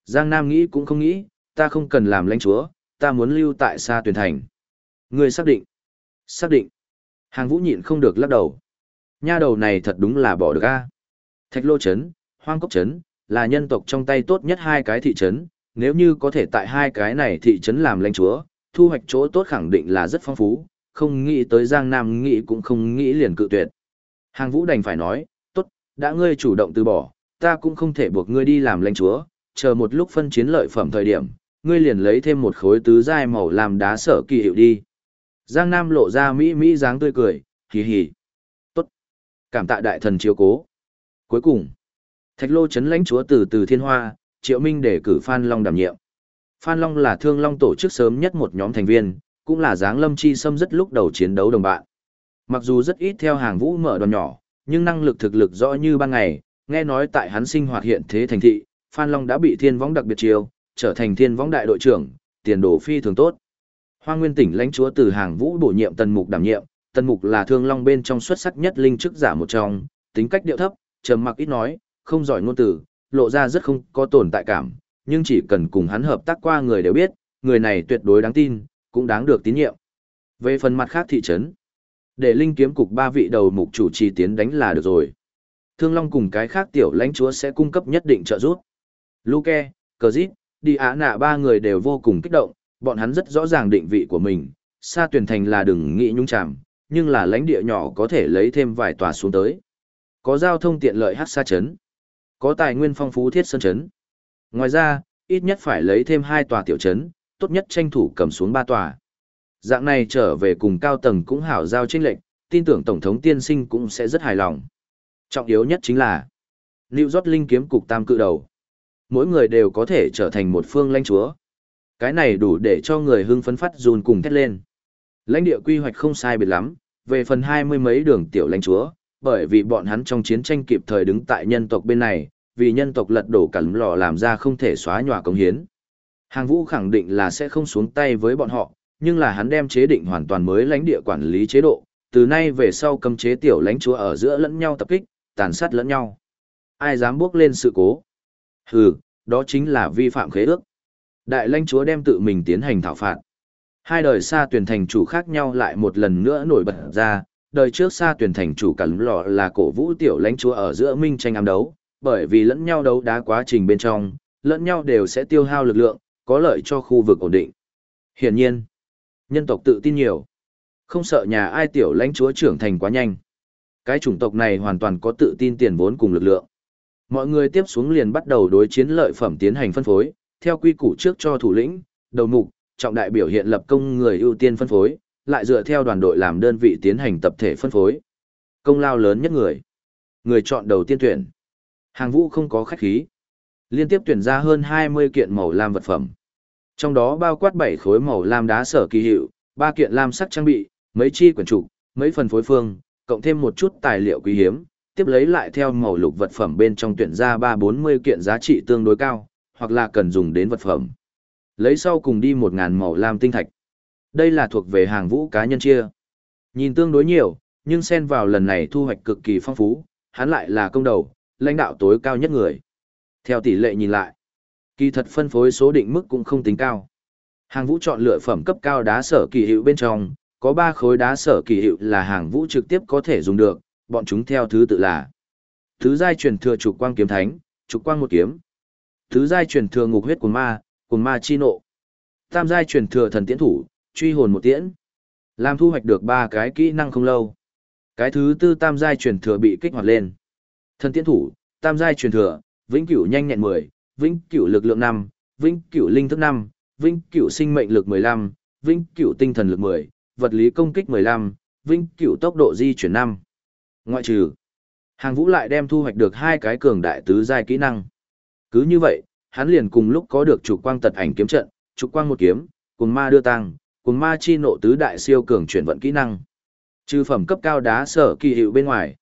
Giang Nam nghĩ cũng không nghĩ, ta không cần làm lãnh chúa, ta muốn lưu tại xa tuyển thành. Ngươi xác định. Xác định. Hàng vũ nhịn không được lắc đầu. Nha đầu này thật đúng là bỏ được a. Thạch lô chấn, hoang cốc chấn, là nhân tộc trong tay tốt nhất hai cái thị trấn, nếu như có thể tại hai cái này thị trấn làm lãnh chúa, thu hoạch chỗ tốt khẳng định là rất phong phú, không nghĩ tới Giang Nam nghĩ cũng không nghĩ liền cự tuyệt. Hàng Vũ đành phải nói, đã ngươi chủ động từ bỏ, ta cũng không thể buộc ngươi đi làm lãnh chúa, chờ một lúc phân chiến lợi phẩm thời điểm, ngươi liền lấy thêm một khối tứ giai màu làm đá sở kỳ hiệu đi. Giang Nam lộ ra mỹ mỹ dáng tươi cười, hì hì. Tốt. Cảm tạ đại thần chiếu cố. Cuối cùng, Thạch Lô chấn lãnh chúa từ từ thiên hoa, Triệu Minh để cử Phan Long đảm nhiệm. Phan Long là thương long tổ chức sớm nhất một nhóm thành viên, cũng là dáng lâm chi xâm rất lúc đầu chiến đấu đồng bạn. Mặc dù rất ít theo hàng vũ mở đoàn nhỏ, nhưng năng lực thực lực rõ như ban ngày, nghe nói tại hắn sinh hoạt hiện thế thành thị, Phan Long đã bị thiên võng đặc biệt chiêu, trở thành thiên võng đại đội trưởng, tiền đồ phi thường tốt. Hoa Nguyên tỉnh lãnh chúa từ hàng vũ bổ nhiệm Tần Mục đảm nhiệm, Tần Mục là thương long bên trong xuất sắc nhất linh chức giả một trong, tính cách điệu thấp, trầm mặc ít nói, không giỏi ngôn từ, lộ ra rất không có tồn tại cảm, nhưng chỉ cần cùng hắn hợp tác qua người đều biết, người này tuyệt đối đáng tin, cũng đáng được tín nhiệm. Về phần mặt khác thị trấn, để linh kiếm cục ba vị đầu mục chủ trì tiến đánh là được rồi. Thương Long cùng cái khác tiểu lãnh chúa sẽ cung cấp nhất định trợ giúp. Luke, Cờ Dít, Đi Á Nạ ba người đều vô cùng kích động, bọn hắn rất rõ ràng định vị của mình, xa tuyển thành là đừng nghĩ nhung chạm, nhưng là lãnh địa nhỏ có thể lấy thêm vài tòa xuống tới. Có giao thông tiện lợi hát xa chấn, có tài nguyên phong phú thiết sơn chấn. Ngoài ra, ít nhất phải lấy thêm hai tòa tiểu chấn, tốt nhất tranh thủ cầm xuống ba tòa. Dạng này trở về cùng cao tầng cũng hảo giao tranh lệnh, tin tưởng Tổng thống tiên sinh cũng sẽ rất hài lòng. Trọng yếu nhất chính là, New York Linh kiếm cục tam cự đầu. Mỗi người đều có thể trở thành một phương lãnh chúa. Cái này đủ để cho người hưng phấn phát run cùng thét lên. Lãnh địa quy hoạch không sai biệt lắm, về phần hai mươi mấy đường tiểu lãnh chúa, bởi vì bọn hắn trong chiến tranh kịp thời đứng tại nhân tộc bên này, vì nhân tộc lật đổ cẩn lò làm ra không thể xóa nhòa công hiến. Hàng vũ khẳng định là sẽ không xuống tay với bọn họ, nhưng là hắn đem chế định hoàn toàn mới lãnh địa quản lý chế độ, từ nay về sau cấm chế tiểu lãnh chúa ở giữa lẫn nhau tập kích, tàn sát lẫn nhau. Ai dám bước lên sự cố? Hừ, đó chính là vi phạm khế ước. Đại lãnh chúa đem tự mình tiến hành thảo phạt. Hai đời xa tuyển thành chủ khác nhau lại một lần nữa nổi bật ra, đời trước xa tuyển thành chủ cẩn lọ là cổ vũ tiểu lãnh chúa ở giữa minh tranh ám đấu, bởi vì lẫn nhau đấu đá quá trình bên trong, lẫn nhau đều sẽ tiêu hao lực lượng, có lợi cho khu vực ổn định. Hiển nhiên, nhân tộc tự tin nhiều, không sợ nhà ai tiểu lãnh chúa trưởng thành quá nhanh. Cái chủng tộc này hoàn toàn có tự tin tiền vốn cùng lực lượng. Mọi người tiếp xuống liền bắt đầu đối chiến lợi phẩm tiến hành phân phối, theo quy củ trước cho thủ lĩnh, đầu mục, trọng đại biểu hiện lập công người ưu tiên phân phối, lại dựa theo đoàn đội làm đơn vị tiến hành tập thể phân phối. Công lao lớn nhất người. Người chọn đầu tiên tuyển. Hàng vũ không có khách khí. Liên tiếp tuyển ra hơn 20 kiện màu lam vật phẩm. Trong đó bao quát bảy khối màu lam đá sở kỳ hiệu, ba kiện lam sắc trang bị, mấy chi quyển trục, mấy phần phối phương, cộng thêm một chút tài liệu quý hiếm, tiếp lấy lại theo màu lục vật phẩm bên trong tuyển ra 340 kiện giá trị tương đối cao, hoặc là cần dùng đến vật phẩm. Lấy sau cùng đi một ngàn màu lam tinh thạch. Đây là thuộc về hàng vũ cá nhân chia. Nhìn tương đối nhiều, nhưng xen vào lần này thu hoạch cực kỳ phong phú, hắn lại là công đầu, lãnh đạo tối cao nhất người. Theo tỷ lệ nhìn lại, kỳ thật phân phối số định mức cũng không tính cao. Hàng vũ chọn lựa phẩm cấp cao đá sở kỳ hiệu bên trong, có 3 khối đá sở kỳ hiệu là hàng vũ trực tiếp có thể dùng được, bọn chúng theo thứ tự là Thứ giai truyền thừa trục quang kiếm thánh, trục quang một kiếm. Thứ giai truyền thừa ngục huyết cuồng ma, cuồng ma chi nộ. Tam giai truyền thừa thần tiễn thủ, truy hồn một tiễn. Làm thu hoạch được ba cái kỹ năng không lâu. Cái thứ tư tam giai truyền thừa bị kích hoạt lên. Thần tiễn thủ, tam giai truyền thừa, vĩnh cửu nhanh nhẹn 10, vĩnh cửu lực lượng 5, vĩnh cửu linh thức 5, vĩnh cửu sinh mệnh lực 15, vĩnh cửu tinh thần lực 10, vật lý công kích 15, vĩnh cửu tốc độ di chuyển 5. Ngoại trừ, hàng vũ lại đem thu hoạch được hai cái cường đại tứ giai kỹ năng. Cứ như vậy, hắn liền cùng lúc có được chủ quang tật ảnh kiếm trận, chủ quang một kiếm, cùng ma đưa tăng, cùng ma chi nộ tứ đại siêu cường chuyển vận kỹ năng. Trừ phẩm cấp cao đá sở kỳ hiệu bên ngoài.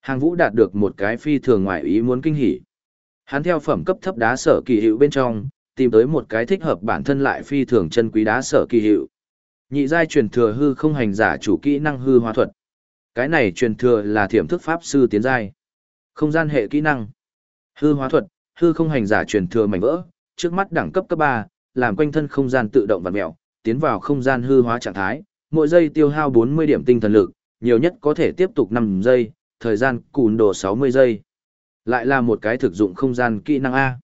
Hàng vũ đạt được một cái phi thường ngoại ý muốn kinh hỉ. Hắn theo phẩm cấp thấp đá sở kỳ hiệu bên trong, tìm tới một cái thích hợp bản thân lại phi thường chân quý đá sở kỳ hiệu. Nhị giai truyền thừa hư không hành giả chủ kỹ năng hư hóa thuật. Cái này truyền thừa là thiểm thức pháp sư tiến giai. Không gian hệ kỹ năng. Hư hóa thuật, hư không hành giả truyền thừa mảnh vỡ, trước mắt đẳng cấp cấp 3, làm quanh thân không gian tự động vặn mèo, tiến vào không gian hư hóa trạng thái, mỗi giây tiêu hao 40 điểm tinh thần lực, nhiều nhất có thể tiếp tục 5 giây, thời gian cùn đồ 60 giây. Lại là một cái thực dụng không gian kỹ năng A.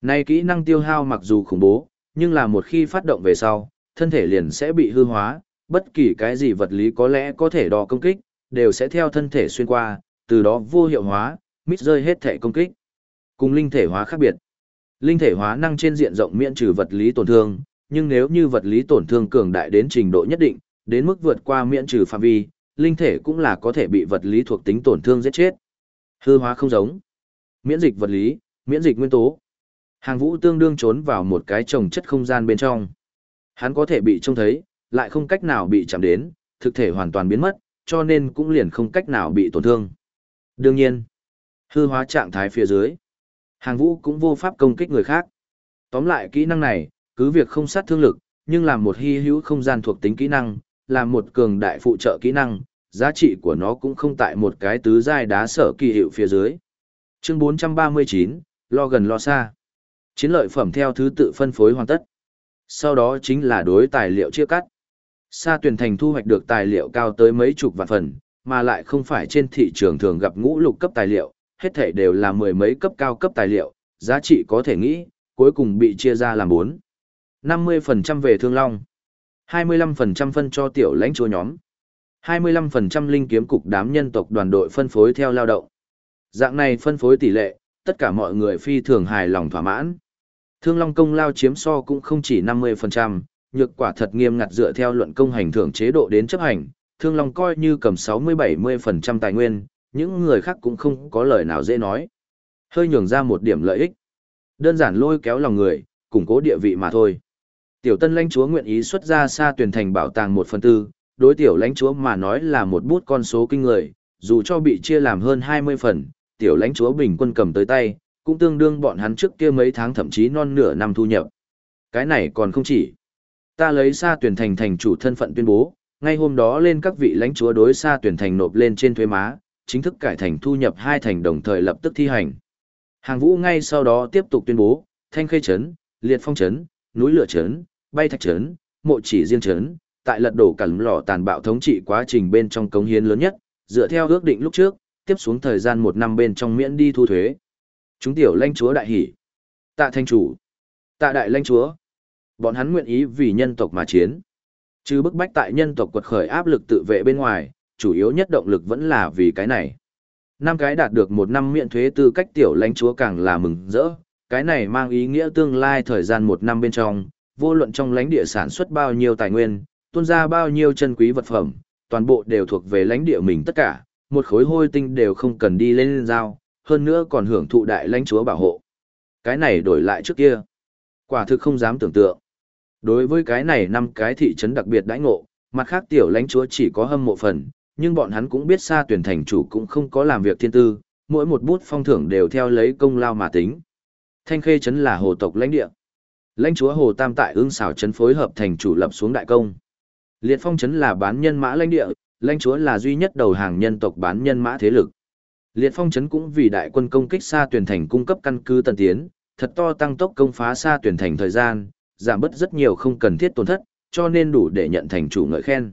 nay kỹ năng tiêu hao mặc dù khủng bố, nhưng là một khi phát động về sau, thân thể liền sẽ bị hư hóa, bất kỳ cái gì vật lý có lẽ có thể đo công kích, đều sẽ theo thân thể xuyên qua, từ đó vô hiệu hóa, mít rơi hết thể công kích. Cùng linh thể hóa khác biệt. Linh thể hóa năng trên diện rộng miễn trừ vật lý tổn thương, nhưng nếu như vật lý tổn thương cường đại đến trình độ nhất định, đến mức vượt qua miễn trừ phạm vi, linh thể cũng là có thể bị vật lý thuộc tính tổn thương giết chết. Hư hóa không giống. Miễn dịch vật lý, miễn dịch nguyên tố. Hàng vũ tương đương trốn vào một cái trồng chất không gian bên trong. Hắn có thể bị trông thấy, lại không cách nào bị chạm đến, thực thể hoàn toàn biến mất, cho nên cũng liền không cách nào bị tổn thương. Đương nhiên, hư hóa trạng thái phía dưới, hàng vũ cũng vô pháp công kích người khác. Tóm lại kỹ năng này, cứ việc không sát thương lực, nhưng làm một hy hữu không gian thuộc tính kỹ năng, làm một cường đại phụ trợ kỹ năng, giá trị của nó cũng không tại một cái tứ giai đá sở kỳ hiệu phía dưới. Chương 439, lo gần lo xa. Chiến lợi phẩm theo thứ tự phân phối hoàn tất. Sau đó chính là đối tài liệu chia cắt. Sa tuyển thành thu hoạch được tài liệu cao tới mấy chục vạn phần, mà lại không phải trên thị trường thường gặp ngũ lục cấp tài liệu, hết thể đều là mười mấy cấp cao cấp tài liệu, giá trị có thể nghĩ, cuối cùng bị chia ra làm bốn. 50% về thương long, 25% phân cho tiểu lãnh chúa nhóm, 25% linh kiếm cục đám nhân tộc đoàn đội phân phối theo lao động. Dạng này phân phối tỷ lệ, tất cả mọi người phi thường hài lòng thỏa mãn. Thương Long công lao chiếm so cũng không chỉ 50%, nhược quả thật nghiêm ngặt dựa theo luận công hành thưởng chế độ đến chấp hành, Thương Long coi như cầm 60-70% tài nguyên, những người khác cũng không có lời nào dễ nói. Hơi nhường ra một điểm lợi ích. Đơn giản lôi kéo lòng người, củng cố địa vị mà thôi. Tiểu tân lãnh chúa nguyện ý xuất ra xa tuyển thành bảo tàng 1 phần tư, đối tiểu lãnh chúa mà nói là một bút con số kinh người, dù cho bị chia làm hơn 20 phần, tiểu lãnh chúa bình quân cầm tới tay, cũng tương đương bọn hắn trước kia mấy tháng thậm chí non nửa năm thu nhập. Cái này còn không chỉ. Ta lấy xa tuyển thành thành chủ thân phận tuyên bố, ngay hôm đó lên các vị lãnh chúa đối xa tuyển thành nộp lên trên thuế má, chính thức cải thành thu nhập hai thành đồng thời lập tức thi hành. Hàng vũ ngay sau đó tiếp tục tuyên bố, thanh khê chấn, liệt phong chấn, núi lửa chấn, bay thạch chấn, mộ chỉ riêng chấn, tại lật đổ cẩn lò tàn bạo thống trị quá trình bên trong cống hiến lớn nhất, dựa theo ước định lúc trước, tiếp xuống thời gian một năm bên trong miễn đi thu thuế. Chúng tiểu lãnh chúa đại hỷ. Tạ thanh chủ. Tạ đại lãnh chúa. Bọn hắn nguyện ý vì nhân tộc mà chiến. Chứ bức bách tại nhân tộc quật khởi áp lực tự vệ bên ngoài, chủ yếu nhất động lực vẫn là vì cái này. Năm cái đạt được một năm miễn thuế tư cách tiểu lãnh chúa càng là mừng rỡ, cái này mang ý nghĩa tương lai thời gian một năm bên trong, vô luận trong lãnh địa sản xuất bao nhiêu tài nguyên, tuôn ra bao nhiêu chân quý vật phẩm, toàn bộ đều thuộc về lãnh địa mình tất cả, một khối hôi tinh đều không cần đi lên giao, hơn nữa còn hưởng thụ đại lãnh chúa bảo hộ. Cái này đổi lại trước kia. Quả thực không dám tưởng tượng. Đối với cái này năm cái thị trấn đặc biệt đãi ngộ, mặt khác tiểu lãnh chúa chỉ có hâm mộ phần, nhưng bọn hắn cũng biết xa tuyển thành chủ cũng không có làm việc thiên tư, mỗi một bút phong thưởng đều theo lấy công lao mà tính. Thanh khê trấn là hồ tộc lãnh địa. Lãnh chúa Hồ Tam tại ương xảo trấn phối hợp thành chủ lập xuống đại công. Liệt phong trấn là bán nhân mã lãnh địa, lãnh chúa là duy nhất đầu hàng nhân tộc bán nhân mã thế lực. Liệt phong trấn cũng vì đại quân công kích xa tuyển thành cung cấp căn cứ tần tiến, thật to tăng tốc công phá xa tuyển thành thời gian, giảm bớt rất nhiều không cần thiết tổn thất, cho nên đủ để nhận thành chủ ngợi khen.